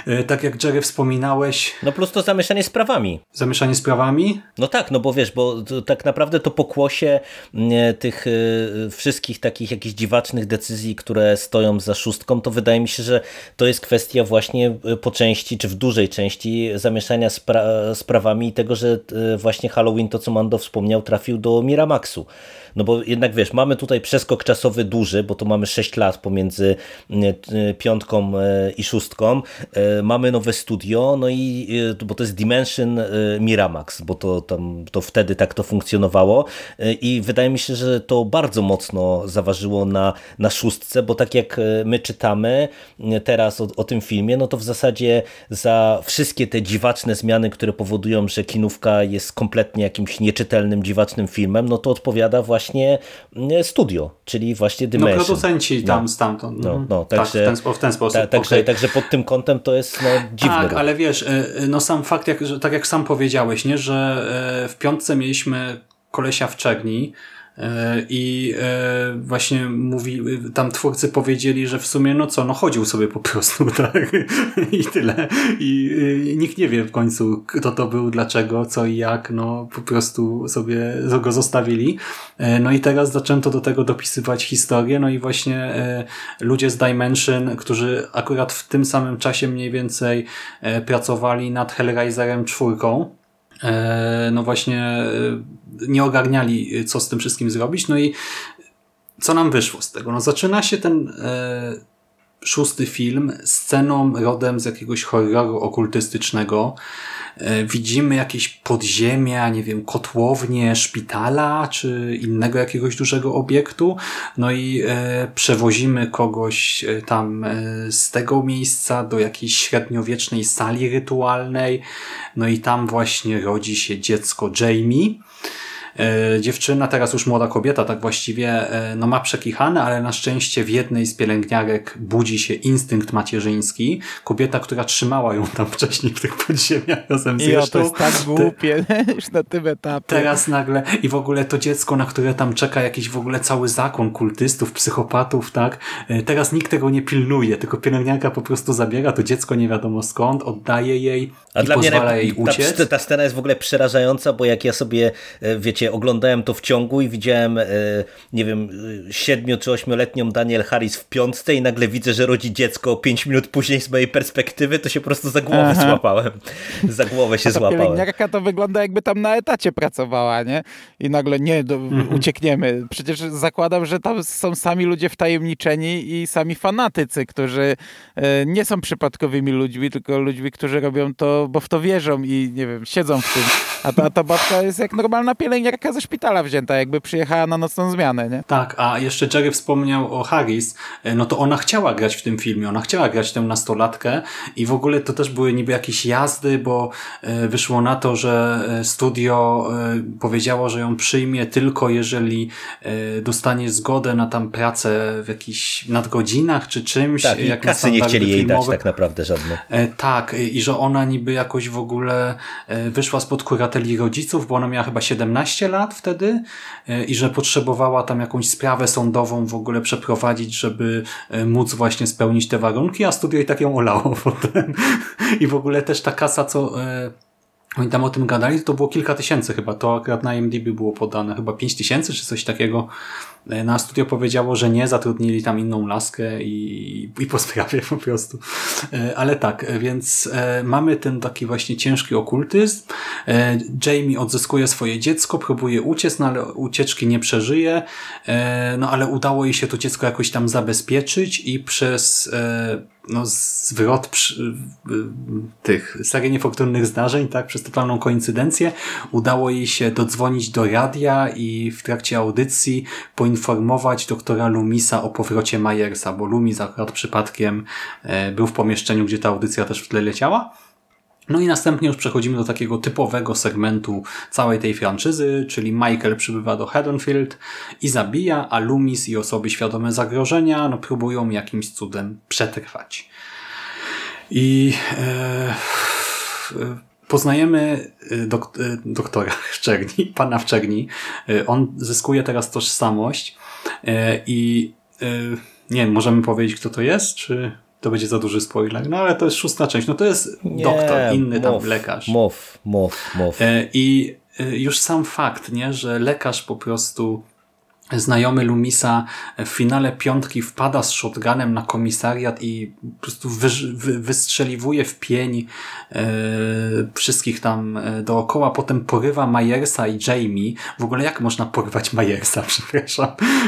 Speaker 2: E, Tak jak Jerry wspominałeś,
Speaker 4: No plus to zamieszanie z prawami.
Speaker 2: zamieszanie z prawami,
Speaker 4: No tak, no bo wiesz, bo to, tak naprawdę to pokłosie mm, tych y, wszystkich takich jakichś dziwacznych decyzji, które stoją za szóstką, to wydaje mi się, że to jest kwestia właśnie po części, czy w dużej części zamieszania z, pra z prawami i tego, że właśnie Halloween, to co Mando wspomniał, trafił do Miramaxu. No bo jednak wiesz, mamy tutaj przeskok czasowy duży, bo to mamy 6 lat pomiędzy y, y, piątką y, i szóstką. Mamy nowe studio, no i bo to jest Dimension Miramax, bo to tam to wtedy tak to funkcjonowało i wydaje mi się, że to bardzo mocno zaważyło na, na szóstce, bo tak jak my czytamy teraz o, o tym filmie, no to w zasadzie za wszystkie te dziwaczne zmiany, które powodują, że kinówka jest kompletnie jakimś nieczytelnym, dziwacznym filmem, no to odpowiada właśnie y, studio, czyli właśnie
Speaker 2: no
Speaker 4: Dimension.
Speaker 2: producenci tam
Speaker 4: No.
Speaker 2: stamtąd.
Speaker 4: No,
Speaker 2: Mhm.
Speaker 4: no,
Speaker 2: tak,
Speaker 4: także,
Speaker 2: w ten, w ten sposób.
Speaker 4: Ta, także,
Speaker 2: okej.
Speaker 4: także pod tym kątem to jest no, dziwny
Speaker 2: Tak, ale wiesz, y, y, no sam fakt, jak, że, tak jak sam powiedziałeś, nie, że w piątce mieliśmy kolesia w Czerni, E, I e, właśnie mówi, tam twórcy powiedzieli, że w sumie no co, no chodził sobie po prostu, tak? I tyle. I, I nikt nie wie w końcu, kto to był, dlaczego, co i jak, no po prostu sobie go zostawili. E, no i teraz zaczęto do tego dopisywać historię, no i właśnie ludzie z Dimension, którzy akurat w tym samym czasie mniej więcej pracowali nad Hellraiserem czwórką, no właśnie nie ogarniali, co z tym wszystkim zrobić. No i co nam wyszło z tego? No zaczyna się ten e, szósty film sceną rodem z jakiegoś horroru okultystycznego, E, widzimy jakieś podziemia, nie wiem, kotłownie szpitala, czy innego jakiegoś dużego obiektu, no i e, przewozimy kogoś e, tam z tego miejsca do jakiejś średniowiecznej sali rytualnej, no i tam właśnie rodzi się dziecko Jamie, dziewczyna, teraz już młoda kobieta, tak właściwie e, no ma przekichane, ale na szczęście w jednej z pielęgniarek budzi się instynkt macierzyński. Kobieta, która trzymała ją tam wcześniej w tych podziemiach razem z
Speaker 3: I
Speaker 2: resztą.
Speaker 3: to jest tak głupie już na tym etapie.
Speaker 2: Teraz nagle i w ogóle to dziecko, na które tam czeka jakiś w ogóle cały zakon kultystów, psychopatów, tak? E, teraz nikt tego nie pilnuje, tylko pielęgniarka po prostu zabiera to dziecko nie wiadomo skąd, oddaje jej A i dla pozwala mnie jej uciec.
Speaker 4: Ta, ta scena jest w ogóle przerażająca, bo jak ja sobie, wiecie, wiecie, oglądałem to w ciągu i widziałem, e, nie wiem, siedmiu czy ośmioletnią Daniel Harris w piątce i nagle widzę, że rodzi dziecko pięć minut później z mojej perspektywy, to się po prostu za głowę Aha. złapałem. Za głowę się A ta złapałem.
Speaker 3: pielęgniarka to wygląda jakby tam na etacie pracowała, nie? I nagle nie, do, mhm. uciekniemy. Przecież zakładam, że tam są sami ludzie wtajemniczeni i sami fanatycy, którzy e, nie są przypadkowymi ludźmi, tylko ludźmi, którzy robią to, bo w to wierzą i nie wiem, siedzą w tym. A ta, a ta babka jest jak normalna pielęgniarka pielęgniarka ze szpitala wzięta, jakby przyjechała na nocną zmianę, nie?
Speaker 2: Tak, a jeszcze Jerry wspomniał o Harris, e, no to ona chciała grać w tym filmie, ona chciała grać tę nastolatkę i w ogóle to też były niby jakieś jazdy, bo e, wyszło na to, że e, studio powiedziało, że ją przyjmie tylko jeżeli dostanie zgodę na tam pracę w jakichś nadgodzinach czy czymś.
Speaker 4: Tak, jak kasy nie chcieli jej dać tak naprawdę żadne.
Speaker 2: Tak, i że ona niby jakoś w ogóle wyszła spod kurateli rodziców, bo ona miała chyba 17 15 lat wtedy e, i że potrzebowała tam jakąś sprawę sądową w ogóle przeprowadzić, żeby e, móc właśnie spełnić te warunki, a studio i tak ją olało potem. I w ogóle też ta kasa, co e, oni tam o tym gadali, to było kilka tysięcy chyba, to akurat na IMDb było podane, chyba pięć tysięcy czy coś takiego. E, na studio powiedziało, że nie, zatrudnili tam inną laskę i, i po sprawie po prostu. E, ale tak, e, więc mamy ten taki właśnie ciężki okultyzm. Jamie odzyskuje swoje dziecko, próbuje uciec, no ale ucieczki nie przeżyje, no ale udało jej się to dziecko jakoś tam zabezpieczyć i przez no, zwrot przy, tych serii niefortunnych zdarzeń, tak, przez totalną koincydencję, udało jej się dodzwonić do radia i w trakcie audycji poinformować doktora Lumisa o powrocie Majersa, bo Lumis akurat przypadkiem e, był w pomieszczeniu, gdzie ta audycja też w tle leciała. No i następnie już przechodzimy do takiego typowego segmentu całej tej franczyzy, czyli Michael przybywa do Haddonfield i zabija, a Loomis i osoby świadome zagrożenia no, próbują jakimś cudem przetrwać. I e, poznajemy e, dok e, doktora Szczerni, pana w Czerni. E, on zyskuje teraz tożsamość i nie wiem, możemy powiedzieć, kto to jest, czy to będzie za duży spoiler. No ale to jest szósta część. No to jest nie, doktor, inny tam lekarz.
Speaker 4: Mów, mów, mów.
Speaker 2: I już sam fakt, nie, że lekarz po prostu znajomy Lumisa w finale piątki wpada z shotgunem na komisariat i po prostu wy, wy, wystrzeliwuje w pień e, wszystkich tam e, dookoła, potem porywa Majersa i Jamie. W ogóle jak można porywać Majersa, przepraszam.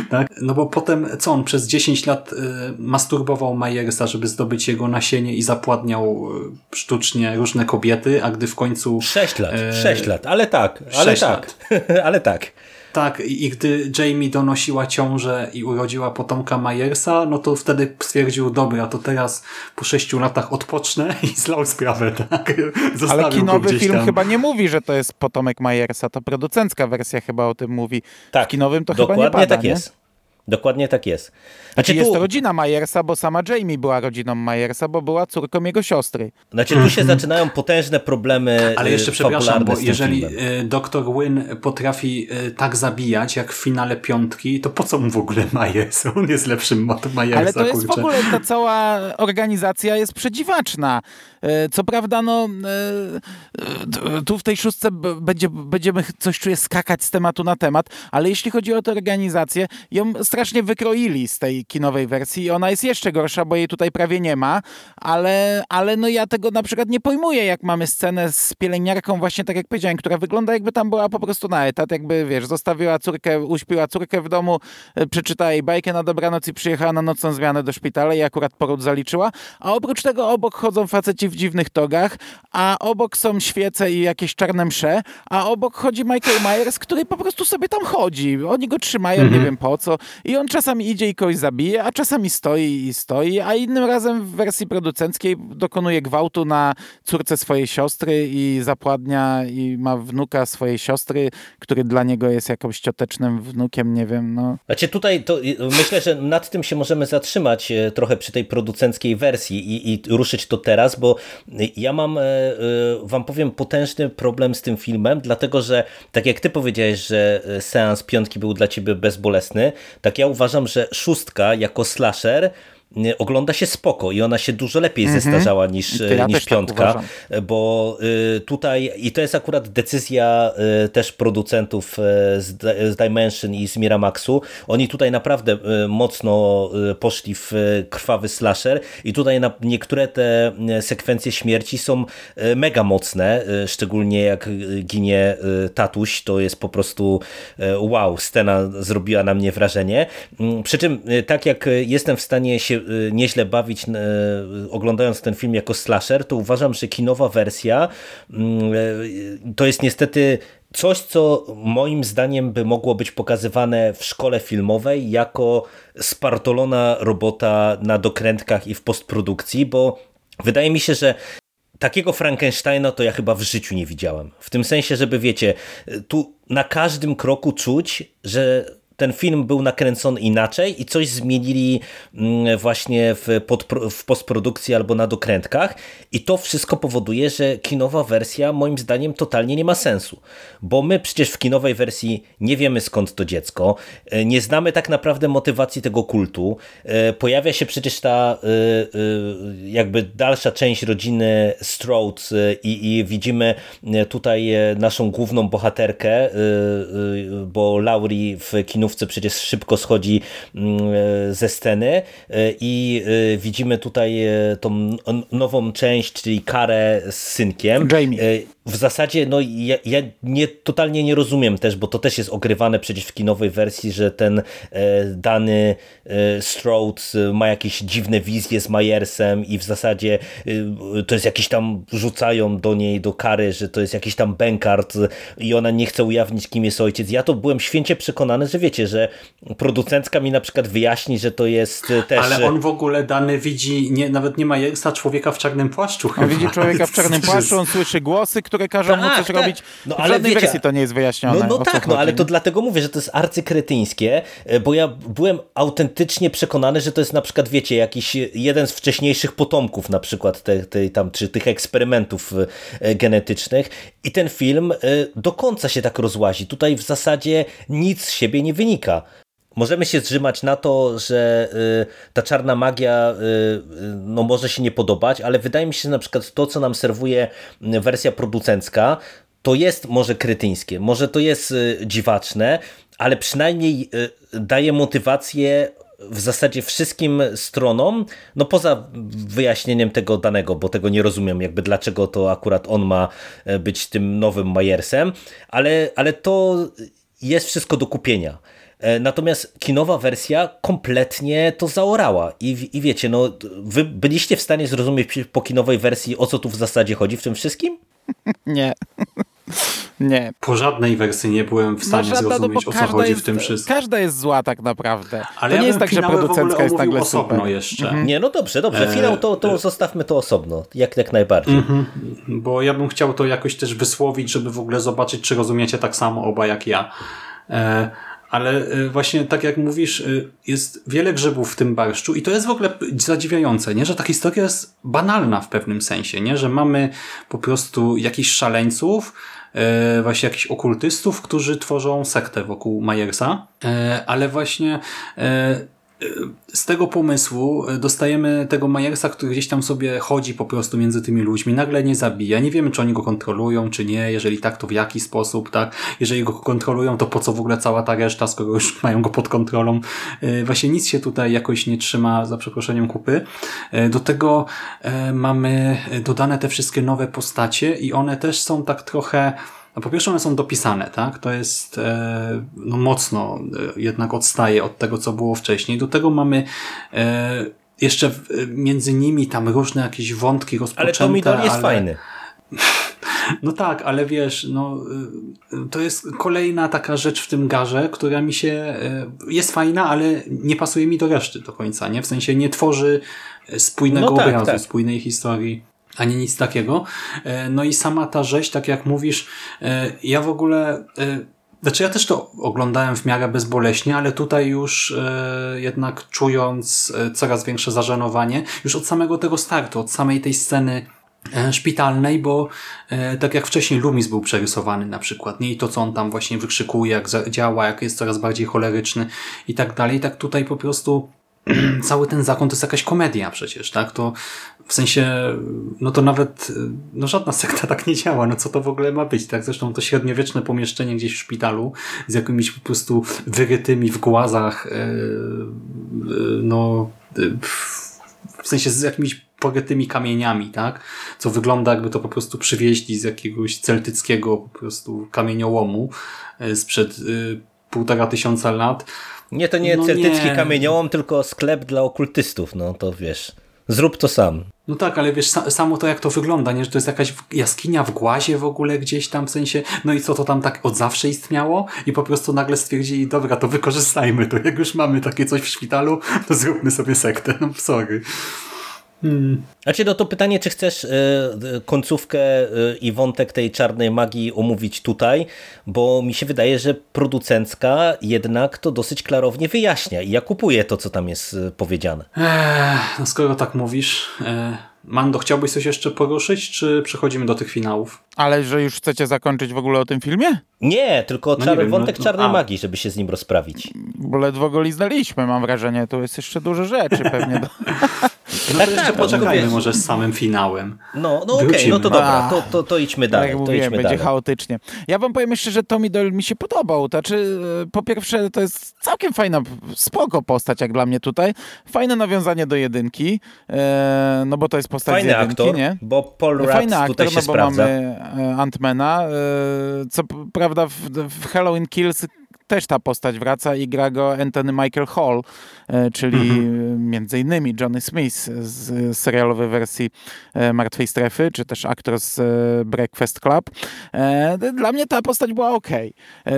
Speaker 2: Tak? No bo potem, co on przez 10 lat e, masturbował Majersa, żeby zdobyć jego nasienie i zapładniał sztucznie różne kobiety, a gdy w końcu...
Speaker 4: 6 lat, 6 lat, ale tak, ale tak, ale tak.
Speaker 2: Tak, i, gdy Jamie donosiła ciążę i urodziła potomka Majersa, no to wtedy stwierdził, dobra, to teraz po sześciu latach odpocznę i zlał sprawę, tak?
Speaker 3: Zostawił Ale kinowy film tam. chyba nie mówi, że to jest potomek Majersa, to producencka wersja chyba o tym mówi. Tak, w kinowym to chyba nie pada,
Speaker 4: tak
Speaker 3: nie?
Speaker 4: jest. Dokładnie tak jest.
Speaker 3: Znaczy
Speaker 4: tu-
Speaker 3: jest to rodzina Myersa, bo sama Jamie była rodziną Myersa, bo była córką jego siostry.
Speaker 4: Znaczy tu się zaczynają potężne problemy
Speaker 2: Ale jeszcze
Speaker 4: y,
Speaker 2: przepraszam,
Speaker 4: fabularne
Speaker 2: bo jeżeli y, Dr. Wynn potrafi y, tak zabijać, jak w finale piątki, to po co mu w ogóle Myers? On jest lepszym od Myersa,
Speaker 3: Ale to jest w
Speaker 2: kurczę.
Speaker 3: ogóle, ta cała organizacja jest przedziwaczna. Co prawda, no tu w tej szóstce będzie, będziemy coś czuję skakać z tematu na temat, ale jeśli chodzi o tę organizację, ją strasznie wykroili z tej kinowej wersji i ona jest jeszcze gorsza, bo jej tutaj prawie nie ma, ale, ale no ja tego na przykład nie pojmuję, jak mamy scenę z pielęgniarką właśnie tak jak powiedziałem, która wygląda jakby tam była po prostu na etat, jakby wiesz, zostawiła córkę, uśpiła córkę w domu, e, przeczytała jej bajkę na dobranoc i przyjechała na nocną zmianę do szpitala i akurat poród zaliczyła, a oprócz tego obok chodzą faceci w dziwnych togach, a obok są świece i jakieś czarne msze, a obok chodzi Michael Myers, który po prostu sobie tam chodzi. Oni go trzymają, nie wiem po co. I on czasami idzie i kogoś zabije, a czasami stoi i stoi, a innym razem w wersji producenckiej dokonuje gwałtu na córce swojej siostry i zapładnia i ma wnuka swojej siostry, który dla niego jest jakimś ciotecznym wnukiem, nie wiem, no.
Speaker 4: Znaczy tutaj to myślę, że nad tym się możemy zatrzymać e, trochę przy tej producenckiej wersji i, i ruszyć to teraz, bo ja mam, e, e, wam powiem, potężny problem z tym filmem, dlatego że tak jak ty powiedziałeś, że seans piątki był dla ciebie bezbolesny, tak ja uważam, że szóstka jako slasher ogląda się spoko i ona się dużo lepiej zestarzała niż,
Speaker 3: ja
Speaker 4: niż
Speaker 3: tak
Speaker 4: piątka,
Speaker 3: uważam.
Speaker 4: bo y, tutaj i to jest akurat decyzja y, też producentów y, z, Di- z Dimension i z Miramaxu. Oni tutaj naprawdę mocno poszli w krwawy slasher i tutaj niektóre te sekwencje śmierci są mega mocne, szczególnie jak ginie tatuś, to jest po prostu wow, scena zrobiła na mnie wrażenie. Mm, Przy czym tak jak jestem w stanie się nieźle bawić y, oglądając ten film jako slasher, to uważam, że kinowa wersja mm, y, to jest niestety coś, co moim zdaniem by mogło być pokazywane w szkole filmowej jako spartolona robota na dokrętkach i w postprodukcji, bo wydaje mi się, że takiego Frankensteina to ja chyba w życiu nie widziałem. W tym sensie, żeby wiecie, tu na każdym kroku czuć, że ten film był nakręcony inaczej i coś zmienili mm, właśnie w, w postprodukcji albo na dokrętkach. I to wszystko powoduje, że kinowa wersja moim zdaniem totalnie nie ma sensu, bo my przecież w kinowej wersji nie wiemy skąd to dziecko, e, nie znamy tak naprawdę motywacji tego kultu, e, pojawia się przecież ta e, jakby dalsza część rodziny Strode i, i widzimy tutaj naszą główną bohaterkę, bo Laurie w przecież szybko schodzi mm, e, ze sceny e, i e, widzimy tutaj tą nową część, czyli Karę z synkiem.
Speaker 3: Jamie.
Speaker 4: W zasadzie no ja, ja nie, totalnie nie rozumiem też, bo to też jest ogrywane przecież w kinowej wersji, że ten dany Strode ma jakieś dziwne wizje z Majersem i w zasadzie to jest jakiś tam, rzucają do niej, do Kary, że to jest jakiś tam bękart e, i ona nie chce ujawnić, kim jest ojciec. Ja to byłem święcie przekonany, że wiecie, że producentka mi na przykład wyjaśni, że to jest e, też...
Speaker 2: Ale on w ogóle dany widzi, nie, nawet nie ma Jersa człowieka w czarnym płaszczu.
Speaker 3: On
Speaker 2: chyba.
Speaker 3: widzi człowieka w czarnym płaszczu, on słyszy głosy, które każą mu
Speaker 4: Tak,
Speaker 3: coś
Speaker 4: tak.
Speaker 3: robić.
Speaker 4: No,
Speaker 3: w
Speaker 4: ale
Speaker 3: żadnej
Speaker 4: wiecie-
Speaker 3: wersji to nie jest wyjaśnione.
Speaker 4: No, no tak, no ale to dlatego mówię, że to jest arcykretyńskie, e, bo ja byłem autentycznie przekonany, że to jest na przykład, wiecie, jakiś jeden z wcześniejszych potomków na przykład tej, tej, tam, czy tych eksperymentów e, genetycznych i ten film e, do końca się tak rozłazi. Tutaj w zasadzie nic z siebie nie wynika. Możemy się zrzymać na to, że y, ta czarna magia y, y, no, może się nie podobać, ale wydaje mi się, że na przykład to, co nam serwuje wersja producencka, to jest może krytyńskie, może to jest dziwaczne, ale przynajmniej daje motywację w zasadzie wszystkim stronom, no poza wyjaśnieniem tego danego, bo tego nie rozumiem, jakby dlaczego to akurat on ma być tym nowym Majersem, ale, ale to jest wszystko do kupienia. E, Natomiast kinowa wersja kompletnie to zaorała. I, I wiecie, no, wy byliście w stanie zrozumieć po kinowej wersji, o co tu w zasadzie chodzi w tym wszystkim?
Speaker 3: Nie. nie.
Speaker 2: Po żadnej wersji nie byłem w stanie
Speaker 3: No żadna, no bo
Speaker 2: zrozumieć, o co chodzi
Speaker 3: jest,
Speaker 2: w tym wszystkim.
Speaker 3: Każda jest zła tak naprawdę.
Speaker 2: Ale
Speaker 3: to
Speaker 2: ja
Speaker 3: nie jest tak, że producencka jest nagle
Speaker 2: osobno
Speaker 3: super.
Speaker 2: jeszcze.
Speaker 4: Nie, no dobrze, dobrze.
Speaker 2: E,
Speaker 4: Finał to, to zostawmy to osobno. Jak, jak najbardziej.
Speaker 2: Mhm. Bo ja bym chciał to jakoś też wysłowić, żeby w ogóle zobaczyć, czy rozumiecie tak samo oba jak ja. E, Ale y, właśnie tak jak mówisz, y, jest wiele grzybów w tym barszczu i to jest w ogóle zadziwiające, nie? że ta historia jest banalna w pewnym sensie, nie? że mamy po prostu jakichś szaleńców, y, właśnie jakichś okultystów, którzy tworzą sektę wokół Majersa, ale właśnie z tego pomysłu e, dostajemy tego Majersa, który gdzieś tam sobie chodzi po prostu między tymi ludźmi, nagle nie zabija. Nie wiemy, czy oni go kontrolują, czy nie. Jeżeli tak, to w jaki sposób, tak? Jeżeli go kontrolują, to po co w ogóle cała ta reszta, skoro już mają go pod kontrolą? E, właśnie nic się tutaj jakoś nie trzyma, za przeproszeniem kupy. E, do tego mamy dodane te wszystkie nowe postacie i one też są tak trochę no po pierwsze one są dopisane, tak? To jest e, no mocno e, jednak odstaje od tego, co było wcześniej. Do tego mamy e, jeszcze między nimi tam różne jakieś wątki rozpoczęte.
Speaker 4: Ale Tomidor jest ale... fajny.
Speaker 2: No tak, ale wiesz, no, to jest kolejna taka rzecz w tym garze, która mi się jest fajna, ale nie pasuje mi do reszty do końca, nie? W sensie nie tworzy spójnego no tak, obrazu, tak. spójnej historii ani nic takiego. E, no i sama ta rzeź, tak jak mówisz, e, ja w ogóle, e, znaczy ja też to oglądałem w miarę bezboleśnie, ale tutaj już jednak czując coraz większe zażenowanie, już od samego tego startu, od samej tej sceny szpitalnej, bo tak jak wcześniej Lumis był przerysowany na przykład, nie? I to, co on tam właśnie wykrzykuje, jak działa, jak jest coraz bardziej choleryczny i tak dalej, tak tutaj po prostu cały ten zakon to jest jakaś komedia przecież, tak? To w sensie, no to nawet no żadna sekta tak nie działa, no co to w ogóle ma być, tak? Zresztą to średniowieczne pomieszczenie gdzieś w szpitalu z jakimiś po prostu wyrytymi w głazach, yy, no yy, w sensie z jakimiś porytymi kamieniami, tak? Co wygląda jakby to po prostu przywieźli z jakiegoś celtyckiego po prostu kamieniołomu sprzed yy, półtora tysiąca lat
Speaker 4: nie, to nie no celtycki nie. kamieniołom, tylko sklep dla okultystów, no to wiesz. Zrób to sam.
Speaker 2: No tak, ale wiesz, samo to jak to wygląda, nie? Że to jest jakaś jaskinia w głazie w ogóle gdzieś tam, w sensie, no i co, to tam tak od zawsze istniało? I po prostu nagle stwierdzili, dobra, to wykorzystajmy to. Jak już mamy takie coś w szpitalu, to zróbmy sobie sektę. No sorry.
Speaker 4: Hmm. Znaczy, no to pytanie, czy chcesz y, końcówkę y, i wątek tej czarnej magii omówić tutaj, bo mi się wydaje, że producencka jednak to dosyć klarownie wyjaśnia i ja kupuję to, co tam jest powiedziane.
Speaker 2: Ech, no skoro tak mówisz... Mando, chciałbyś coś jeszcze poruszyć, czy przechodzimy do tych finałów?
Speaker 3: Ale że już chcecie zakończyć w ogóle o tym filmie?
Speaker 4: Nie, tylko no wiem, wątek no, czarnej magii, żeby się z nim rozprawić.
Speaker 3: Bo ledwo go liznaliśmy, mam wrażenie. Tu jest jeszcze dużo rzeczy pewnie. Do...
Speaker 2: No tak, to jeszcze tak, poczekajmy może z samym finałem.
Speaker 4: No, no okej, okay, no to dobra, to, to, to idźmy dalej.
Speaker 3: Tak jak mówiłem, będzie dalej. chaotycznie. Ja wam powiem jeszcze, że Tommy Doyle mi się podobał. To znaczy, e, po pierwsze, to jest całkiem fajna, spoko postać jak dla mnie tutaj. Fajne nawiązanie do jedynki, e, no bo to jest postać
Speaker 4: Fajny
Speaker 3: z jedynki,
Speaker 4: aktor,
Speaker 3: nie?
Speaker 4: bo Paul Rudd Fajny aktor, tutaj się no bo sprawdza.
Speaker 3: mamy e, Antmana. Co prawda w, w Halloween Kills też ta postać wraca i gra go Anthony Michael Hall, e, czyli mhm. między innymi Johnny Smith z serialowej wersji e, Martwej Strefy, czy też aktor z e, Breakfast Club. Dla mnie ta postać była ok.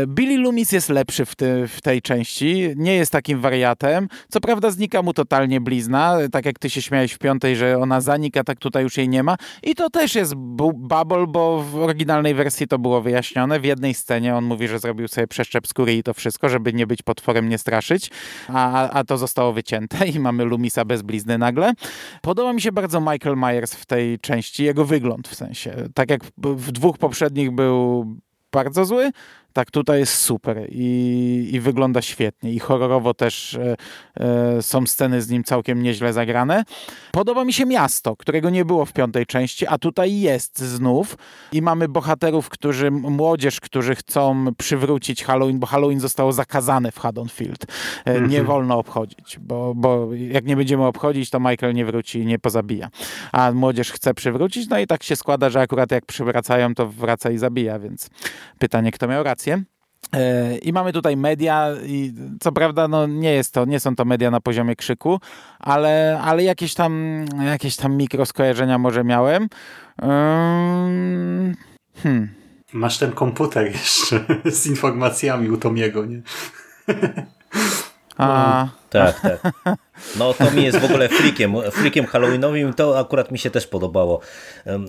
Speaker 3: Billy Loomis jest lepszy w, ty, w tej części, nie jest takim wariatem. Co prawda znika mu totalnie blizna, tak jak ty się śmiałeś w piątej, że ona zanika, tak tutaj już jej nie ma. I to też jest bubble, bo w oryginalnej wersji to było wyjaśnione. W jednej scenie on mówi, że zrobił sobie przeszczep skóry i to wszystko, żeby nie być potworem, nie straszyć, a, a to zostało wycięte i mamy Lumisa bez blizny nagle. Podoba mi się bardzo Michael Myers w tej części, jego wygląd w sensie. Tak jak w dwóch poprzednich był bardzo zły, tak tutaj jest super i, i wygląda świetnie i horrorowo też e, e, są sceny z nim całkiem nieźle zagrane. Podoba mi się miasto, którego nie było w piątej części, a tutaj jest znów i mamy bohaterów, którzy, młodzież, którzy chcą przywrócić Halloween, bo Halloween zostało zakazane w Haddonfield. E, nie mhm. wolno obchodzić, bo, bo jak nie będziemy obchodzić, to Michael nie wróci i nie pozabija. A młodzież chce przywrócić, no i tak się składa, że akurat jak przywracają, to wraca i zabija, więc pytanie, kto miał rację. E, I mamy tutaj media i co prawda no nie jest to, nie są to media na poziomie krzyku, ale, ale jakieś tam jakieś tam mikroskojarzenia może miałem.
Speaker 2: Hmm. Masz ten komputer jeszcze z informacjami u Tomiego, nie?
Speaker 3: A,
Speaker 4: Tak, tak. No to mi jest w ogóle freakiem, freakiem halloweenowym to akurat mi się też podobało.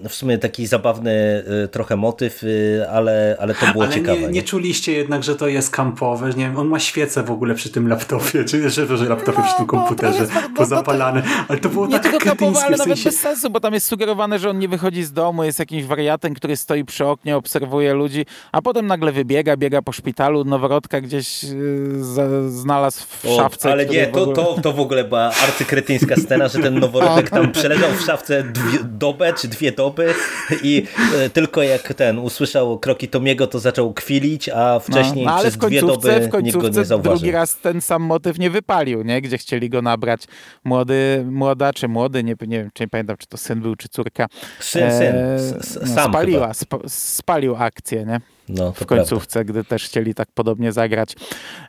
Speaker 4: W sumie taki zabawny y, trochę motyw, y, ale, ale to było
Speaker 2: ale
Speaker 4: ciekawe.
Speaker 2: Nie, nie czuliście jednak, że to jest kampowe, nie wiem, on ma świecę w ogóle przy tym laptopie, czy że, że laptopie przy tym
Speaker 3: No,
Speaker 2: komputerze
Speaker 3: jest- bo-
Speaker 2: pozapalane, ale to było
Speaker 3: Nie
Speaker 2: tak
Speaker 3: tylko
Speaker 2: kretyńskie
Speaker 3: ale
Speaker 2: w
Speaker 3: nawet
Speaker 2: sensie...
Speaker 3: bez sensu, bo tam jest sugerowane, że on nie wychodzi z domu, jest jakimś wariatem, który stoi przy oknie, obserwuje ludzi, a potem nagle wybiega, biega po szpitalu, noworodka gdzieś yy, znalazł w
Speaker 4: O,
Speaker 3: szafce.
Speaker 4: ale
Speaker 3: który
Speaker 4: nie,
Speaker 3: w
Speaker 4: to, to, to w ogóle była arcykretyńska scena, że ten noworodek tam przeleżał w szafce dwie, dobę czy dwie doby i e, tylko jak ten usłyszał kroki Tomiego, to zaczął kwilić, a wcześniej
Speaker 3: no, ale
Speaker 4: przez dwie doby
Speaker 3: w
Speaker 4: nikt go nie zauważył.
Speaker 3: drugi raz ten sam motyw nie wypalił, nie? Gdzie chcieli go nabrać. Młody, młoda czy młody, nie, nie wiem, czy nie pamiętam, czy to syn był, czy córka.
Speaker 4: Syn, syn.
Speaker 3: E,
Speaker 4: S-
Speaker 3: no,
Speaker 4: sam
Speaker 3: spaliła,
Speaker 4: chyba.
Speaker 3: sp spalił akcję, nie?
Speaker 4: No,
Speaker 3: w
Speaker 4: prawda.
Speaker 3: końcówce, gdy też chcieli tak podobnie zagrać.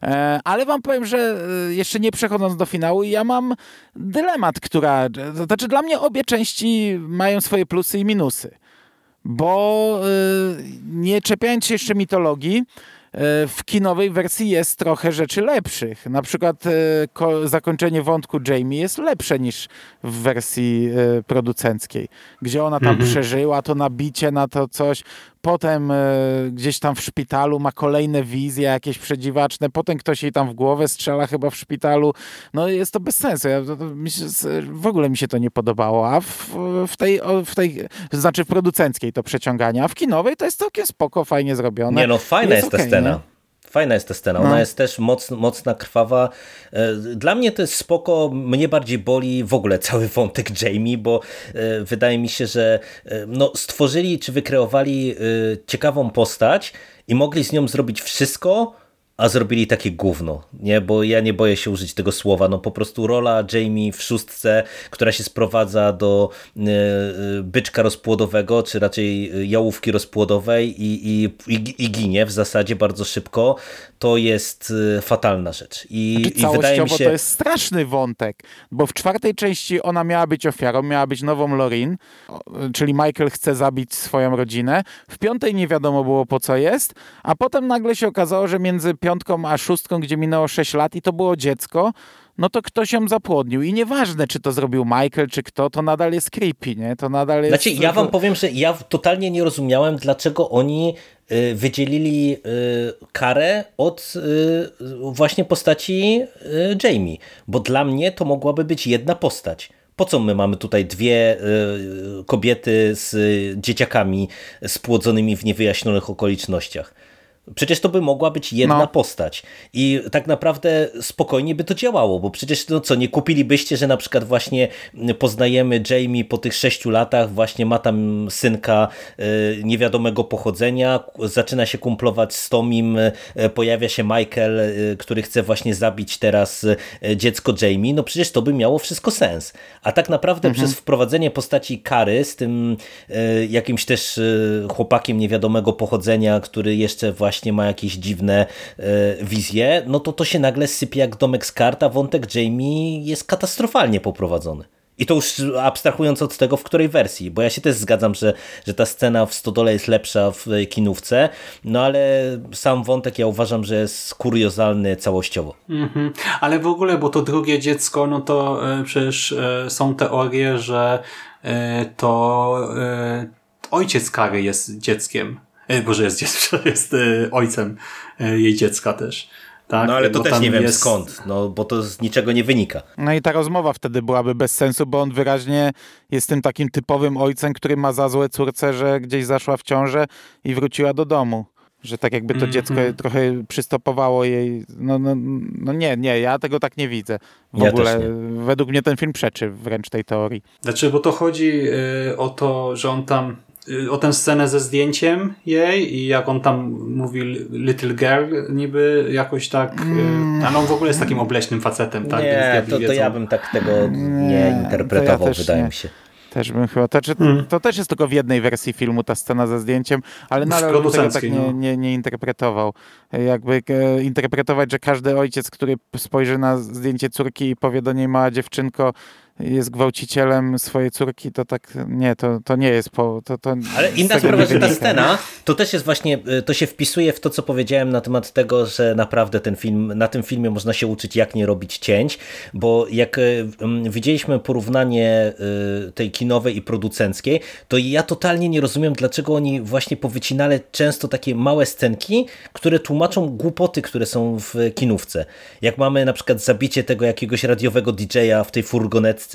Speaker 3: E, ale wam powiem, że e, jeszcze nie przechodząc do finału, ja mam dylemat, która. To znaczy, dla mnie obie części mają swoje plusy i minusy. Bo e, nie czepiając się jeszcze mitologii, e, w kinowej wersji jest trochę rzeczy lepszych. Na przykład e, ko- zakończenie wątku Jamie jest lepsze niż w wersji e, producenckiej, gdzie ona tam przeżyła to nabicie na to coś, potem e, gdzieś tam w szpitalu ma kolejne wizje jakieś przedziwaczne, potem ktoś jej tam w głowę strzela chyba w szpitalu. No jest to bez sensu. Ja, to, to, w ogóle mi się to nie podobało, a w, w tej, w tej, znaczy w producenckiej to przeciąganie, a w kinowej to jest całkiem spoko, fajnie zrobione.
Speaker 4: Nie no, fajna jest, ta
Speaker 3: okej,
Speaker 4: scena.
Speaker 3: nie?
Speaker 4: Fajna jest ta scena, ona jest też moc, mocna, krwawa. E, Dla mnie to jest spoko, mnie bardziej boli w ogóle cały wątek Jamie, bo e, wydaje mi się, że e, no, stworzyli czy wykreowali ciekawą postać i mogli z nią zrobić wszystko, a zrobili takie gówno, nie? Bo ja nie boję się użyć tego słowa, no po prostu rola Jamie w szóstce, która się sprowadza do e, e, byczka rozpłodowego, czy raczej e, jałówki rozpłodowej i, i, i, i ginie w zasadzie bardzo szybko, to jest e, fatalna rzecz. I,
Speaker 3: Znaczy,
Speaker 4: i wydaje mi się...
Speaker 3: to jest straszny wątek, bo w czwartej części ona miała być ofiarą, miała być nową Lorin, czyli Michael chce zabić swoją rodzinę. W piątej nie wiadomo było po co jest, a potem nagle się okazało, że między piątką a szóstką, gdzie minęło 6 lat i to było dziecko, no to ktoś ją zapłodnił. I nieważne, czy to zrobił Michael, czy kto, to nadal jest creepy, nie? To nadal jest...
Speaker 4: Znaczy, ja wam powiem, że ja totalnie nie rozumiałem, dlaczego oni y, wydzielili y, karę od y, właśnie postaci Jamie, bo dla mnie to mogłaby być jedna postać. Po co my mamy tutaj dwie kobiety z dzieciakami spłodzonymi w niewyjaśnionych okolicznościach? Przecież to by mogła być jedna
Speaker 3: No.
Speaker 4: postać. I tak naprawdę spokojnie by to działało, bo przecież no co, nie kupilibyście, że na przykład właśnie poznajemy Jamie po tych sześciu latach, właśnie ma tam synka y, niewiadomego pochodzenia, zaczyna się kumplować z Tomim, y, pojawia się Michael, y, który chce właśnie zabić teraz dziecko Jamie, no przecież to by miało wszystko sens. A tak naprawdę przez wprowadzenie postaci Kary z tym jakimś też chłopakiem niewiadomego pochodzenia, który jeszcze właśnie ma jakieś dziwne y, wizje, no to to się nagle sypie jak domek z kart, a wątek Jamie jest katastrofalnie poprowadzony. I to już abstrahując od tego, w której wersji, bo ja się też zgadzam, że, że ta scena w Stodole jest lepsza w kinówce, no ale sam wątek ja uważam, że jest kuriozalny całościowo.
Speaker 2: Mhm. Ale w ogóle, bo to drugie dziecko, no to e, przecież e, są teorie, że e, to e, ojciec Kary jest dzieckiem. Boże, jest jest e, ojcem e, jej dziecka też. Tak?
Speaker 4: No ale to
Speaker 2: Bo
Speaker 4: też nie wiem
Speaker 2: jest-
Speaker 4: skąd, no bo to z niczego nie wynika.
Speaker 3: No i ta rozmowa wtedy byłaby bez sensu, bo on wyraźnie jest tym takim typowym ojcem, który ma za złe córce, że gdzieś zaszła w ciążę i wróciła do domu. Że tak jakby to
Speaker 2: Mhm.
Speaker 3: dziecko trochę przystopowało jej. No, no, no nie, nie, ja tego tak nie widzę. W
Speaker 4: Ja
Speaker 3: ogóle według mnie ten film przeczy wręcz tej teorii.
Speaker 2: Znaczy, bo to chodzi y, o to, że on tam o tę scenę ze zdjęciem jej i jak on tam mówi little girl niby jakoś tak, y, ale on w ogóle jest takim obleśnym facetem, tak? Więc
Speaker 4: nie, to, to ja bym tak tego nie,
Speaker 3: Nie,
Speaker 4: interpretował,
Speaker 3: to ja
Speaker 4: wydaje
Speaker 3: nie.
Speaker 4: mi się.
Speaker 3: Też bym chyba. To,
Speaker 2: Hmm.
Speaker 3: to też jest tylko w jednej wersji filmu ta scena ze zdjęciem, ale nadal bym tego tak nie,
Speaker 2: no.
Speaker 3: nie, nie interpretował. Jakby e, interpretować, że każdy ojciec, który spojrzy na zdjęcie córki i powie do niej mała dziewczynko, jest gwałcicielem swojej córki, to tak nie, to, to nie jest po... To, to
Speaker 4: Ale inna sprawa, że ta scena, to też jest właśnie, y, to się wpisuje w to, co powiedziałem na temat tego, że naprawdę ten film, na tym filmie można się uczyć, jak nie robić cięć, bo jak y, mm, widzieliśmy porównanie y, tej kinowej i producenckiej, to ja totalnie nie rozumiem, dlaczego oni właśnie powycinali często takie małe scenki, które tłumaczą głupoty, które są w kinówce. Jak mamy na przykład zabicie tego jakiegoś radiowego DJ-a w tej furgonetce,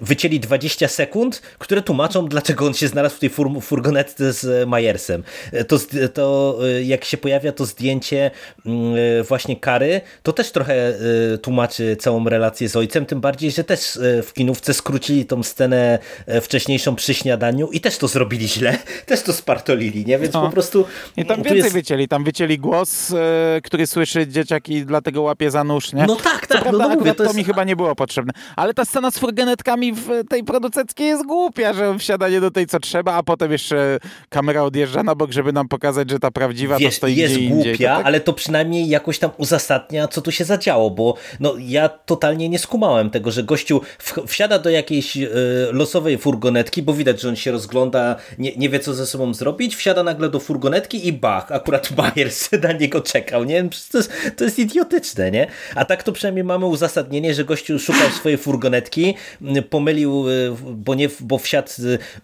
Speaker 4: wycięli 20 sekund, które tłumaczą, dlaczego on się znalazł w tej fur furgonetce z Majersem. To, zd- to y, jak się pojawia to zdjęcie y, właśnie Kary, to też trochę tłumaczy całą relację z ojcem, tym bardziej, że też w kinówce skrócili tą scenę wcześniejszą przy śniadaniu i też to zrobili źle, też to spartolili, nie? Więc
Speaker 3: No.
Speaker 4: po prostu
Speaker 3: I tam więcej
Speaker 4: jest-
Speaker 3: wycięli, tam wycięli głos, e, który słyszy dzieciak i dlatego łapie za nóż, nie?
Speaker 4: No tak,
Speaker 3: Co
Speaker 4: tak, no,
Speaker 3: prawda
Speaker 4: no mówię, to
Speaker 3: to, mi chyba nie było potrzebne. Ale ta scena z furgonetkami w tej producenckiej jest głupia, że on wsiada nie do tej, co trzeba, a potem jeszcze kamera odjeżdża na bok, żeby nam pokazać, że ta prawdziwa to
Speaker 4: Wiesz,
Speaker 3: stoi
Speaker 4: jest
Speaker 3: gdzie indziej.
Speaker 4: głupia,
Speaker 3: To tak-
Speaker 4: ale to przynajmniej jakoś tam uzasadnia, co tu się zadziało, bo no, ja totalnie nie skumałem tego, że gościu wsiada do jakiejś e, losowej furgonetki, bo widać, że on się rozgląda, nie, nie wie, co ze sobą zrobić, wsiada nagle do furgonetki i bach, akurat Myers na niego czekał, nie? To jest, to jest idiotyczne, nie? A tak to przynajmniej mamy uzasadnienie, że gościu szukał swojej furgonetki, m, pomylił, e, bo, nie, bo wsiadł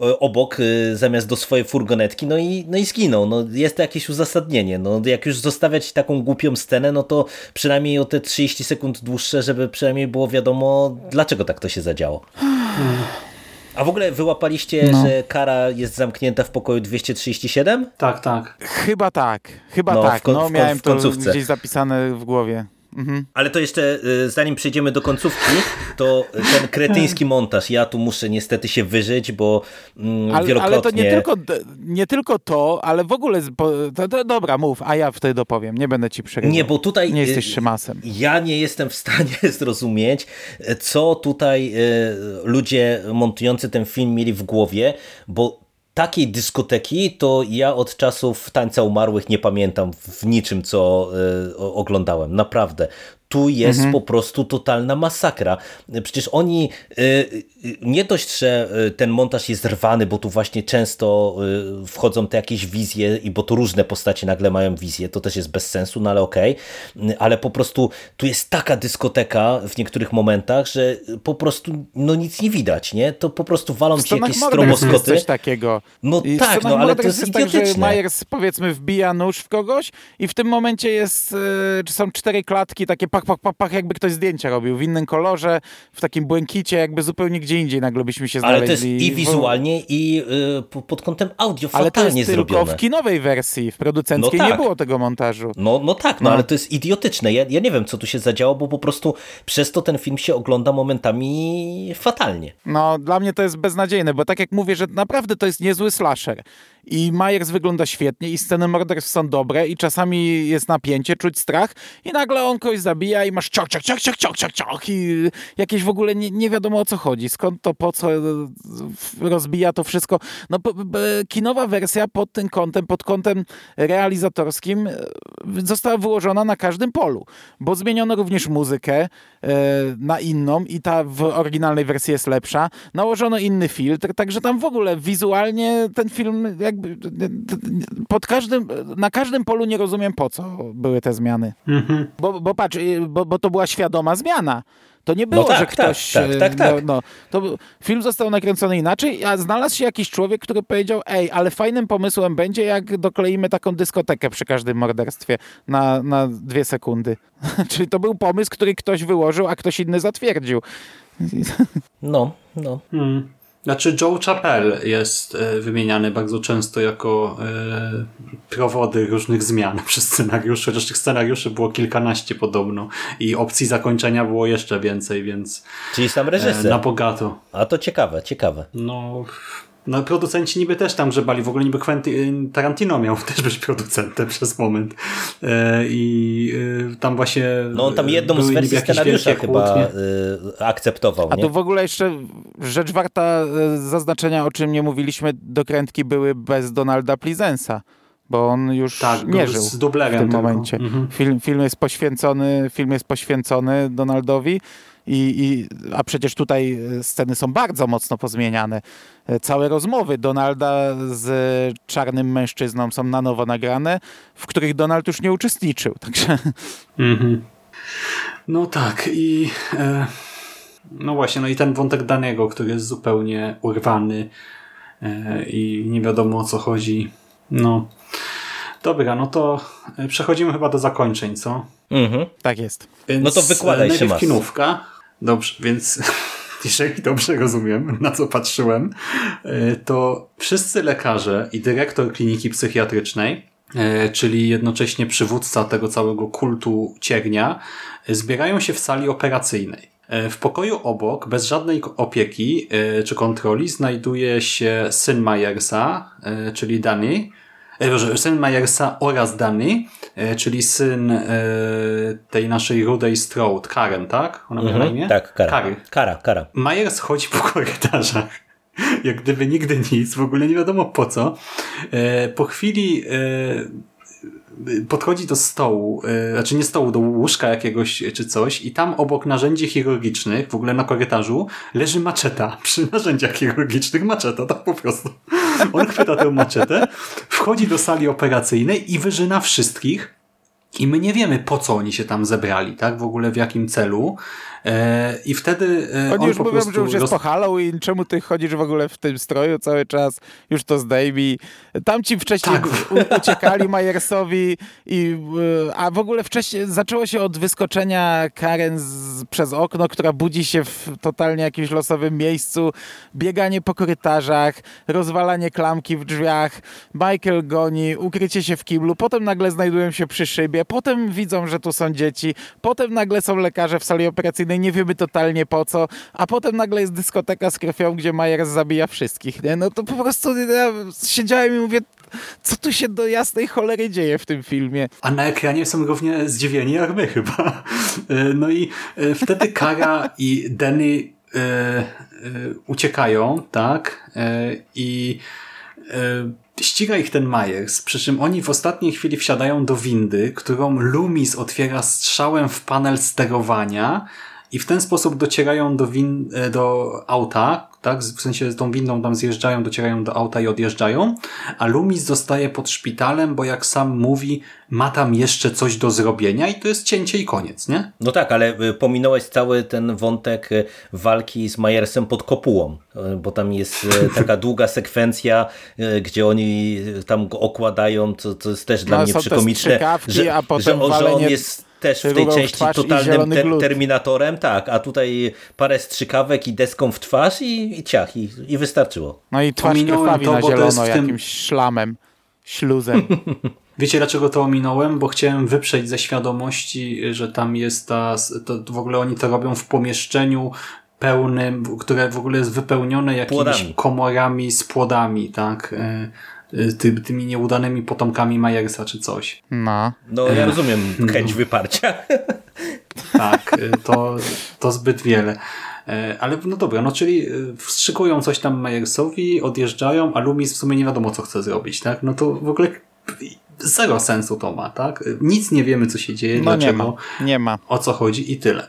Speaker 4: e, obok zamiast do swojej furgonetki, no i, no i zginął. No, jest to jakieś uzasadnienie. No, jak już zostawiać taką głupią scenę, no to przynajmniej o te 30 sekund dłuższe, żeby przynajmniej było wiadomo, dlaczego tak to się zadziało. A w ogóle wyłapaliście,
Speaker 3: No.
Speaker 4: że kara jest zamknięta w pokoju 237?
Speaker 2: Tak, tak.
Speaker 3: Chyba tak, chyba
Speaker 4: No,
Speaker 3: tak. No,
Speaker 4: w kon-
Speaker 3: miałem
Speaker 4: w
Speaker 3: to
Speaker 4: końcówce.
Speaker 3: gdzieś zapisane w głowie. Mhm.
Speaker 4: Ale to jeszcze, y, zanim przejdziemy do końcówki, to ten kretyński montaż, ja tu muszę niestety się wyżyć, bo mm,
Speaker 3: Ale,
Speaker 4: wielokrotnie...
Speaker 3: ale to nie tylko, nie tylko to, ale w ogóle, to, to, dobra, mów, a ja wtedy dopowiem, nie będę ci przerywał.
Speaker 4: Nie, bo tutaj...
Speaker 3: Nie jesteś
Speaker 4: y,
Speaker 3: szymasem.
Speaker 4: Ja nie jestem w stanie zrozumieć, co tutaj y, ludzie montujący ten film mieli w głowie, bo takiej dyskoteki to ja od czasów Tańca Umarłych nie pamiętam w niczym, co y, oglądałem. Naprawdę. Tu jest
Speaker 3: Mhm.
Speaker 4: po prostu totalna masakra. Przecież oni y, y, nie dość, że y, ten montaż jest rwany, bo tu właśnie często wchodzą te jakieś wizje i bo tu różne postacie nagle mają wizję, to też jest bez sensu, no ale okej. Y, Ale po prostu tu jest taka dyskoteka w niektórych momentach, że po prostu no nic nie widać, nie? To po prostu walą
Speaker 3: scenach
Speaker 4: jakieś
Speaker 3: Morders jest
Speaker 4: stroboskoty.
Speaker 3: coś takiego.
Speaker 4: No
Speaker 3: I
Speaker 4: tak, no ale to jest
Speaker 3: jest tak, że
Speaker 4: idiotyczne.
Speaker 3: Myers powiedzmy wbija nóż w kogoś i w tym momencie jest, czy są cztery klatki, takie pach, pach, pach, pach, jakby ktoś zdjęcia robił w innym kolorze, w takim błękicie, jakby zupełnie gdzie indziej nagle byśmy się
Speaker 4: Ale
Speaker 3: znaleźli.
Speaker 4: to jest i wizualnie, i y, po- pod kątem audio
Speaker 3: Ale to
Speaker 4: fatalnie
Speaker 3: jest tylko
Speaker 4: zrobione.
Speaker 3: w kinowej wersji, w producenckiej
Speaker 4: No
Speaker 3: nie
Speaker 4: tak.
Speaker 3: było tego montażu.
Speaker 4: No, no tak, no,
Speaker 3: No.
Speaker 4: ale to jest idiotyczne. Ja, ja nie wiem, co tu się zadziało, bo po prostu przez to ten film się ogląda momentami fatalnie.
Speaker 3: No, dla mnie to jest beznadziejne, bo tak jak mówię, że naprawdę to jest niezły slasher. I Myers wygląda świetnie, i sceny morderstw są dobre, i czasami jest napięcie, czuć strach, i nagle on kogoś zabija, i masz ciok, ciok, ciok, ciok, ciok, ciok, ciok, i jakieś w ogóle nie, nie wiadomo o co chodzi, skąd to, po co e, rozbija to wszystko. No, kinowa wersja pod tym kątem, pod kątem realizatorskim e, została wyłożona na każdym polu, bo zmieniono również muzykę e, na inną i ta w oryginalnej wersji jest lepsza. Nałożono inny filtr, także tam w ogóle wizualnie ten film jakby pod każdym, na każdym polu nie rozumiem po co były te zmiany.
Speaker 2: Mhm.
Speaker 3: Bo, bo patrz, bo, bo to była świadoma zmiana. To nie było,
Speaker 4: tak,
Speaker 3: że
Speaker 4: tak,
Speaker 3: ktoś.
Speaker 4: tak,
Speaker 3: y,
Speaker 4: tak, tak.
Speaker 3: No, no, to film został nakręcony inaczej, a znalazł się jakiś człowiek, który powiedział: Ej, ale fajnym pomysłem będzie, jak dokleimy taką dyskotekę przy każdym morderstwie na, na dwie sekundy. Czyli to był pomysł, który ktoś wyłożył, a ktoś inny zatwierdził.
Speaker 4: No, no.
Speaker 2: Hmm. Znaczy Joe Chappelle jest e, wymieniany bardzo często jako e, prowody różnych zmian przez scenariusz, chociaż tych scenariuszy było kilkanaście podobno i opcji zakończenia było jeszcze więcej, więc
Speaker 4: Czyli sam
Speaker 2: e,
Speaker 4: reżyser.
Speaker 2: na bogato.
Speaker 4: A to ciekawe, ciekawe.
Speaker 2: No, no, producenci niby też tam grzebali. W ogóle niby Quentin Tarantino miał też być producentem przez moment. E, I e, tam właśnie.
Speaker 4: No on tam jedną
Speaker 2: były
Speaker 4: z wersji scenariusza chyba y, akceptował,
Speaker 3: A
Speaker 4: nie?
Speaker 3: tu w ogóle jeszcze rzecz warta zaznaczenia, o czym nie mówiliśmy, dokrętki były bez Donalda Pleasensa. bo on już
Speaker 2: Tak,
Speaker 3: nie żył
Speaker 2: z dublerem
Speaker 3: w tym
Speaker 2: tylko.
Speaker 3: momencie.
Speaker 2: Mhm.
Speaker 3: Film, film, jest poświęcony, film jest poświęcony Donaldowi, i, i, a przecież tutaj e, sceny są bardzo mocno pozmieniane. E, Całe rozmowy Donalda z czarnym mężczyzną są na nowo nagrane, w których Donald już nie uczestniczył. Także
Speaker 2: Mhm. No tak i e, no właśnie, no i ten wątek Daniego, który jest zupełnie urwany e, i nie wiadomo o co chodzi. No dobra, no to e, przechodzimy chyba do zakończeń, co?
Speaker 4: Mhm.
Speaker 3: tak jest.
Speaker 2: Więc,
Speaker 4: No to wykładaj się,
Speaker 2: najpierw
Speaker 4: Mas.
Speaker 2: kinówka. Dobrze, więc jeżeli dobrze rozumiem, na co patrzyłem, e, to wszyscy lekarze i dyrektor kliniki psychiatrycznej, e, czyli jednocześnie przywódca tego całego kultu ciernia, e, zbierają się w sali operacyjnej. W pokoju obok, bez żadnej opieki czy kontroli, znajduje się syn Myersa, czyli Danny, Boże, syn Myersa oraz Danny, e, czyli syn e, tej naszej rudej Strode, Karen, tak? Ona miała na imię?
Speaker 4: Mhm. Tak, kara.
Speaker 2: Kary.
Speaker 4: Kara, kara.
Speaker 2: Myers chodzi po korytarzach. Jak gdyby nigdy nic, w ogóle nie wiadomo po co. E, Po chwili podchodzi do stołu, e, znaczy nie stołu, do łóżka jakiegoś czy coś i tam obok narzędzi chirurgicznych, w ogóle na korytarzu, leży maczeta. Przy narzędziach chirurgicznych maczeta, tak po prostu. On chwyta tę maczetę, wchodzi do sali operacyjnej i wyżyna wszystkich i my nie wiemy, po co oni się tam zebrali, tak? W ogóle w jakim celu. E, I wtedy e,
Speaker 3: Oni
Speaker 2: on
Speaker 3: już
Speaker 2: po
Speaker 3: mówią,
Speaker 2: prostu
Speaker 3: że już jest
Speaker 2: roz-
Speaker 3: po Halloween, czemu ty chodzisz w ogóle w tym stroju cały czas, już to zdejmij. Tam ci wcześniej
Speaker 2: Tak.
Speaker 3: uciekali Myersowi, i, y, a w ogóle wcześniej zaczęło się od wyskoczenia Karen z, przez okno, która budzi się w totalnie jakimś losowym miejscu, bieganie po korytarzach, rozwalanie klamki w drzwiach, Michael goni, ukrycie się w kiblu, potem nagle znajdują się przy szybie, potem widzą, że tu są dzieci, potem nagle są lekarze w sali operacyjnej, nie wiemy totalnie po co, a potem nagle jest dyskoteka z krwią, gdzie Myers zabija wszystkich, nie? No to po prostu ja siedziałem i mówię, co tu się do jasnej cholery dzieje w tym filmie?
Speaker 2: A na ekranie są równie zdziwieni jak my chyba. E, No i e, wtedy Kara i Danny e, uciekają, tak? I ściga ich ten Myers, przy czym oni w ostatniej chwili wsiadają do windy, którą Loomis otwiera strzałem w panel sterowania i w ten sposób docierają do, win e, do auta, tak? W sensie z tą windą tam zjeżdżają, docierają do auta i odjeżdżają, a Loomis zostaje pod szpitalem, bo jak sam mówi, ma tam jeszcze coś do zrobienia i to jest cięcie i koniec, nie?
Speaker 4: No tak, ale y, pominąłeś cały ten wątek y, walki z Majersem pod kopułą, bo tam jest taka długa sekwencja, gdzie oni tam go okładają, co, co jest też dla
Speaker 3: No,
Speaker 4: mnie przykomiczne, że,
Speaker 3: a potem
Speaker 4: że, on- że on jest też w tej części totalnym te,
Speaker 3: glut.
Speaker 4: terminatorem, tak, a tutaj parę strzykawek i deską w twarz i, i ciach, i, i wystarczyło.
Speaker 3: No i twarz
Speaker 2: Ominąłem
Speaker 3: krwawi
Speaker 2: to,
Speaker 3: na
Speaker 2: bo to jest
Speaker 3: zielono
Speaker 2: w tym-
Speaker 3: jakimś szlamem, śluzem.
Speaker 2: Wiecie dlaczego to ominąłem? Bo chciałem wyprzeć ze świadomości, że tam jest ta, to w ogóle oni to robią w pomieszczeniu pełnym, które w ogóle jest wypełnione jakimiś
Speaker 4: Płodami.
Speaker 2: komorami z płodami, tak? E, Ty, tymi nieudanymi potomkami Majersa czy coś.
Speaker 3: No.
Speaker 4: No ja rozumiem chęć wyparcia.
Speaker 2: Tak, y, to, to zbyt wiele. Ale no dobra, no czyli y, wstrzykują coś tam Majersowi, odjeżdżają, a Loomis w sumie nie wiadomo, co chce zrobić, tak? No to w ogóle zero sensu to ma, tak? Nic nie wiemy, co się dzieje,
Speaker 3: No nie
Speaker 2: dlaczego,
Speaker 3: ma, nie ma.
Speaker 2: o co chodzi i tyle.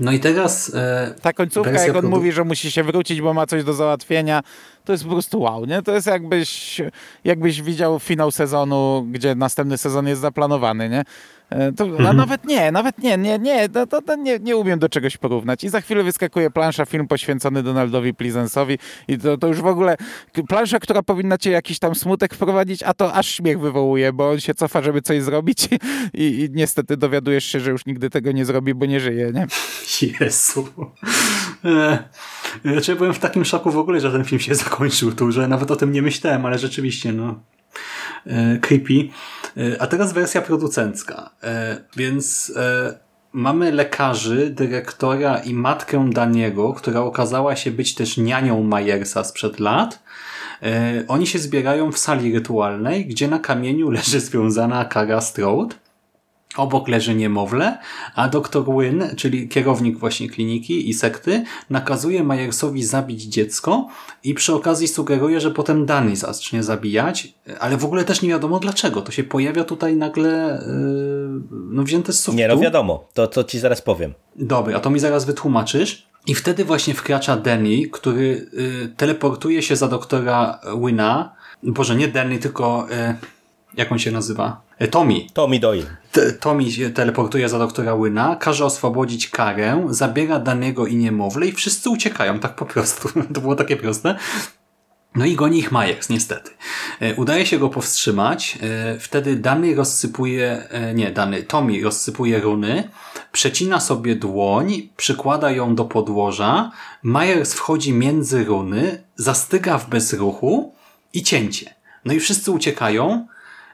Speaker 2: No i teraz e,
Speaker 3: Ta końcówka, jak on mówi, że musi się wrócić, bo ma coś do załatwienia, to jest po prostu wow, nie? To jest jakbyś, jakbyś widział finał sezonu, gdzie następny sezon jest zaplanowany, nie? E, To,
Speaker 2: Mhm.
Speaker 3: A nawet nie, nawet nie, nie, nie, to, to, to nie, nie umiem do czegoś porównać. I za chwilę wyskakuje plansza, film poświęcony Donaldowi Pleasance'owi i to, to już w ogóle plansza, która powinna cię jakiś tam smutek wprowadzić, a to aż śmiech wywołuje, bo on się cofa, żeby coś zrobić i, i niestety dowiadujesz się, że już nigdy tego nie zrobi, bo nie żyje, nie?
Speaker 2: Jezu. E, Znaczy ja byłem w takim szoku w ogóle, że ten film się zakończył tu, że nawet o tym nie myślałem, ale rzeczywiście, no. E, creepy. E, a teraz wersja producencka. E, więc mamy lekarzy, dyrektora i matkę Daniego, która okazała się być też nianią Majersa sprzed lat. Oni się zbierają w sali rytualnej, gdzie na kamieniu leży związana Kara Strode. Obok leży niemowlę, a dr Wynn, czyli kierownik właśnie kliniki i sekty, nakazuje Myersowi zabić dziecko i przy okazji sugeruje, że potem Danny zacznie zabijać, ale w ogóle też nie wiadomo dlaczego. To się pojawia tutaj nagle yy, no wzięte z sufitu.
Speaker 4: Nie, no wiadomo, to, to ci zaraz powiem.
Speaker 2: Dobra, a to mi zaraz wytłumaczysz. I wtedy właśnie wkracza Danny, który y, teleportuje się za doktora Wyna. Boże, nie Danny, tylko y, jak on się nazywa? Tommy.
Speaker 4: Tommy Doyle.
Speaker 2: T- Tommy się teleportuje za doktora Wyna, każe oswobodzić karę, zabiera danego i niemowlę i wszyscy uciekają, tak po prostu. to było takie proste. No i goni ich Myers, niestety. E, Udaje się go powstrzymać. E, Wtedy Dany rozsypuje, e, nie, Dany, Tommy rozsypuje runy, przecina sobie dłoń, przykłada ją do podłoża, Myers wchodzi między runy, zastyga w bezruchu i cięcie. No i wszyscy uciekają.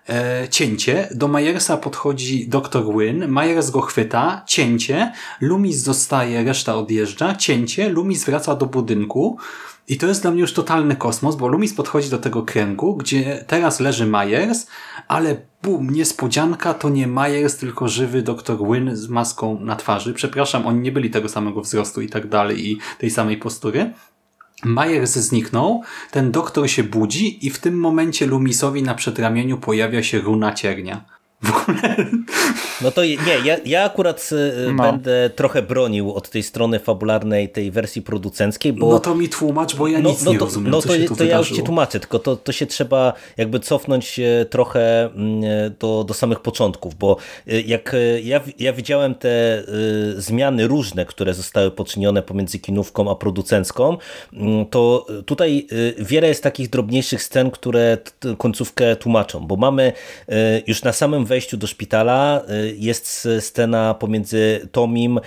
Speaker 2: E, cięcie. Do Myersa podchodzi dr Wynn. Myers go chwyta. Cięcie. Loomis zostaje, reszta odjeżdża. Cięcie. Loomis wraca do budynku. I to jest dla mnie już totalny kosmos, bo Loomis podchodzi do tego kręgu, gdzie teraz leży Myers, ale bum, niespodzianka, to nie Myers, tylko żywy dr Wynn z maską na twarzy. Przepraszam, oni nie byli tego samego wzrostu i tak dalej i tej samej postury. Myers zniknął, ten doktor się budzi i w tym momencie Loomisowi na przedramieniu pojawia się runa ciernia. W ogóle
Speaker 4: No to nie, ja, ja akurat y,
Speaker 3: No.
Speaker 4: będę trochę bronił od tej strony fabularnej, tej wersji producenckiej, bo...
Speaker 2: No to mi tłumacz, bo ja nic nie
Speaker 4: to,
Speaker 2: rozumiem,
Speaker 4: no to, to ja już ci tłumaczę, tylko to, to się trzeba jakby cofnąć e, trochę mm, do, do samych początków, bo jak ja, ja widziałem te zmiany różne, które zostały poczynione pomiędzy kinówką a producencką, mm, to tutaj wiele jest takich drobniejszych scen, które końcówkę tłumaczą, bo mamy już na samym wejściu do szpitala e, jest scena pomiędzy Tomim e,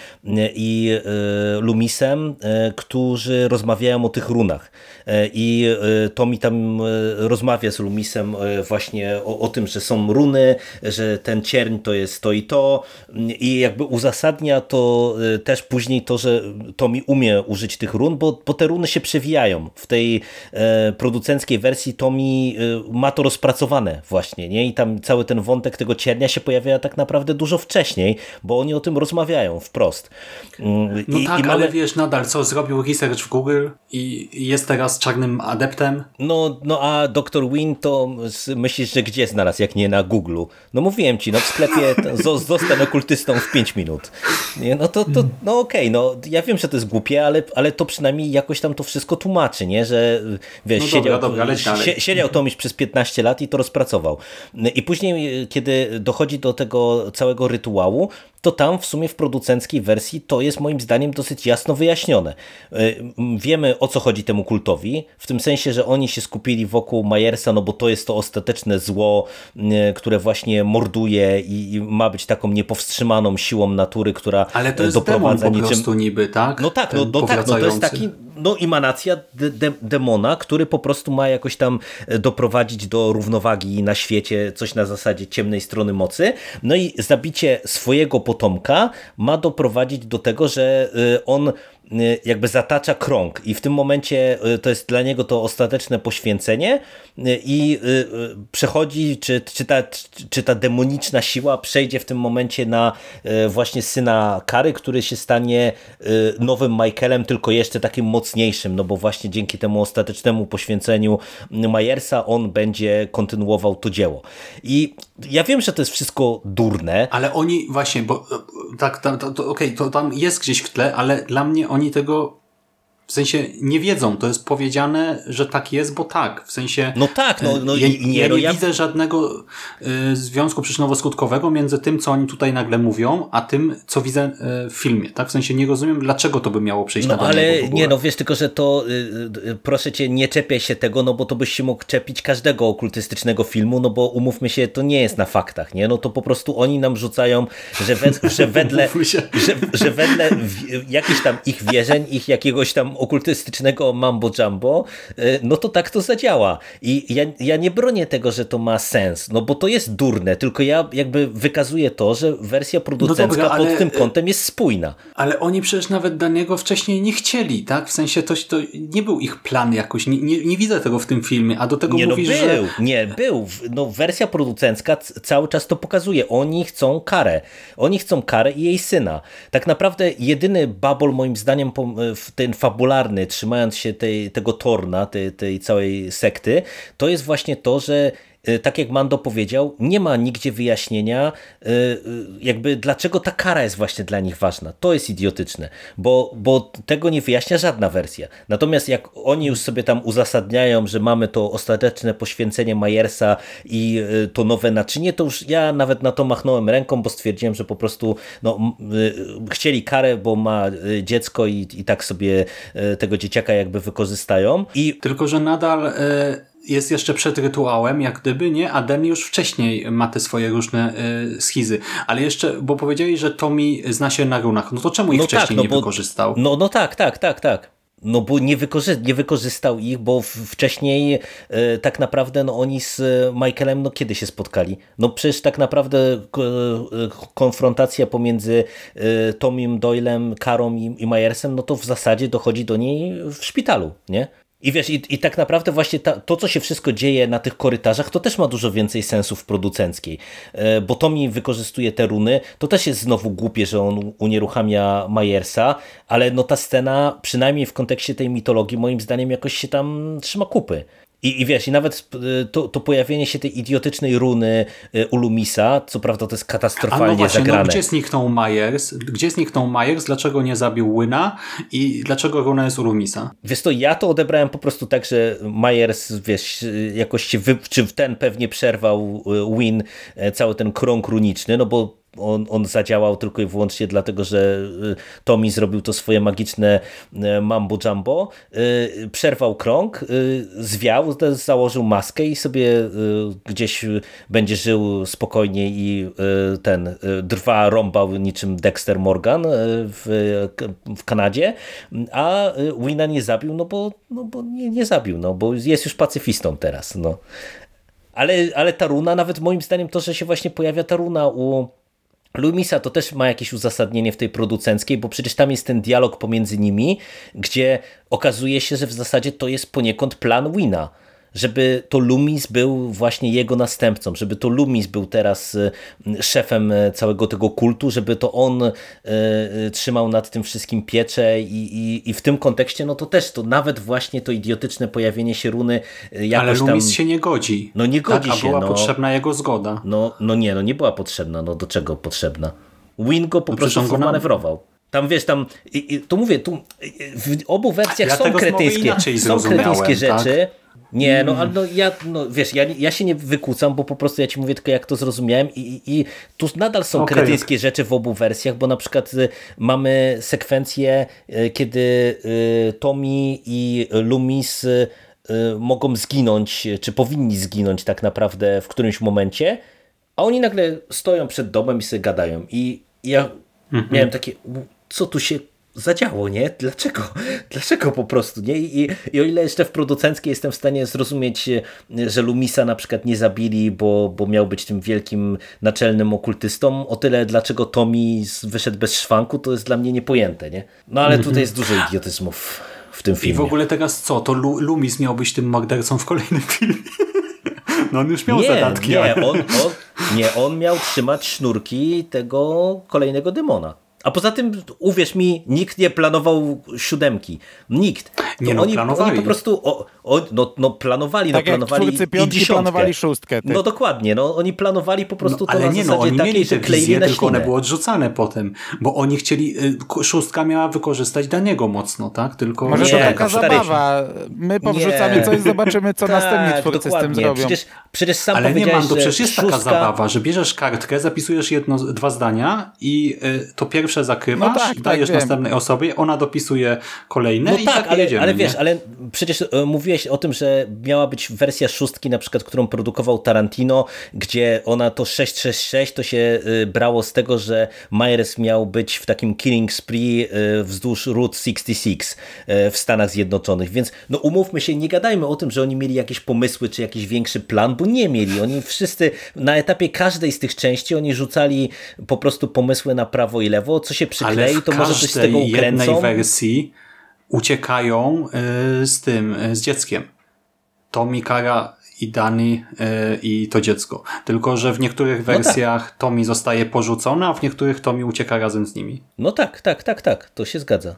Speaker 4: i e, Lumisem, którzy rozmawiają o tych runach. I Tomi tam rozmawia z Lumisem właśnie o, o tym, że są runy, że ten cierń to jest to i to i jakby uzasadnia to też później to, że Tomi umie użyć tych run, bo, bo te runy się przewijają. W tej producenckiej wersji Tomi ma to rozpracowane właśnie, nie? I tam cały ten wątek tego ciernia się pojawia tak naprawdę dużo wcześniej, bo oni o tym rozmawiają wprost. Mm,
Speaker 2: No
Speaker 4: i-
Speaker 2: tak,
Speaker 4: i mamy-
Speaker 2: ale wiesz, nadal co, zrobił research w Google i jest teraz czarnym adeptem?
Speaker 4: No, no a dr Win to myślisz, że gdzie znalazł, jak nie na Google'u? No mówiłem ci, no w sklepie to zo- zostań okultystą w 5 minut. Nie, no to, to no okej, no ja wiem, że to jest głupie, ale, ale to przynajmniej jakoś tam to wszystko tłumaczy, nie? Że wiesz,
Speaker 2: No dobra,
Speaker 4: siedział,
Speaker 2: dobra,
Speaker 4: siedział Tomisz przez 15 lat i to rozpracował. I później, kiedy dochodzi do tego całego rytuału, to tam w sumie w producenckiej wersji to jest moim zdaniem dosyć jasno wyjaśnione. Y, Wiemy o co chodzi temu kultowi, w tym sensie, że oni się skupili wokół Myersa, no bo to jest to ostateczne zło, y, które właśnie morduje i ma być taką niepowstrzymaną siłą natury, która
Speaker 2: Ale to
Speaker 4: y,
Speaker 2: jest demon
Speaker 4: doprowadza
Speaker 2: po
Speaker 4: niczym...
Speaker 2: prostu niby, tak?
Speaker 4: No tak, no, no tak, no to jest taki no, emanacja de de demona, który po prostu ma jakoś tam doprowadzić do równowagi na świecie, coś na zasadzie ciemnej strony mocy. No i zabicie swojego potomka ma doprowadzić do tego, że y, on y, jakby zatacza krąg i w tym momencie y, to jest dla niego to ostateczne poświęcenie i przechodzi, czy, czy, ta, czy ta demoniczna siła przejdzie w tym momencie na właśnie syna Kary, który się stanie nowym Michaelem, tylko jeszcze takim mocniejszym, no bo właśnie dzięki temu ostatecznemu poświęceniu Myersa on będzie kontynuował to dzieło. I ja wiem, że to jest wszystko durne,
Speaker 2: Ale oni właśnie, bo e, tak, to, to, okej, to tam jest gdzieś w tle, ale dla mnie oni tego w sensie nie wiedzą. To jest powiedziane, że tak jest, bo tak. W sensie.
Speaker 4: No tak, no- no
Speaker 2: ja,
Speaker 4: i- nie,
Speaker 2: ja nie
Speaker 4: ja-
Speaker 2: widzę żadnego y, związku przyczynowo-skutkowego między tym, co oni tutaj nagle mówią, a tym, co widzę y, w filmie. Tak? W sensie nie rozumiem, dlaczego to by miało przejść
Speaker 4: No
Speaker 2: na
Speaker 4: ale nie, no wiesz, tylko że to y, proszę cię, nie czepiaj się tego, no bo to byś się mógł czepić każdego okultystycznego filmu, no bo umówmy się, to nie jest na faktach, nie? No to po prostu oni nam rzucają, że, we, że wedle że, że wedle w, jakichś tam ich wierzeń, ich jakiegoś tam okultystycznego mambo jumbo, y, no to tak to zadziała. I ja, ja nie bronię tego, że to ma sens, no bo to jest durne, tylko ja jakby wykazuję to, że wersja producencka
Speaker 2: No dobra, ale-
Speaker 4: pod tym kątem jest spójna.
Speaker 2: Ale oni przecież nawet Daniego wcześniej nie chcieli, tak? W sensie to, to nie był ich plan jakoś. Nie, nie, nie widzę tego w tym filmie, a do tego
Speaker 4: Nie, no
Speaker 2: mówisz,
Speaker 4: był,
Speaker 2: że...
Speaker 4: nie, był. No, wersja producencka cały czas to pokazuje. Oni chcą karę. Oni chcą karę i jej syna. Tak naprawdę jedyny babol moim zdaniem pom- w ten fabularny, trzymając się tej, tego torna, tej, tej całej sekty, to jest właśnie to, że tak jak Mando powiedział, nie ma nigdzie wyjaśnienia, y, y, jakby dlaczego ta kara jest właśnie dla nich ważna. To jest idiotyczne, bo, bo tego nie wyjaśnia żadna wersja. Natomiast jak oni już sobie tam uzasadniają, że mamy to ostateczne poświęcenie Majersa i y, to nowe naczynie, to już ja nawet na to machnąłem ręką, bo stwierdziłem, że po prostu no, y, chcieli karę, bo ma y, dziecko i, i tak sobie y, tego dzieciaka jakby wykorzystają. I
Speaker 2: Tylko, że nadal e, jest jeszcze przed rytuałem, jak gdyby, nie? A Demi już wcześniej ma te swoje różne e, schizy. Ale jeszcze, bo powiedzieli, że Tommy zna się na runach. No to czemu ich
Speaker 4: No
Speaker 2: wcześniej
Speaker 4: tak, no
Speaker 2: nie
Speaker 4: bo-
Speaker 2: wykorzystał?
Speaker 4: No, no tak, tak, tak, tak. No bo nie, wykorzy nie wykorzystał ich, bo wcześniej e, tak naprawdę no, oni z Michaelem no kiedy się spotkali? No przecież tak naprawdę e, konfrontacja pomiędzy e, Tomim Doylem, Karą i, i Majersem, no to w zasadzie dochodzi do niej w szpitalu, nie? I wiesz, i, i tak naprawdę właśnie ta, to, co się wszystko dzieje na tych korytarzach, to też ma dużo więcej sensów producenckiej. E, Bo Tommy wykorzystuje te runy, to też jest znowu głupie, że on unieruchamia Majersa, ale no ta scena, przynajmniej w kontekście tej mitologii, moim zdaniem jakoś się tam trzyma kupy. I, I wiesz, i nawet e, to, to pojawienie się tej idiotycznej runy e, u Lumisa, co prawda to jest
Speaker 2: A
Speaker 4: katastrofalnie
Speaker 2: no właśnie, no
Speaker 4: zagrane.
Speaker 2: gdzie zniknął Myers? Gdzie zniknął Myers? Dlaczego nie zabił Wyna? I dlaczego runa jest u Lumisa?
Speaker 4: Wiesz to ja to odebrałem po prostu tak, że Myers, wiesz, jakoś się wy, czy ten pewnie przerwał e, Win cały ten krąg runiczny, no bo on, on zadziałał tylko i wyłącznie dlatego, że e, Tommy zrobił to swoje magiczne e, mambo jumbo, e, przerwał krąg, zwiał, założył maskę i sobie gdzieś będzie żył spokojnie i ten drwa rąbał niczym Dexter Morgan w, w Kanadzie, a Wina nie zabił, no bo, no bo nie, nie zabił, no bo jest już pacyfistą teraz, no. Ale, ale ta runa, nawet moim zdaniem to, że się właśnie pojawia ta runa u Lumisa, to też ma jakieś uzasadnienie w tej producenckiej, bo przecież tam jest ten dialog pomiędzy nimi, gdzie okazuje się, że w zasadzie to jest poniekąd plan Wina. Żeby to Lumis był właśnie jego następcą, żeby to Lumis był teraz y, szefem y, całego tego kultu, żeby to on y, trzymał nad tym wszystkim pieczę i, i, i w tym kontekście, no to też to nawet właśnie to idiotyczne pojawienie się runy jakoś
Speaker 2: Ale
Speaker 4: tam...
Speaker 2: Lumis się nie godzi.
Speaker 4: No nie godzi
Speaker 2: tak,
Speaker 4: się,
Speaker 2: A była
Speaker 4: no.
Speaker 2: potrzebna jego zgoda.
Speaker 4: No, no nie, no nie była potrzebna. No do czego potrzebna? Win go po
Speaker 2: No
Speaker 4: prostu
Speaker 2: go
Speaker 4: manewrował. Tam wiesz, tam, to mówię, tu w obu wersjach
Speaker 2: Ja
Speaker 4: są kretyńskie, są kretyńskie
Speaker 2: tak?
Speaker 4: Nie, no ale no, ja, no, wiesz, ja, ja się nie wykłócam, bo po prostu ja ci mówię tylko jak to zrozumiałem i, i, i tu nadal są kretyńskie rzeczy w obu wersjach, bo na przykład y, mamy sekwencję, y, kiedy y, Tommy i Lumis y, mogą zginąć, czy powinni zginąć tak naprawdę w którymś momencie, a oni nagle stoją przed domem i sobie gadają. I ja miałem takie, co tu się zadziało, nie? Dlaczego? Dlaczego po prostu, nie? I, I o ile jeszcze w producenckiej jestem w stanie zrozumieć, e, że Lumisa na przykład nie zabili, bo, bo miał być tym wielkim naczelnym okultystą, o tyle dlaczego Tommy wyszedł bez szwanku, to jest dla mnie niepojęte, nie? No ale tutaj jest dużo idiotyzmów w tym
Speaker 2: I
Speaker 4: filmie.
Speaker 2: w ogóle teraz co? To Lu Lumis miał być tym mordercą w kolejnym filmie? No on już miał
Speaker 4: nie,
Speaker 2: zadatki.
Speaker 4: nie,
Speaker 2: ale-
Speaker 4: on, on, nie, on miał trzymać sznurki tego kolejnego demona. A poza tym, uwierz mi, nikt nie planował siódemki. Nikt.
Speaker 2: Nie no,
Speaker 4: oni,
Speaker 2: planowali.
Speaker 4: oni po prostu o, o, no, no, planowali,
Speaker 3: Tak
Speaker 4: no, planowali
Speaker 3: twórcy
Speaker 4: i
Speaker 3: piątki
Speaker 4: dziesiątkę.
Speaker 3: planowali szóstkę. Ty.
Speaker 4: No dokładnie, no, oni planowali po prostu
Speaker 2: No,
Speaker 4: to
Speaker 2: ale
Speaker 4: na
Speaker 2: nie no,
Speaker 4: zasadzie
Speaker 2: oni
Speaker 4: takiej,
Speaker 2: mieli te wizje,
Speaker 4: na
Speaker 2: tylko one były odrzucane potem, bo oni chcieli, y, szóstka miała wykorzystać Daniego mocno, tak? Tylko
Speaker 3: Może
Speaker 4: Nie,
Speaker 3: to taka zabawa. My powrzucamy
Speaker 4: Nie.
Speaker 3: coś, zobaczymy, co następni
Speaker 4: Tak,
Speaker 3: twórcy z tym
Speaker 4: dokładnie.
Speaker 3: zrobią.
Speaker 4: Przecież, przecież sam
Speaker 2: Ale nie mam, to przecież jest taka
Speaker 4: szóstka...
Speaker 2: zabawa, że bierzesz kartkę, zapisujesz jedno, dwa zdania i y, to pierwsze pierwsze zakrywasz,
Speaker 3: No tak, tak,
Speaker 2: dajesz
Speaker 3: wiem.
Speaker 2: następnej osobie, ona dopisuje kolejne
Speaker 4: No
Speaker 2: i
Speaker 4: tak,
Speaker 2: tak,
Speaker 4: ale,
Speaker 2: jedziemy.
Speaker 4: ale
Speaker 2: nie?
Speaker 4: wiesz, ale przecież e, mówiłeś o tym, że miała być wersja szóstki, na przykład, którą produkował Tarantino, gdzie ona to 666 to się e, brało z tego, że Myers miał być w takim killing spree e, wzdłuż Route 66 e, w Stanach Zjednoczonych, więc no umówmy się, nie gadajmy o tym, że oni mieli jakieś pomysły, czy jakiś większy plan, bo nie mieli. Oni wszyscy na etapie każdej z tych części, oni rzucali po prostu pomysły na prawo i lewo, co się
Speaker 2: ale
Speaker 4: przyklei,
Speaker 2: w
Speaker 4: to może coś z tego ukręcą.
Speaker 2: jednej wersji uciekają y, z tym, y, z dzieckiem. Tommy, Kara i Dani y, i to dziecko. Tylko, że w niektórych
Speaker 4: tak.
Speaker 2: wersjach Tommy zostaje porzucona, a w niektórych Tommy ucieka razem z nimi.
Speaker 4: No tak, tak, tak, tak, to się zgadza.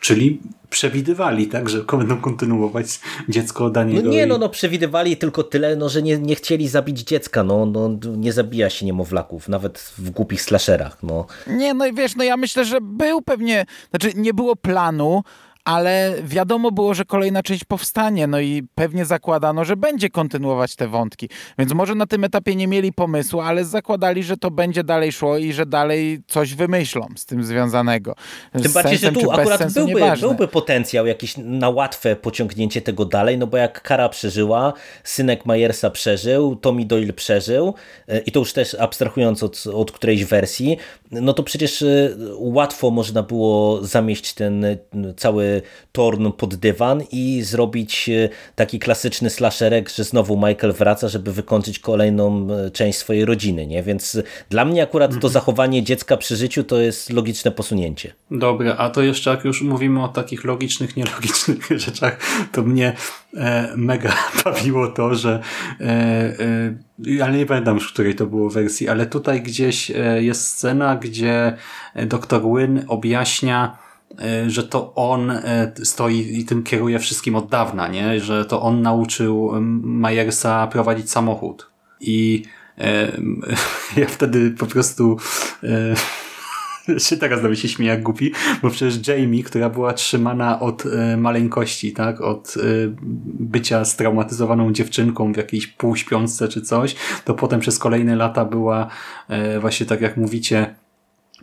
Speaker 2: Czyli przewidywali, tak, że będą kontynuować dziecko
Speaker 4: No
Speaker 2: Daniego.
Speaker 4: nie,
Speaker 2: i-
Speaker 4: no, no przewidywali tylko tyle, no, że nie, nie chcieli zabić dziecka, no, no nie zabija się niemowlaków, nawet w głupich slasherach, no.
Speaker 3: Nie, no i wiesz, no ja myślę, że był pewnie, znaczy nie było planu, ale wiadomo było, że kolejna część powstanie, no i pewnie zakładano, że będzie kontynuować te wątki. Więc może na tym etapie nie mieli pomysłu, ale zakładali, że to będzie dalej szło i że dalej coś wymyślą z tym związanego.
Speaker 4: Tym bardziej, że tu akurat byłby,
Speaker 3: nieważne.
Speaker 4: byłby potencjał jakiś na łatwe pociągnięcie tego dalej, no bo jak Kara przeżyła, synek Myersa przeżył, Tommy Doyle przeżył e, i to już też abstrahując od, od którejś wersji, no to przecież e, łatwo można było zamieść ten e, cały torn pod dywan i zrobić e, taki klasyczny slasherek, że znowu Michael wraca, żeby wykończyć kolejną e, część swojej rodziny, nie? Więc dla mnie akurat
Speaker 3: Mhm.
Speaker 4: to zachowanie dziecka przy życiu to jest logiczne posunięcie.
Speaker 2: Dobra, a to jeszcze jak już mówimy o takich logicznych, nielogicznych rzeczach, to mnie e, mega bawiło to, że e, e, ale nie pamiętam już, w której to było wersji, ale tutaj gdzieś e, jest scena, gdzie dr Wynn objaśnia, że to on e, stoi i tym kieruje wszystkim od dawna, nie? Że to on nauczył em, Myersa prowadzić samochód. I ja wtedy po prostu się teraz nawet się śmieję jak głupi, bo przecież Jamie, która była trzymana od maleńkości, tak, od bycia straumatyzowaną dziewczynką w jakiejś półśpiączce czy coś, to potem przez kolejne lata była właśnie tak jak mówicie,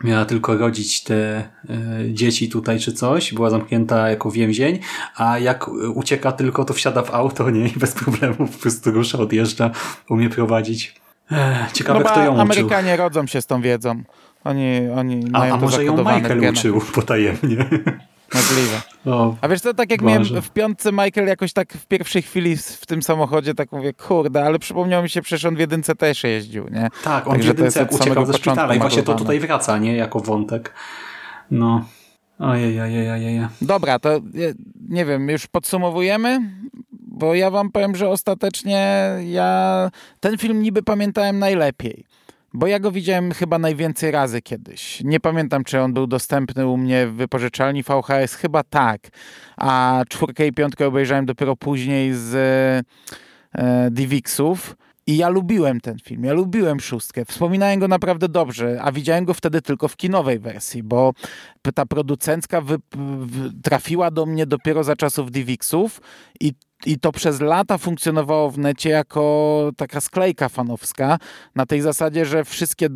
Speaker 2: miała tylko rodzić te e, dzieci tutaj czy coś, była zamknięta jako więzień, a jak ucieka tylko, to wsiada w auto, nie, i bez problemu po prostu rusza, odjeżdża, umie prowadzić. Ech, ciekawe,
Speaker 3: no,
Speaker 2: kto ją uczył.
Speaker 3: Amerykanie rodzą się z tą wiedzą. Oni, oni
Speaker 2: A,
Speaker 3: mają
Speaker 2: a może ją Michael uczył potajemnie.
Speaker 3: Możliwe.
Speaker 2: O,
Speaker 3: A wiesz co, tak jak
Speaker 2: Boże.
Speaker 3: miałem w piątce Michael jakoś tak w pierwszej chwili w tym samochodzie, tak mówię, kurde, ale przypomniało mi się, przecież on w jedynce też jeździł, nie?
Speaker 2: tak, on
Speaker 3: Także
Speaker 2: w
Speaker 3: to
Speaker 2: jedynce uciekał ze szpitala i właśnie to tutaj wraca, nie? Jako wątek. No. Ojej, ojej, ojej.
Speaker 3: Dobra, to e, nie wiem, już podsumowujemy, bo ja wam powiem, że ostatecznie ja ten film niby pamiętałem najlepiej. Bo ja go widziałem chyba najwięcej razy kiedyś. Nie pamiętam, czy on był dostępny u mnie w wypożyczalni VHS. Chyba tak. A czwórkę i piątkę obejrzałem dopiero później z e, DivXów. I ja lubiłem ten film, ja lubiłem szóstkę. Wspominałem go naprawdę dobrze, a widziałem go wtedy tylko w kinowej wersji, bo ta producencka wy, w, trafiła do mnie dopiero za czasów DivXów i, i to przez lata funkcjonowało w necie jako taka sklejka fanowska, na tej zasadzie, że wszystkie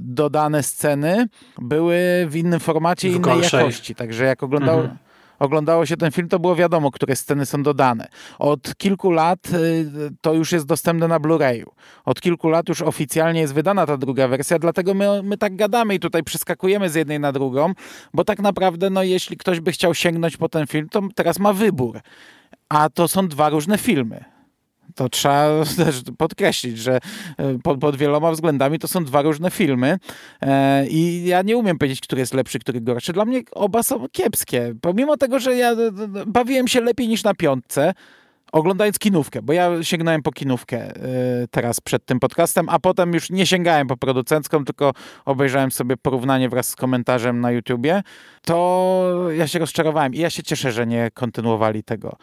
Speaker 3: dodane sceny były w innym formacie i innej
Speaker 2: gorszej.
Speaker 3: jakości. Także jak oglądało,
Speaker 2: Mhm.
Speaker 3: oglądało się ten film, to było wiadomo, które sceny są dodane. Od kilku lat y, to już jest dostępne na Blu-rayu. Od kilku lat już oficjalnie jest wydana ta druga wersja, dlatego my, my tak gadamy i tutaj przeskakujemy z jednej na drugą, bo tak naprawdę, no jeśli ktoś by chciał sięgnąć po ten film, to teraz ma wybór. A to są dwa różne filmy. To trzeba też podkreślić, że e, pod, pod wieloma względami to są dwa różne filmy e, i ja nie umiem powiedzieć, który jest lepszy, który gorszy. Dla mnie oba są kiepskie. Pomimo tego, że ja bawiłem się lepiej niż na piątce, oglądając kinówkę, bo ja sięgnąłem po kinówkę e, teraz przed tym podcastem, a potem już nie sięgałem po producencką, tylko obejrzałem sobie porównanie wraz z komentarzem na YouTubie, to ja się rozczarowałem i ja się cieszę, że nie kontynuowali tego.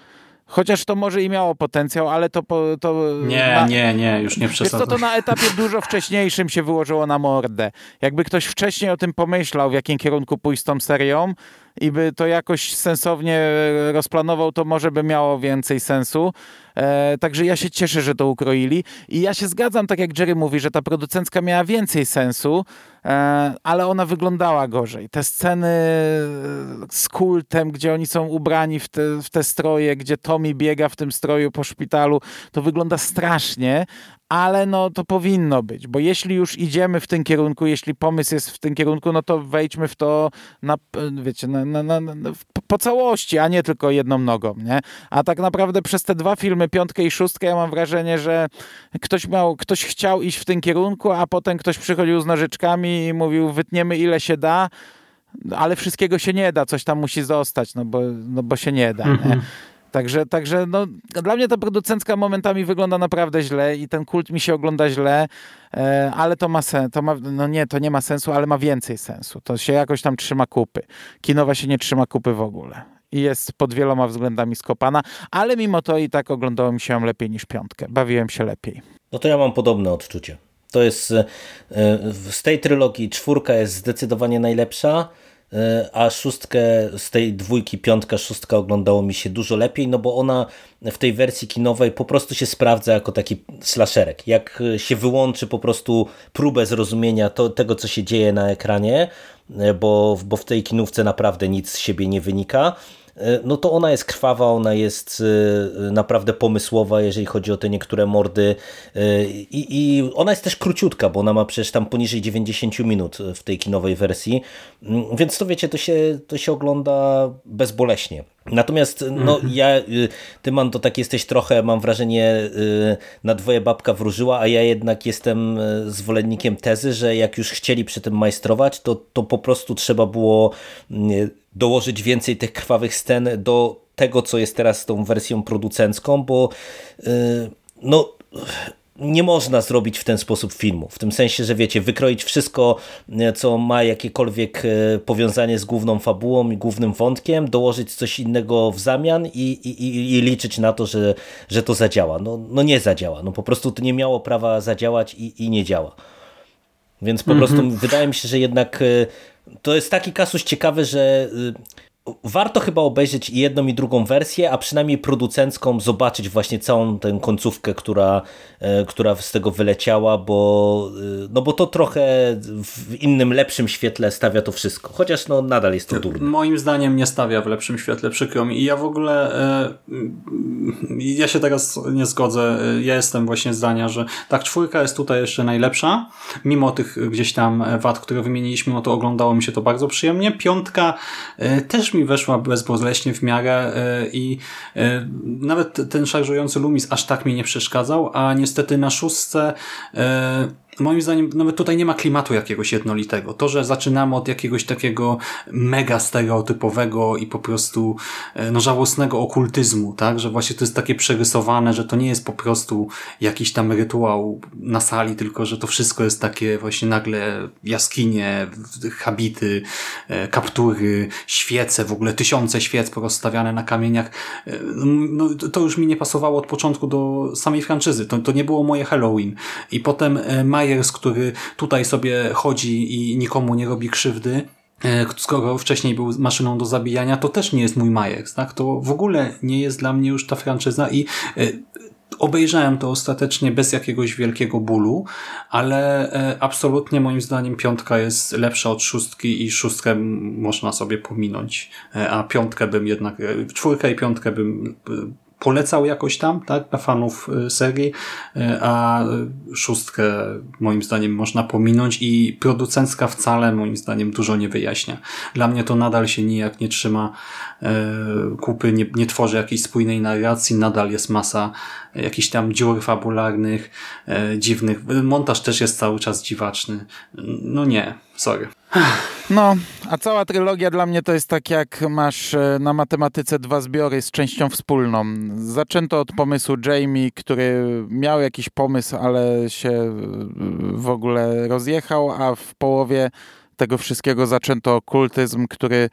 Speaker 3: Chociaż to może i miało potencjał, ale to... Po, to
Speaker 2: Nie,
Speaker 3: na,
Speaker 2: nie, nie, już nie
Speaker 3: Wiesz co,
Speaker 2: przesadzam.
Speaker 3: to na etapie dużo wcześniejszym się wyłożyło na mordę. Jakby ktoś wcześniej o tym pomyślał, w jakim kierunku pójść z tą serią, i by to jakoś sensownie rozplanował, to może by miało więcej sensu. E, także ja się cieszę, że to ukroili i ja się zgadzam, tak jak Jerry mówi, że ta producencka miała więcej sensu, e, ale ona wyglądała gorzej. Te sceny z kultem, gdzie oni są ubrani w te, w te stroje, gdzie Tommy biega w tym stroju po szpitalu, to wygląda strasznie, ale no to powinno być, bo jeśli już idziemy w tym kierunku, jeśli pomysł jest w tym kierunku, no to wejdźmy w to na, wiecie, na, na, na, po całości, a nie tylko jedną nogą, nie? A tak naprawdę przez te dwa filmy, piątkę i szóstkę, ja mam wrażenie, że ktoś miał, ktoś chciał iść w tym kierunku, a potem ktoś przychodził z nożyczkami i mówił, wytniemy ile się da, ale wszystkiego się nie da, coś tam musi zostać, no bo, no bo się nie da,
Speaker 2: Mhm.
Speaker 3: nie? Także, także no, dla mnie ta producencka momentami wygląda naprawdę źle i ten kult mi się ogląda źle, e, ale to ma sens, to ma, no nie, to nie ma sensu, ale ma więcej sensu. To się jakoś tam trzyma kupy. Kinowa się nie trzyma kupy w ogóle. I jest pod wieloma względami skopana, ale mimo to i tak oglądało mi się ją lepiej niż piątkę. Bawiłem się lepiej.
Speaker 4: No to ja mam podobne odczucie. To jest e, z tej trylogii czwórka jest zdecydowanie najlepsza, e, a szóstkę z tej dwójki, piątka, szóstka oglądało mi się dużo lepiej, no bo ona w tej wersji kinowej po prostu się sprawdza jako taki slasherek. Jak się wyłączy po prostu próbę zrozumienia to, tego, co się dzieje na ekranie, e, bo, bo w tej kinówce naprawdę nic z siebie nie wynika, no to ona jest krwawa, ona jest y, naprawdę pomysłowa, jeżeli chodzi o te niektóre mordy i, i ona jest też króciutka, bo ona ma przecież tam poniżej 90 minut w tej kinowej wersji, Mm, więc to wiecie, to się, to się ogląda bezboleśnie. Natomiast no ja, y, ty man to tak jesteś trochę, mam wrażenie, na dwoje babka wróżyła, a ja jednak jestem zwolennikiem tezy, że jak już chcieli przy tym majstrować, to, to po prostu trzeba było mm, dołożyć więcej tych krwawych scen do tego, co jest teraz z tą wersją producencką, bo no nie można zrobić w ten sposób filmu. W tym sensie, że wiecie, wykroić wszystko, co ma jakiekolwiek powiązanie z główną fabułą i głównym wątkiem, dołożyć coś innego w zamian i, i, i liczyć na to, że, że to zadziała. No, no nie zadziała. No po prostu to nie miało prawa zadziałać i, i nie działa. Więc po prostu wydaje mi się, że jednak to jest taki kasus ciekawy, że warto chyba obejrzeć i jedną i drugą wersję, a przynajmniej producencką zobaczyć właśnie całą tę końcówkę, która, która z tego wyleciała, bo, no bo to trochę w innym, lepszym świetle stawia to wszystko. Chociaż no nadal jest to durne.
Speaker 2: Moim zdaniem nie stawia w lepszym świetle, przykro mi. I ja w ogóle e, ja się teraz nie zgodzę. Ja jestem właśnie zdania, że tak, czwórka jest tutaj jeszcze najlepsza. Mimo tych gdzieś tam wad, które wymieniliśmy, no to oglądało mi się to bardzo przyjemnie. Piątka e, też mi weszła bezboleśnie w miarę i nawet ten szarżujący Lumis aż tak mi nie przeszkadzał, a niestety na szóstce moim zdaniem nawet tutaj nie ma klimatu jakiegoś jednolitego. To, że zaczynamy od jakiegoś takiego mega stereotypowego i po prostu no, żałosnego okultyzmu, tak? Że właśnie to jest takie przerysowane, że to nie jest po prostu jakiś tam rytuał na sali, tylko że to wszystko jest takie właśnie nagle jaskinie, habity, kaptury, świece, w ogóle tysiące świec porozstawiane na kamieniach. No, to już mi nie pasowało od początku do samej franczyzy. To, to nie było moje Halloween. I potem Myers, który tutaj sobie chodzi i nikomu nie robi krzywdy, skoro wcześniej był maszyną do zabijania, to też nie jest mój Myers, tak? To w ogóle nie jest dla mnie już ta franczyza i obejrzałem to ostatecznie bez jakiegoś wielkiego bólu, ale absolutnie moim zdaniem piątka jest lepsza od szóstki i szóstkę można sobie pominąć, a piątkę bym jednak, czwórkę i piątkę bym polecał jakoś tam, tak, dla fanów serii, a szóstkę moim zdaniem można pominąć i producencka wcale moim zdaniem dużo nie wyjaśnia. Dla mnie to nadal się nijak nie trzyma kupy, nie, nie tworzy jakiejś spójnej narracji, nadal jest masa jakichś tam dziur fabularnych, dziwnych. Montaż też jest cały czas dziwaczny. No nie, sorry.
Speaker 3: No, a cała trylogia dla mnie to jest tak jak masz na matematyce dwa zbiory z częścią wspólną. Zaczęto od pomysłu Jamie, który miał jakiś pomysł, ale się w ogóle rozjechał, a w połowie tego wszystkiego zaczęto okultyzm, który,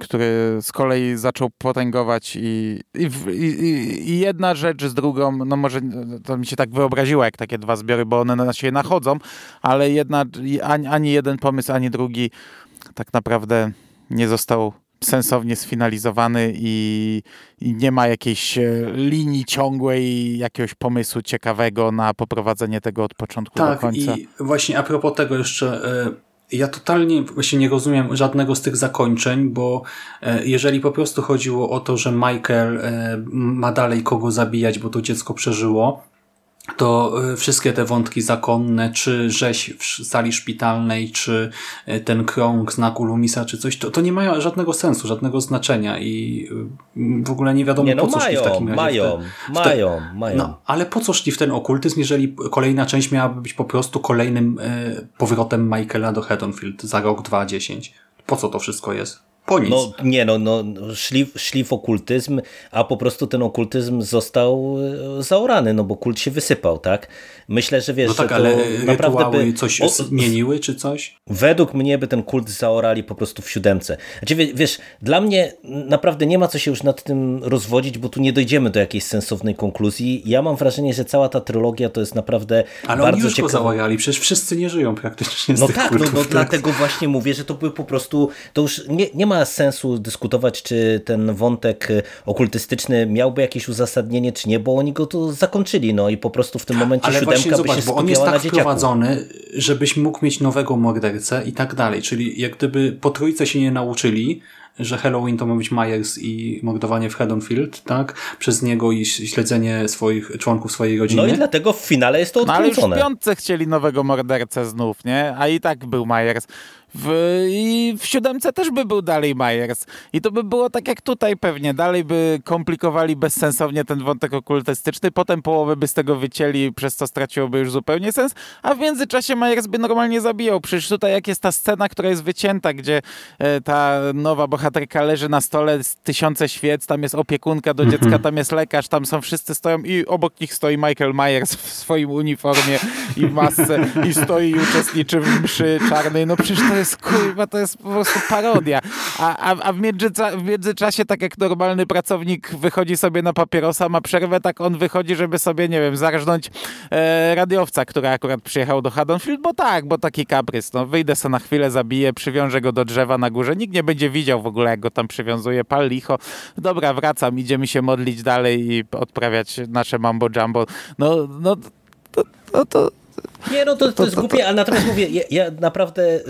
Speaker 3: który z kolei zaczął potęgować i, i, i, i, jedna rzecz z drugą, no może to mi się tak wyobraziło jak takie dwa zbiory, bo one na siebie nachodzą, ale jedna, ani, ani jeden pomysł, ani drugi tak naprawdę nie został sensownie sfinalizowany i, i, nie ma jakiejś e, linii ciągłej, jakiegoś pomysłu ciekawego na poprowadzenie tego od początku
Speaker 2: tak,
Speaker 3: do końca.
Speaker 2: i właśnie a propos tego jeszcze, e, ja totalnie właśnie nie rozumiem żadnego z tych zakończeń, bo e, jeżeli po prostu chodziło o to, że Michael ma dalej kogo zabijać, bo to dziecko przeżyło, to y, wszystkie te wątki zakonne, czy rzeź w sali szpitalnej, czy y, ten krąg znaku Lumisa, czy coś, to, to nie mają żadnego sensu, żadnego znaczenia i y, w ogóle nie wiadomo
Speaker 4: nie, no
Speaker 2: po co
Speaker 4: mają,
Speaker 2: szli w takim razie.
Speaker 4: Mają,
Speaker 2: te,
Speaker 4: mają, mają.
Speaker 2: No, ale po co szli w ten okultyzm, jeżeli kolejna część miałaby być po prostu kolejnym powrotem Michaela do Haddonfield za rok, dwa, dziesięć? Po co to wszystko jest? Po nic.
Speaker 4: No nie, no, no szli, szli w okultyzm, a po prostu ten okultyzm został e, zaorany, no bo kult się wysypał, tak? Myślę, że wiesz,
Speaker 2: no tak,
Speaker 4: że
Speaker 2: ale
Speaker 4: naprawdę by...
Speaker 2: coś o, zmieniły, czy coś?
Speaker 4: Według mnie by ten kult zaorali po prostu w siódemce. Znaczy, wiesz, dla mnie naprawdę nie ma co się już nad tym rozwodzić, bo tu nie dojdziemy do jakiejś sensownej konkluzji. Ja mam wrażenie, że cała ta trylogia to jest naprawdę
Speaker 2: ale
Speaker 4: bardzo
Speaker 2: oni już
Speaker 4: ciekawa...
Speaker 2: go zaorali, przecież wszyscy nie żyją praktycznie z
Speaker 4: No
Speaker 2: tych
Speaker 4: tak, no, no
Speaker 2: tak?
Speaker 4: dlatego właśnie mówię, że to by po prostu, to już nie, nie ma sensu dyskutować, czy ten wątek okultystyczny miałby jakieś uzasadnienie, czy nie, bo oni go tu zakończyli, no i po prostu w tym momencie
Speaker 2: Ale
Speaker 4: siódemka
Speaker 2: właśnie zobacz, bo on jest tak wprowadzony, żebyś mógł mieć nowego mordercę i tak dalej, czyli jak gdyby po trójce się nie nauczyli, że Halloween to ma być Myers i mordowanie w Haddonfield, tak? Przez niego i śledzenie swoich członków swojej rodziny.
Speaker 4: No i dlatego w finale jest to
Speaker 3: No ale już w
Speaker 4: odkręcone.
Speaker 3: piątce chcieli nowego mordercę znów, nie? A i tak był Myers. W, I w siódemce też by był dalej Myers. I to by było tak jak tutaj pewnie. Dalej by komplikowali bezsensownie ten wątek okultystyczny, potem połowę by z tego wycięli, przez co straciłoby już zupełnie sens, a w międzyczasie Myers by normalnie zabijał. Przecież tutaj jak jest ta scena, która jest wycięta, gdzie e, ta nowa bohaterka leży na stole z tysiące świec, tam jest opiekunka do dziecka,
Speaker 2: Mhm.
Speaker 3: tam jest lekarz, tam są wszyscy stoją i obok nich stoi Michael Myers w swoim uniformie i w masce i stoi i uczestniczy w mszy czarnej. No przecież to jest kurwa, to jest po prostu parodia. A, a, a w, międzyca, w międzyczasie, tak jak normalny pracownik wychodzi sobie na papierosa, ma przerwę, tak on wychodzi, żeby sobie, nie wiem, zarżnąć e, radiowca, który akurat przyjechał do Haddonfield, bo tak, bo taki kaprys. No, wyjdę sobie na chwilę, zabiję, przywiążę go do drzewa na górze. Nikt nie będzie widział w ogóle, jak go tam przywiązuje. Pal licho. Dobra, wracam, idziemy się modlić dalej i odprawiać nasze mambo jumbo. No, no, to, to, to
Speaker 4: Nie, no to, to jest głupie, ale natomiast mówię, ja, ja naprawdę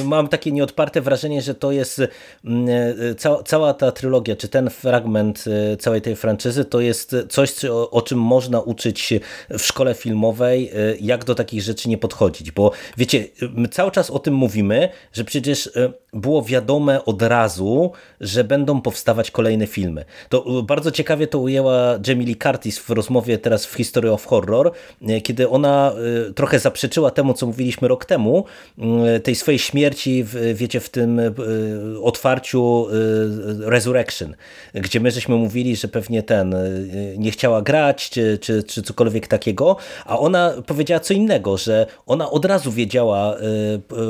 Speaker 4: y, mam takie nieodparte wrażenie, że to jest y, y, cała, cała ta trylogia, czy ten fragment y, całej tej franczyzy, to jest coś, co, o czym można uczyć w szkole filmowej, y, jak do takich rzeczy nie podchodzić, bo wiecie, my cały czas o tym mówimy, że przecież y, było wiadome od razu, że będą powstawać kolejne filmy. To y, bardzo ciekawie to ujęła Jamie Lee Curtis w rozmowie teraz w History of Horror, y, kiedy ona y, trochę zaprzeczyła temu, co mówiliśmy rok temu, y, tej swojej śmierci, wiecie, w tym y, otwarciu y, Resurrection, gdzie my żeśmy mówili, że pewnie ten y, nie chciała grać, czy, czy, czy cokolwiek takiego, a ona powiedziała co innego, że ona od razu wiedziała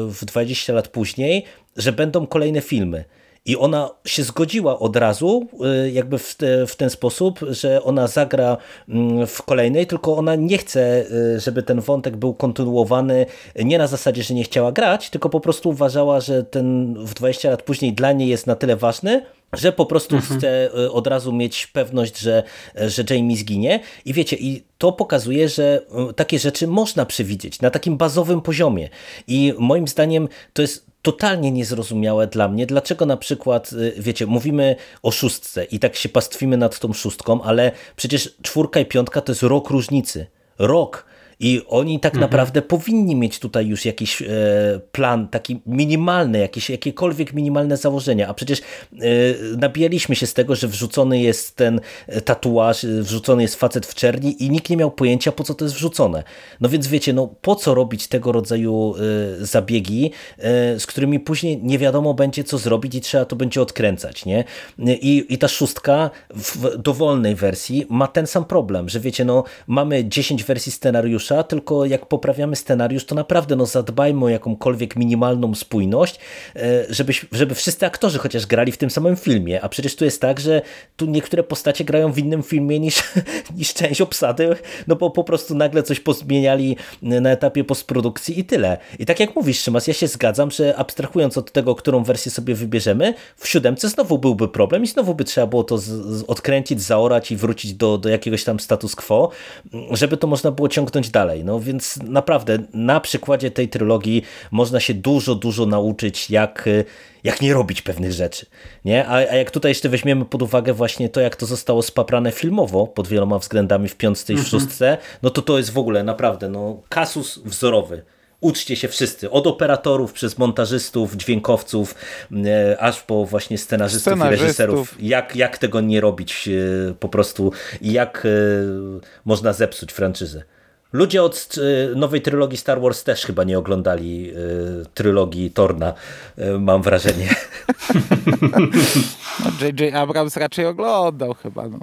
Speaker 4: w 20 lat później, że będą kolejne filmy. I ona się zgodziła od razu, y, jakby w, te, w ten sposób, że ona zagra mm, w kolejnej, tylko ona nie chce, y, żeby ten wątek był kontynuowany nie na zasadzie, że nie chciała grać, tylko po prostu uważała, że ten w 20 lat później dla niej jest na tyle ważny, że po prostu chce y, od razu mieć pewność, że, że Jamie zginie. I wiecie, i to pokazuje, że y, takie rzeczy można przewidzieć na takim bazowym poziomie. I moim zdaniem to jest totalnie niezrozumiałe dla mnie, dlaczego na przykład, y, wiecie, mówimy o szóstce i tak się pastwimy nad tą szóstką, ale przecież czwórka i piątka to jest rok różnicy. Rok. I oni tak naprawdę powinni mieć tutaj już jakiś e, plan, taki minimalny, jakieś, jakiekolwiek minimalne założenia. A przecież e, nabijaliśmy się z tego, że wrzucony jest ten tatuaż, wrzucony jest facet w czerni i nikt nie miał pojęcia, po co to jest wrzucone. No więc wiecie, no po co robić tego rodzaju e, zabiegi, e, z którymi później nie wiadomo będzie, co zrobić i trzeba to będzie odkręcać, nie? I, i ta szóstka w dowolnej wersji ma ten sam problem, że wiecie, no mamy 10 wersji scenariusza, scenariusza, tylko jak poprawiamy scenariusz, to naprawdę no, zadbajmy o jakąkolwiek minimalną spójność, żeby, żeby wszyscy aktorzy chociaż grali w tym samym filmie, a przecież tu jest tak, że tu niektóre postacie grają w innym filmie niż, niż część obsady, no bo po prostu nagle coś pozmieniali na etapie postprodukcji i tyle. I tak jak mówisz, Szymas, ja się zgadzam, że abstrahując od tego, którą wersję sobie wybierzemy, w siódemce znowu byłby problem i znowu by trzeba było to z, z, odkręcić, zaorać i wrócić do, do jakiegoś tam status quo, żeby to można było ciągnąć dalej. No więc naprawdę na przykładzie tej trylogii można się dużo, dużo nauczyć, jak jak nie robić pewnych rzeczy. Nie? A, a jak tutaj jeszcze weźmiemy pod uwagę właśnie to, jak to zostało spaprane filmowo pod wieloma względami w piątce i w mhm. szóstce, no to to jest w ogóle naprawdę no, kasus wzorowy. Uczcie się wszyscy, od operatorów, przez montażystów, dźwiękowców, e, aż po właśnie scenarzystów, scenarzystów. i reżyserów. Jak, jak tego nie robić e, po prostu i jak e, można zepsuć franczyzę. Ludzie od y, nowej trylogii Star Wars też chyba nie oglądali y, trylogii Torna, y, mam wrażenie.
Speaker 3: No, J.J. Abrams raczej oglądał chyba. No.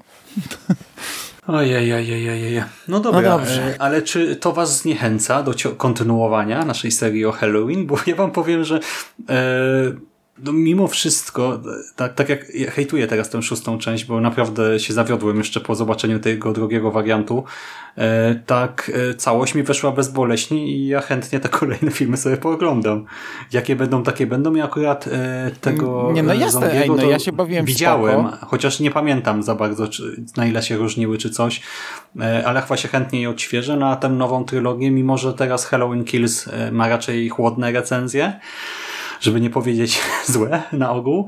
Speaker 2: Ojej, ojej, ojej. No dobra, no dobrze. ale czy to was zniechęca do kontynuowania naszej serii o Halloween? Bo ja wam powiem, że e no mimo wszystko, tak, tak jak ja hejtuję teraz tę szóstą część, bo naprawdę się zawiodłem jeszcze po zobaczeniu tego drugiego wariantu, e, tak e, całość mi weszła bezboleśnie i ja chętnie te kolejne filmy sobie pooglądam. Jakie będą, takie będą i akurat e, tego
Speaker 3: Nie, no jasne, ej, no ja się bawiłem
Speaker 2: Widziałem,
Speaker 3: spoko.
Speaker 2: chociaż nie pamiętam za bardzo, czy, na ile się różniły, czy coś, ale chyba się chętnie je odświeżę na tę nową trylogię, mimo że teraz Halloween Kills ma raczej chłodne recenzje żeby nie powiedzieć złe na ogół,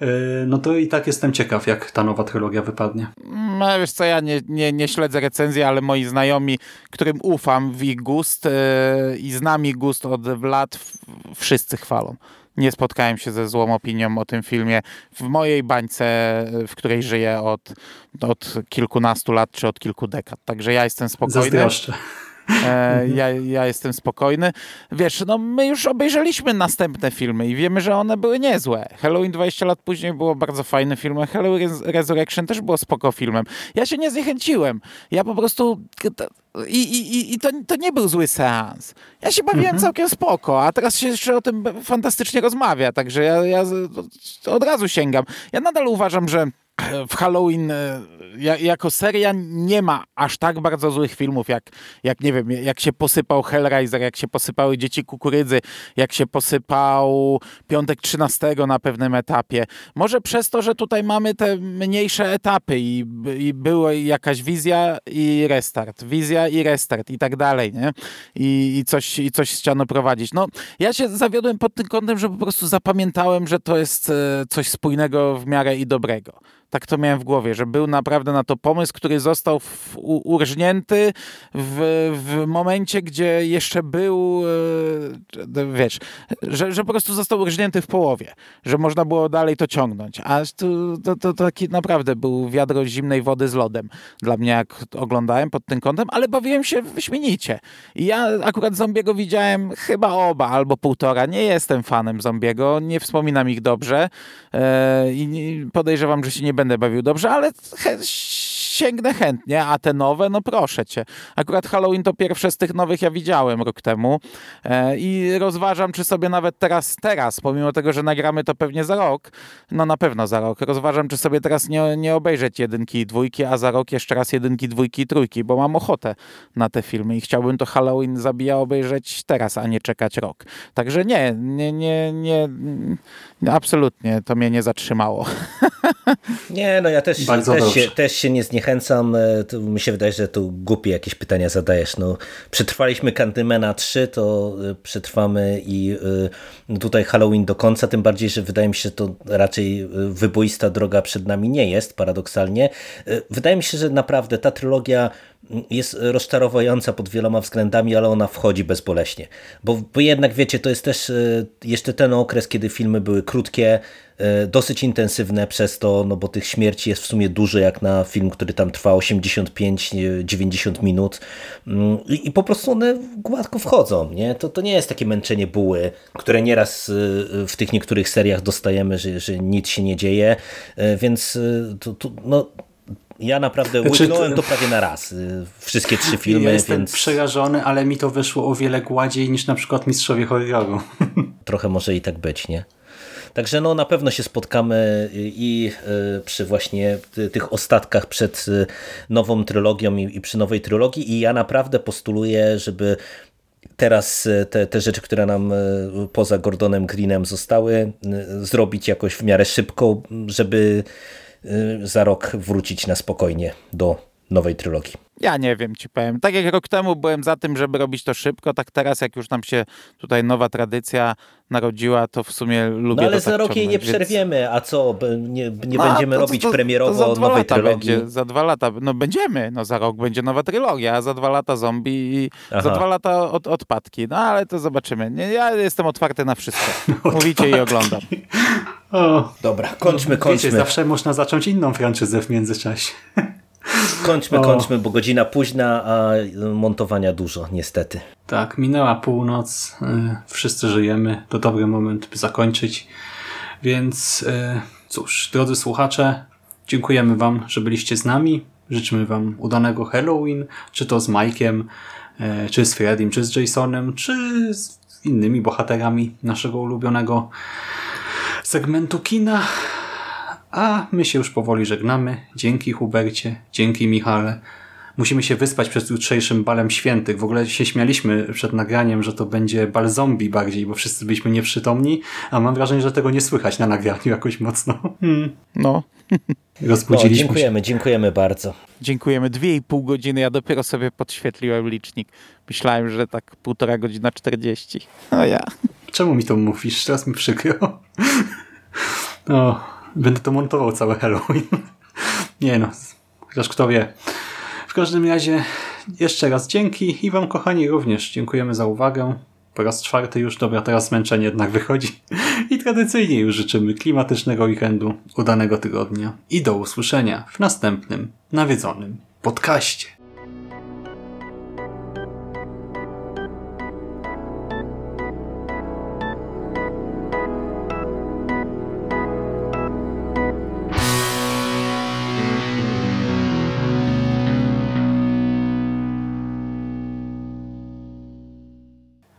Speaker 2: e, no to i tak jestem ciekaw, jak ta nowa trylogia wypadnie.
Speaker 3: No, wiesz co, ja nie, nie, nie śledzę recenzji, ale moi znajomi, którym ufam w ich gust yy, i znam ich gust od lat, wszyscy chwalą. Nie spotkałem się ze złą opinią o tym filmie w mojej bańce, w której żyję od, od kilkunastu lat czy od kilku dekad. Także ja jestem spokojny.
Speaker 2: Zazdroszczę.
Speaker 3: E, ja, ja jestem spokojny. Wiesz, no my już obejrzeliśmy następne filmy i wiemy, że one były niezłe. Halloween 20 lat później było bardzo fajny film, Halloween Resurrection też było spoko filmem. Ja się nie zniechęciłem. Ja po prostu... I, i, i to, to nie był zły seans. Ja się bawiłem mhm. całkiem spoko, a teraz się jeszcze o tym fantastycznie rozmawia, także ja, ja od razu sięgam. Ja nadal uważam, że w Halloween e, jako seria nie ma aż tak bardzo złych filmów, jak, jak nie wiem, jak się posypał Hellraiser, jak się posypały Dzieci Kukurydzy, jak się posypał Piątek 13 na pewnym etapie. Może przez to, że tutaj mamy te mniejsze etapy i, i była jakaś wizja i restart, wizja i restart i tak dalej, nie? I, i, coś, i coś chciano prowadzić. No, ja się zawiodłem pod tym kątem, że po prostu zapamiętałem, że to jest e, coś spójnego w miarę i dobrego. Tak to miałem w głowie, że był naprawdę na to pomysł, który został w, u, urżnięty w, w momencie, gdzie jeszcze był, e, wiesz, że, że po prostu został urżnięty w połowie, że można było dalej to ciągnąć. A to, to, to taki naprawdę był wiadro zimnej wody z lodem dla mnie, jak oglądałem pod tym kątem, ale bawiłem się wyśmienicie. I ja akurat Zombiego widziałem chyba oba albo półtora. Nie jestem fanem Zombiego, nie wspominam ich dobrze e, i podejrzewam, że się nie będę będę bawił dobrze, ale sięgnę chętnie, a te nowe, no proszę cię. Akurat Halloween to pierwsze z tych nowych ja widziałem rok temu e, i rozważam, czy sobie nawet teraz, teraz, pomimo tego, że nagramy to pewnie za rok, no na pewno za rok, rozważam, czy sobie teraz nie, nie obejrzeć jedynki i dwójki, a za rok jeszcze raz jedynki, dwójki i trójki, bo mam ochotę na te filmy i chciałbym to Halloween zabija obejrzeć teraz, a nie czekać rok. Także nie, nie, nie, nie, absolutnie to mnie nie zatrzymało.
Speaker 4: Nie, no ja też, też, się, też się nie zniechęcam. E, mi się wydaje, że tu głupie jakieś pytania zadajesz. No, przetrwaliśmy Candymana 3, to e, przetrwamy i e, tutaj Halloween do końca, tym bardziej, że wydaje mi się, że to raczej wyboista droga przed nami nie jest, paradoksalnie. Wydaje mi się, że naprawdę ta trylogia jest rozczarowująca pod wieloma względami, ale ona wchodzi bezboleśnie. Bo, bo jednak wiecie, to jest też jeszcze ten okres, kiedy filmy były krótkie, E, dosyć intensywne przez to, no bo tych śmierci jest w sumie dużo jak na film, który tam trwa 85-90 minut mm, I, i, po prostu one gładko wchodzą, nie? To, to nie jest takie męczenie buły, które nieraz e, w tych niektórych seriach dostajemy, że, że nic się nie dzieje, e, więc to, to, no, Ja naprawdę
Speaker 2: Znaczy,
Speaker 4: łyknąłem
Speaker 2: to-
Speaker 4: prawie na raz. y, Wszystkie trzy filmy,
Speaker 2: ja jestem
Speaker 4: więc
Speaker 2: przerażony, ale mi to wyszło o wiele gładziej niż na przykład Mistrzowie Horroru.
Speaker 4: trochę może i tak być, nie? Także no na pewno się spotkamy i y, przy właśnie ty- tych ostatkach przed y, nową trylogią i, przy nowej trylogii i ja naprawdę postuluję, żeby teraz y, te, te rzeczy, które nam y, poza Gordonem Greenem zostały, y, zrobić jakoś w miarę szybko, żeby y, za rok wrócić na spokojnie do nowej trylogii.
Speaker 3: Ja nie wiem, ci powiem. Tak jak rok temu byłem za tym, żeby robić to szybko, tak teraz jak już nam się tutaj nowa tradycja narodziła, to w sumie lubię
Speaker 4: No ale
Speaker 3: to
Speaker 4: za
Speaker 3: tak
Speaker 4: rok jej nie
Speaker 3: więc-
Speaker 4: przerwiemy, a co? Nie, nie
Speaker 3: No,
Speaker 4: będziemy
Speaker 3: to-
Speaker 4: robić
Speaker 3: to- to
Speaker 4: premierowo
Speaker 3: za dwa
Speaker 4: nowej
Speaker 3: lata
Speaker 4: trylogii.
Speaker 3: Będzie, za dwa lata, no będziemy, no za rok będzie nowa trylogia, a za dwa lata zombie i za
Speaker 4: Aha.
Speaker 3: dwa lata od, odpadki. No ale to zobaczymy. Nie, ja jestem otwarty na wszystko. Mówicie i oglądam.
Speaker 2: O,
Speaker 4: Dobra, kończmy,
Speaker 2: wiecie,
Speaker 4: kończmy.
Speaker 2: zawsze można zacząć inną franczyzę w międzyczasie.
Speaker 4: Kończmy, kończmy, bo godzina późna, a montowania dużo, niestety.
Speaker 2: Tak, minęła północ, y, wszyscy żyjemy, to dobry moment, by zakończyć. Więc y, cóż, drodzy słuchacze, dziękujemy Wam, że byliście z nami. Życzymy Wam udanego Halloween, czy to z Mike'iem, y, czy z Freddym, czy z Jasonem, czy z innymi bohaterami naszego ulubionego segmentu kina. A my się już powoli żegnamy. Dzięki Hubercie, dzięki Michale. Musimy się wyspać przed jutrzejszym balem świętych. W ogóle się śmialiśmy przed nagraniem, że to będzie bal zombie bardziej, bo wszyscy byliśmy nieprzytomni, a mam wrażenie, że tego nie słychać na nagraniu jakoś mocno. Hmm.
Speaker 3: No,
Speaker 4: No,
Speaker 2: Rozbudziliśmy się.
Speaker 4: dziękujemy, dziękujemy bardzo.
Speaker 3: dziękujemy. Dwie i pół godziny, ja dopiero sobie podświetliłem licznik. Myślałem, że tak półtora godzina czterdzieści. O ja.
Speaker 2: Czemu mi to mówisz? Teraz mi przykro. No, będę to montował całe Halloween. Nie no, chociaż kto wie. W każdym razie jeszcze raz dzięki i wam kochani również dziękujemy za uwagę. Po raz czwarty już, dobra, teraz zmęczenie jednak wychodzi. I tradycyjnie już życzymy klimatycznego weekendu, udanego tygodnia i do usłyszenia w następnym nawiedzonym podcaście.